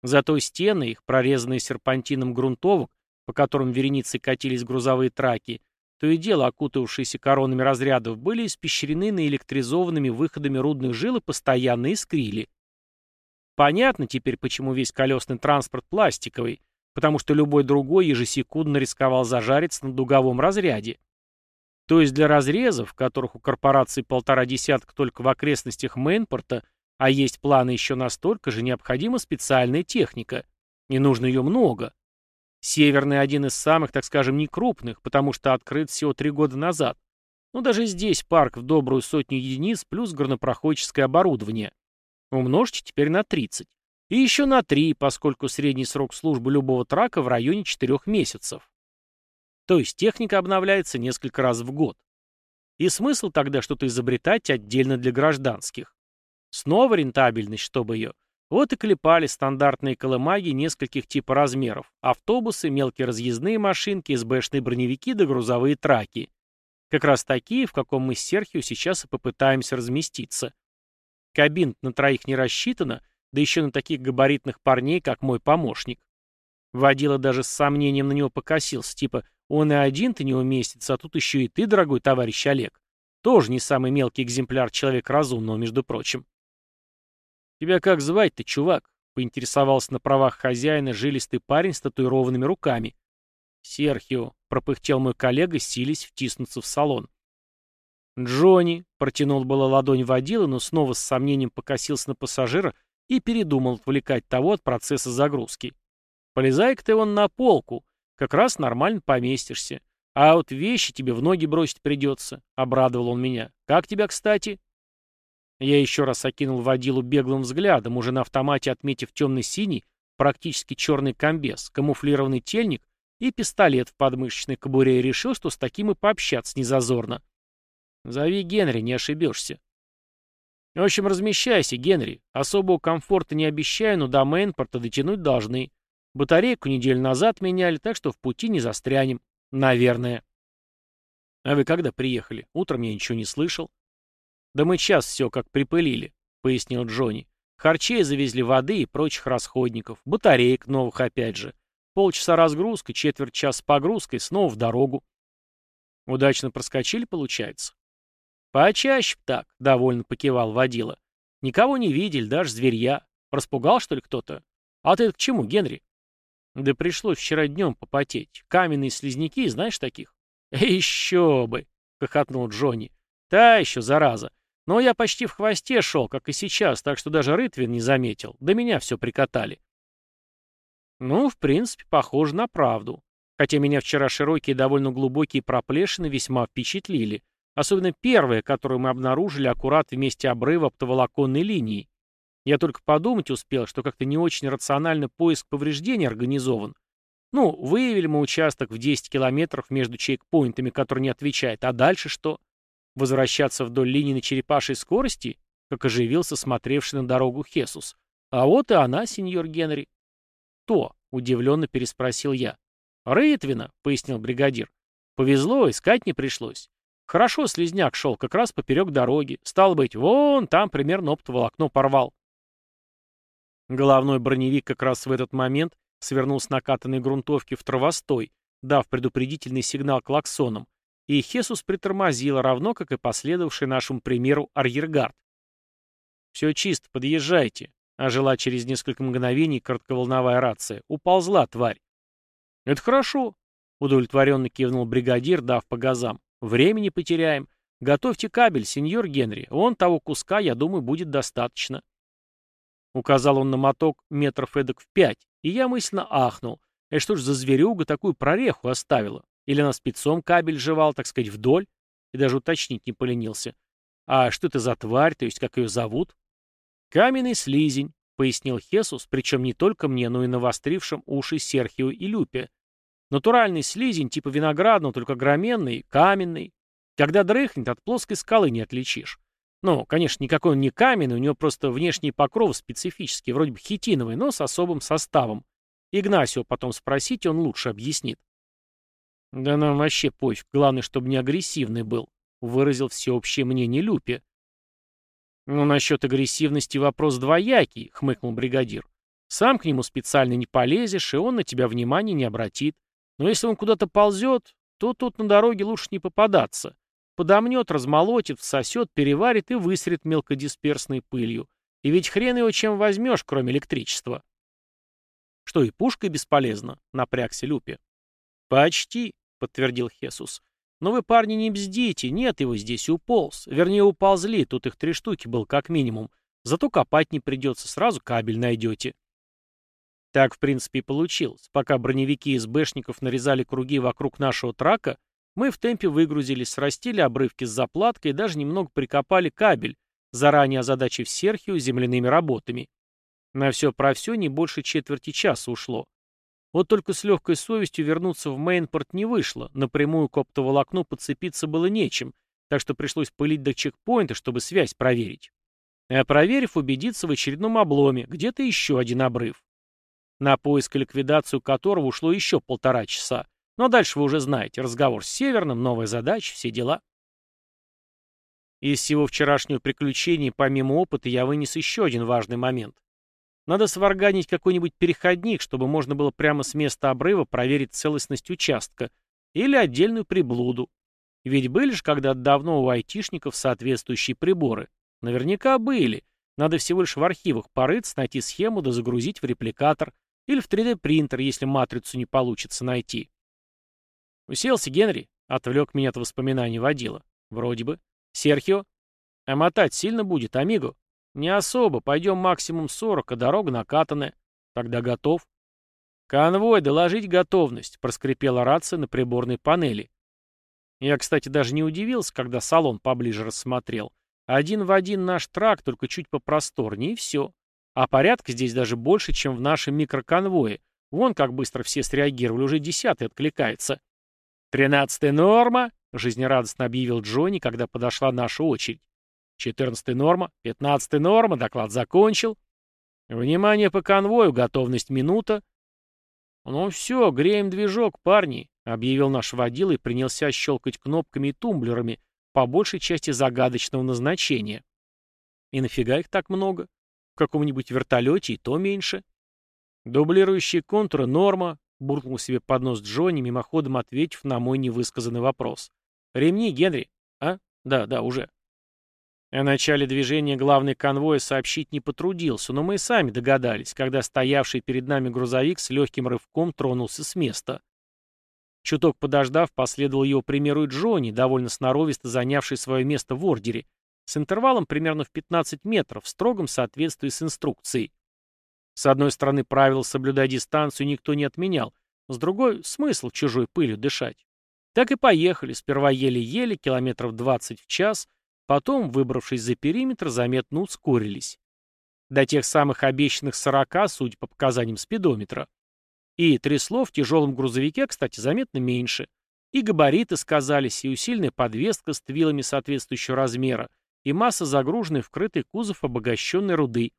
Зато стены их, прорезанные серпантином грунтовок, по которым вереницей катились грузовые траки, то и дело, окутавшиеся коронами разрядов, были испещрены наэлектризованными выходами рудных жил и постоянно искрили. Понятно теперь, почему весь колесный транспорт пластиковый, потому что любой другой ежесекундно рисковал зажариться на дуговом разряде. То есть для разрезов, которых у корпорации полтора десятка только в окрестностях Мейнпорта, а есть планы еще настолько же, необходима специальная техника. И нужно ее много. Северный один из самых, так скажем, некрупных, потому что открыт всего три года назад. Но даже здесь парк в добрую сотню единиц плюс горнопроходческое оборудование. Умножьте теперь на 30. И еще на 3, поскольку средний срок службы любого трака в районе 4 месяцев. То есть техника обновляется несколько раз в год. И смысл тогда что-то изобретать отдельно для гражданских. Снова рентабельность, чтобы ее. Вот и клепали стандартные колымаги нескольких типа размеров. Автобусы, мелкие разъездные машинки, СБшные броневики да грузовые траки. Как раз такие, в каком мы с Серхио сейчас и попытаемся разместиться. Кабин на троих не рассчитана, да еще на таких габаритных парней, как мой помощник. Водила даже с сомнением на него покосился, типа «он и один-то не уместится, а тут еще и ты, дорогой товарищ Олег». Тоже не самый мелкий экземпляр человека разумного, между прочим. «Тебя как звать-то, чувак?» — поинтересовался на правах хозяина жилистый парень с татуированными руками. «Серхио», — пропыхтел мой коллега, сились втиснуться в салон. «Джонни», — протянул было ладонь водила, но снова с сомнением покосился на пассажира и передумал отвлекать того от процесса загрузки. «Полезай-ка ты вон на полку, как раз нормально поместишься. А вот вещи тебе в ноги бросить придется», — обрадовал он меня. «Как тебя, кстати?» Я еще раз окинул водилу беглым взглядом, уже на автомате отметив темно-синий, практически черный комбез, камуфлированный тельник и пистолет в подмышечной кобуре и решил, что с таким и пообщаться незазорно. «Зови Генри, не ошибешься». В общем, размещайся, Генри. Особого комфорта не обещаю, но до Мейнпорта дотянуть должны. Батарейку неделю назад меняли, так что в пути не застрянем. Наверное. А вы когда приехали? Утром я ничего не слышал. «Да мы час все как припылили», — пояснил Джонни. «Харчей завезли воды и прочих расходников, батареек новых опять же. Полчаса разгрузка, четверть час с погрузкой, снова в дорогу». «Удачно проскочили, получается?» «Почаще так», — довольно покивал водила. «Никого не видели, даже зверья. Распугал, что ли, кто-то? А ты к чему, Генри?» «Да пришлось вчера днем попотеть. Каменные слизняки, знаешь таких?» «Еще бы!» — хохотнул Джонни. «Та еще, зараза. Но я почти в хвосте шел, как и сейчас, так что даже Рытвин не заметил. До меня все прикатали. Ну, в принципе, похоже на правду. Хотя меня вчера широкие довольно глубокие проплешины весьма впечатлили. Особенно первая, которую мы обнаружили аккурат в месте обрыва оптоволоконной линии. Я только подумать успел, что как-то не очень рационально поиск повреждений организован. Ну, выявили мы участок в 10 километров между чейкпоинтами, который не отвечает. А дальше что? Возвращаться вдоль линии на черепашей скорости, как оживился смотревший на дорогу Хесус. А вот и она, сеньор Генри. То, удивленно переспросил я. Рытвина, пояснил бригадир. Повезло, искать не пришлось. Хорошо слизняк шел как раз поперек дороги. Стало быть, вон там примерно оптоволокно порвал. Головной броневик как раз в этот момент свернул с накатанной грунтовки в травостой, дав предупредительный сигнал клаксоном, и Хесус притормозил, равно как и последовавший нашему примеру арьергард. «Все чисто, подъезжайте», — ожила через несколько мгновений коротковолновая рация. «Уползла, тварь». «Это хорошо», — удовлетворенно кивнул бригадир, дав по газам. «Времени потеряем. Готовьте кабель, сеньор Генри. Вон того куска, я думаю, будет достаточно». Указал он на моток метров эдак в пять, и я мысленно ахнул. Это что ж за зверюга такую прореху оставила? Или она спецом кабель жевал, так сказать, вдоль? И даже уточнить не поленился. А что это за тварь, то есть как ее зовут? Каменный слизень, пояснил Хесус, причем не только мне, но и навострившим уши Серхио и Люпе. Натуральный слизень, типа виноградного, только громенный, каменный. Когда дрыхнет, от плоской скалы не отличишь. Ну, конечно, никакой он не каменный, у него просто внешний покров специфический, вроде бы хитиновый, но с особым составом. Игнасио потом спросите, он лучше объяснит. «Да нам вообще пофиг, главное, чтобы не агрессивный был», — выразил всеобщее мнение Люпи. «Ну, насчет агрессивности вопрос двоякий», — хмыкнул бригадир. «Сам к нему специально не полезешь, и он на тебя внимания не обратит. Но если он куда-то ползет, то тут на дороге лучше не попадаться. Подомнет, размолотит, всосет, переварит и высрет мелкодисперсной пылью. И ведь хрен его чем возьмешь, кроме электричества». «Что, и пушкой бесполезно?» — напрягся Люпи. «Почти», — подтвердил Хесус. «Но вы, парни, не бздите, нет его здесь, уполз. Вернее, уползли, тут их три штуки был как минимум. Зато копать не придется, сразу кабель найдете». Так, в принципе, и получилось. Пока броневики из бэшников нарезали круги вокруг нашего трака, мы в темпе выгрузились, срастили обрывки с заплаткой и даже немного прикопали кабель, заранее озадачив Серхию земляными работами. На все про все не больше четверти часа ушло. Вот только с легкой совестью вернуться в Мейнпорт не вышло, напрямую к оптоволокну подцепиться было нечем, так что пришлось пылить до чекпоинта, чтобы связь проверить. А проверив, убедиться в очередном обломе, где-то еще один обрыв. На поиск и ликвидацию которого ушло еще полтора часа. Но дальше вы уже знаете, разговор с Северным, новая задача, все дела. Из всего вчерашнего приключения, помимо опыта, я вынес еще один важный момент. Надо сварганить какой-нибудь переходник, чтобы можно было прямо с места обрыва проверить целостность участка. Или отдельную приблуду. Ведь были же когда-то давно у айтишников соответствующие приборы. Наверняка были. Надо всего лишь в архивах порыться, найти схему да загрузить в репликатор. Или в 3D-принтер, если матрицу не получится найти. Уселся Генри, отвлек меня от воспоминаний водила. Вроде бы. Серхио? А мотать сильно будет, амиго? Не особо, пойдем максимум 40, а дорога накатанная. Тогда готов. Конвой, доложить готовность, проскрипела рация на приборной панели. Я, кстати, даже не удивился, когда салон поближе рассмотрел. Один в один наш трак, только чуть попросторнее, и все. А порядка здесь даже больше, чем в нашем микроконвое. Вон как быстро все среагировали, уже десятый откликается. «Тринадцатая норма», — жизнерадостно объявил Джонни, когда подошла наша очередь. «Четырнадцатая норма, пятнадцатая норма, доклад закончил. Внимание по конвою, готовность минута». «Ну все, греем движок, парни», — объявил наш водила и принялся щелкать кнопками и тумблерами, по большей части загадочного назначения. И нафига их так много? В каком-нибудь вертолете и то меньше. Дублирующие контуры — норма, буркнул себе под нос Джонни, мимоходом ответив на мой невысказанный вопрос. «Ремни, Генри?» «А? Да, да, уже». О начале движения главный конвой сообщить не потрудился, но мы и сами догадались, когда стоявший перед нами грузовик с легким рывком тронулся с места. Чуток подождав, последовал его примеру и Джонни, довольно сноровисто занявший свое место в ордере, с интервалом примерно в 15 метров, в строгом соответствии с инструкцией. С одной стороны, правило соблюдать дистанцию никто не отменял, с другой — смысл чужой пылью дышать. Так и поехали, сперва еле-еле, километров 20 в час, потом, выбравшись за периметр, заметно ускорились. До тех самых обещанных 40, судя по показаниям спидометра. И трясло в тяжелом грузовике, кстати, заметно меньше. И габариты сказались, и усиленная подвеска с твилами соответствующего размера, и масса загруженной в крытый кузов обогащенной руды.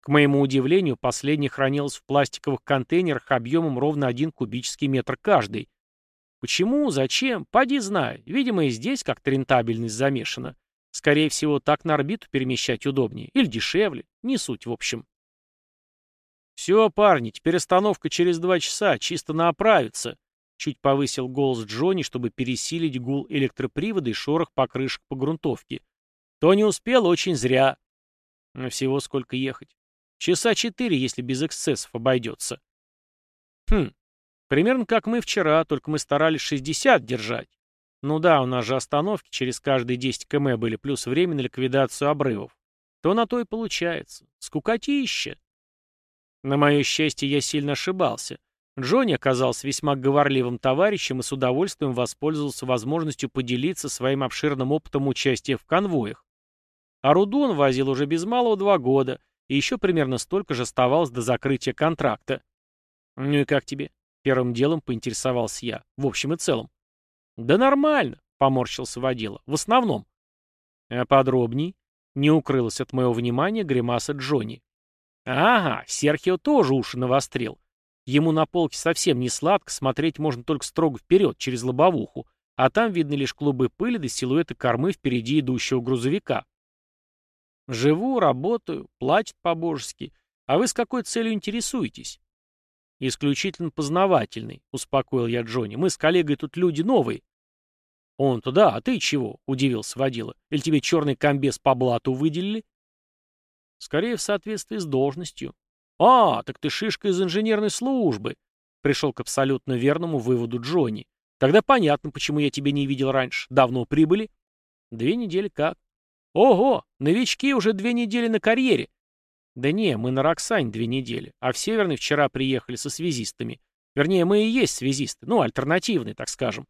К моему удивлению, последняя хранилась в пластиковых контейнерах объемом ровно один кубический метр каждый. Почему? Зачем? Поди знай. Видимо, и здесь как-то рентабельность замешана. Скорее всего, так на орбиту перемещать удобнее. Или дешевле. Не суть, в общем. «Все, парни, теперь остановка через два часа, чисто на оправиться», чуть повысил голос Джонни, чтобы пересилить гул электропривода и шорох покрышек по грунтовке. «То не успел, очень зря». «Всего сколько ехать?» Часа четыре, если без эксцессов обойдется. Хм, примерно как мы вчера, только мы старались 60 держать. Ну да, у нас же остановки через каждые 10 км были, плюс время на ликвидацию обрывов. То на то и получается. Скукотища. На мое счастье, я сильно ошибался. Джонни оказался весьма говорливым товарищем и с удовольствием воспользовался возможностью поделиться своим обширным опытом участия в конвоях. А Рудон возил уже без малого два года — и еще примерно столько же оставалось до закрытия контракта. «Ну и как тебе?» — первым делом поинтересовался я. «В общем и целом». «Да нормально», — поморщился водила. «В основном». «А подробней?» — не укрылась от моего внимания гримаса Джонни. «Ага, Серхио тоже уши навострил. Ему на полке совсем не сладко, смотреть можно только строго вперед, через лобовуху, а там видны лишь клубы пыли до да силуэта кормы впереди идущего грузовика. Живу, работаю, платят по-божески. А вы с какой целью интересуетесь? Исключительно познавательный, успокоил я Джонни. Мы с коллегой тут люди новые. Он-то да, а ты чего? Удивился водила. Или тебе черный комбез по блату выделили? Скорее в соответствии с должностью. А, так ты шишка из инженерной службы. Пришел к абсолютно верному выводу Джонни. Тогда понятно, почему я тебя не видел раньше. Давно прибыли? Две недели как. Ого, новички уже две недели на карьере. Да не, мы на Роксань две недели, а в Северный вчера приехали со связистами. Вернее, мы и есть связисты, ну, альтернативные, так скажем.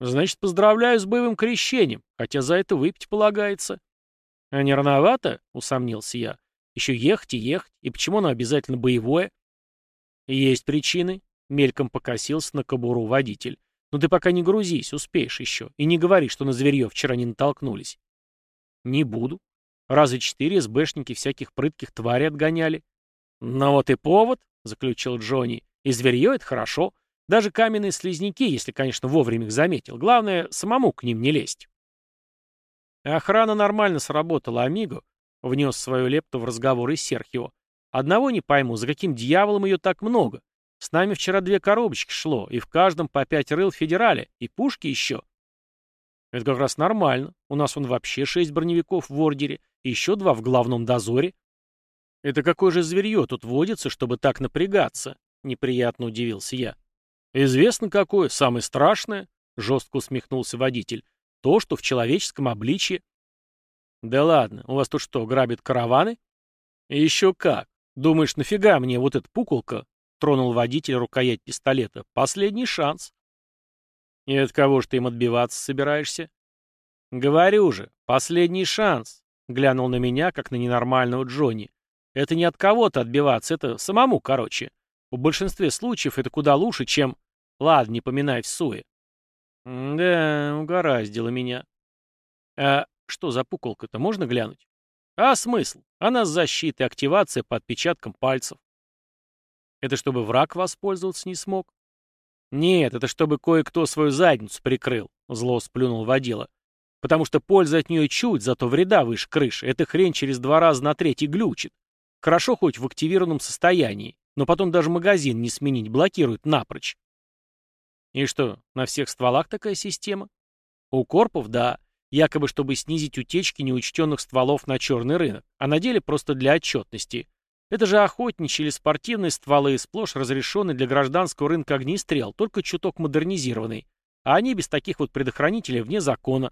Значит, поздравляю с боевым крещением, хотя за это выпить полагается. А не рановато, усомнился я. Еще ехать и ехать, и почему оно обязательно боевое? Есть причины. Мельком покосился на кобуру водитель. Но ты пока не грузись, успеешь еще. И не говори, что на зверье вчера не натолкнулись. Не буду. Раза четыре СБшники всяких прытких тварей отгоняли. Ну вот и повод, заключил Джонни. И зверье это хорошо. Даже каменные слизняки, если, конечно, вовремя их заметил. Главное, самому к ним не лезть. Охрана нормально сработала, Амиго, внес свою лепту в разговор и Серхио. Одного не пойму, за каким дьяволом ее так много? С нами вчера две коробочки шло, и в каждом по пять рыл федерале, и пушки еще. Это как раз нормально. У нас он вообще шесть броневиков в ордере, еще два в главном дозоре. Это какое же зверье тут водится, чтобы так напрягаться? Неприятно удивился я. Известно какое, самое страшное, жестко усмехнулся водитель. То, что в человеческом обличье. Да ладно, у вас тут что, грабят караваны? еще как. Думаешь, нафига мне вот эта пуколка? Тронул водитель рукоять пистолета. Последний шанс. И от кого ж ты им отбиваться собираешься? Говорю же, последний шанс. Глянул на меня, как на ненормального Джонни. Это не от кого-то отбиваться, это самому, короче. В большинстве случаев это куда лучше, чем... Ладно, не поминай в суе. Да, угораздило меня. А что за пуколка-то, можно глянуть? А смысл? Она с защитой, активация по отпечаткам пальцев. Это чтобы враг воспользоваться не смог? Нет, это чтобы кое-кто свою задницу прикрыл, зло сплюнул водила. Потому что польза от нее чуть, зато вреда выше крыши. Эта хрень через два раза на третий глючит. Хорошо хоть в активированном состоянии, но потом даже магазин не сменить, блокирует напрочь. И что, на всех стволах такая система? У корпов, да, якобы чтобы снизить утечки неучтенных стволов на черный рынок, а на деле просто для отчетности. Это же охотничьи или спортивные стволы, сплошь разрешенные для гражданского рынка огнестрел, только чуток модернизированный. А они без таких вот предохранителей вне закона.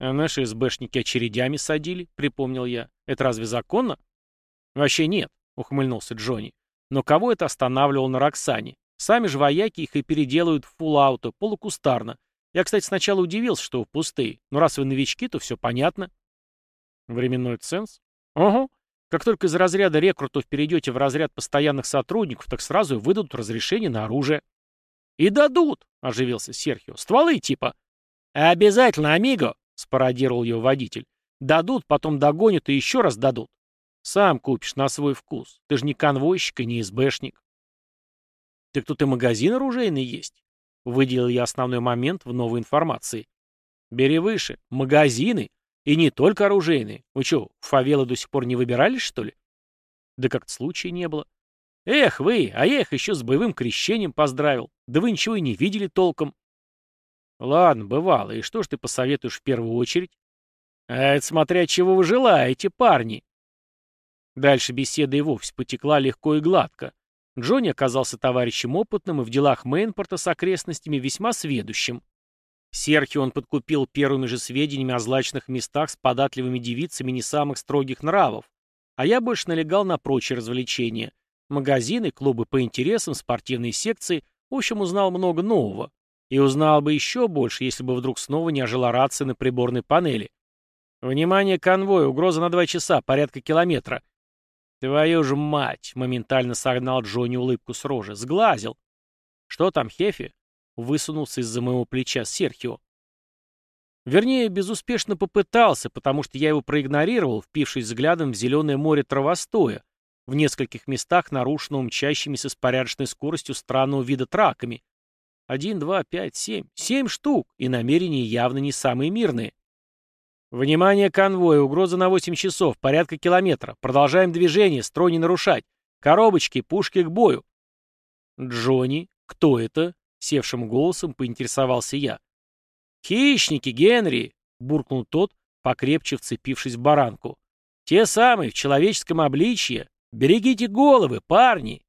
А наши СБшники очередями садили, припомнил я. Это разве законно? Вообще нет, ухмыльнулся Джонни. Но кого это останавливал на Роксане? Сами же вояки их и переделают в фулл-ауто, полукустарно. Я, кстати, сначала удивился, что пустые, но раз вы новички, то все понятно. Временной ценз? Ого. Как только из разряда рекрутов перейдете в разряд постоянных сотрудников, так сразу выдадут разрешение на оружие. «И дадут», — оживился Серхио. «Стволы типа». «Обязательно, амиго», — спародировал его водитель. «Дадут, потом догонят и еще раз дадут. Сам купишь на свой вкус. Ты же не конвойщик и не СБшник». «Так тут и магазин оружейный есть», — выделил я основной момент в новой информации. «Бери выше. Магазины. И не только оружейные. Вы что, в фавелы до сих пор не выбирались, что ли? Да как-то случая не было. Эх вы, а я их еще с боевым крещением поздравил. Да вы ничего и не видели толком. Ладно, бывало. И что ж ты посоветуешь в первую очередь? А это смотря чего вы желаете, парни. Дальше беседа и вовсе потекла легко и гладко. Джонни оказался товарищем опытным и в делах Мейнпорта с окрестностями весьма сведущим. Серхио он подкупил первыми же сведениями о злачных местах с податливыми девицами не самых строгих нравов, а я больше налегал на прочие развлечения. Магазины, клубы по интересам, спортивные секции, в общем, узнал много нового. И узнал бы еще больше, если бы вдруг снова не ожила рация на приборной панели. «Внимание, конвой, угроза на два часа, порядка километра». «Твою же мать!» — моментально согнал Джонни улыбку с рожи. «Сглазил!» «Что там, Хефи?» высунулся из-за моего плеча Серхио. Вернее, безуспешно попытался, потому что я его проигнорировал, впившись взглядом в зеленое море травостоя, в нескольких местах нарушенного мчащимися с порядочной скоростью странного вида траками. Один, два, пять, семь. Семь штук, и намерения явно не самые мирные. Внимание, конвой, угроза на восемь часов, порядка километра. Продолжаем движение, строй не нарушать. Коробочки, пушки к бою. Джонни, кто это? Севшим голосом поинтересовался я. «Хищники, Генри!» — буркнул тот, покрепче вцепившись в баранку. «Те самые, в человеческом обличье. Берегите головы, парни!»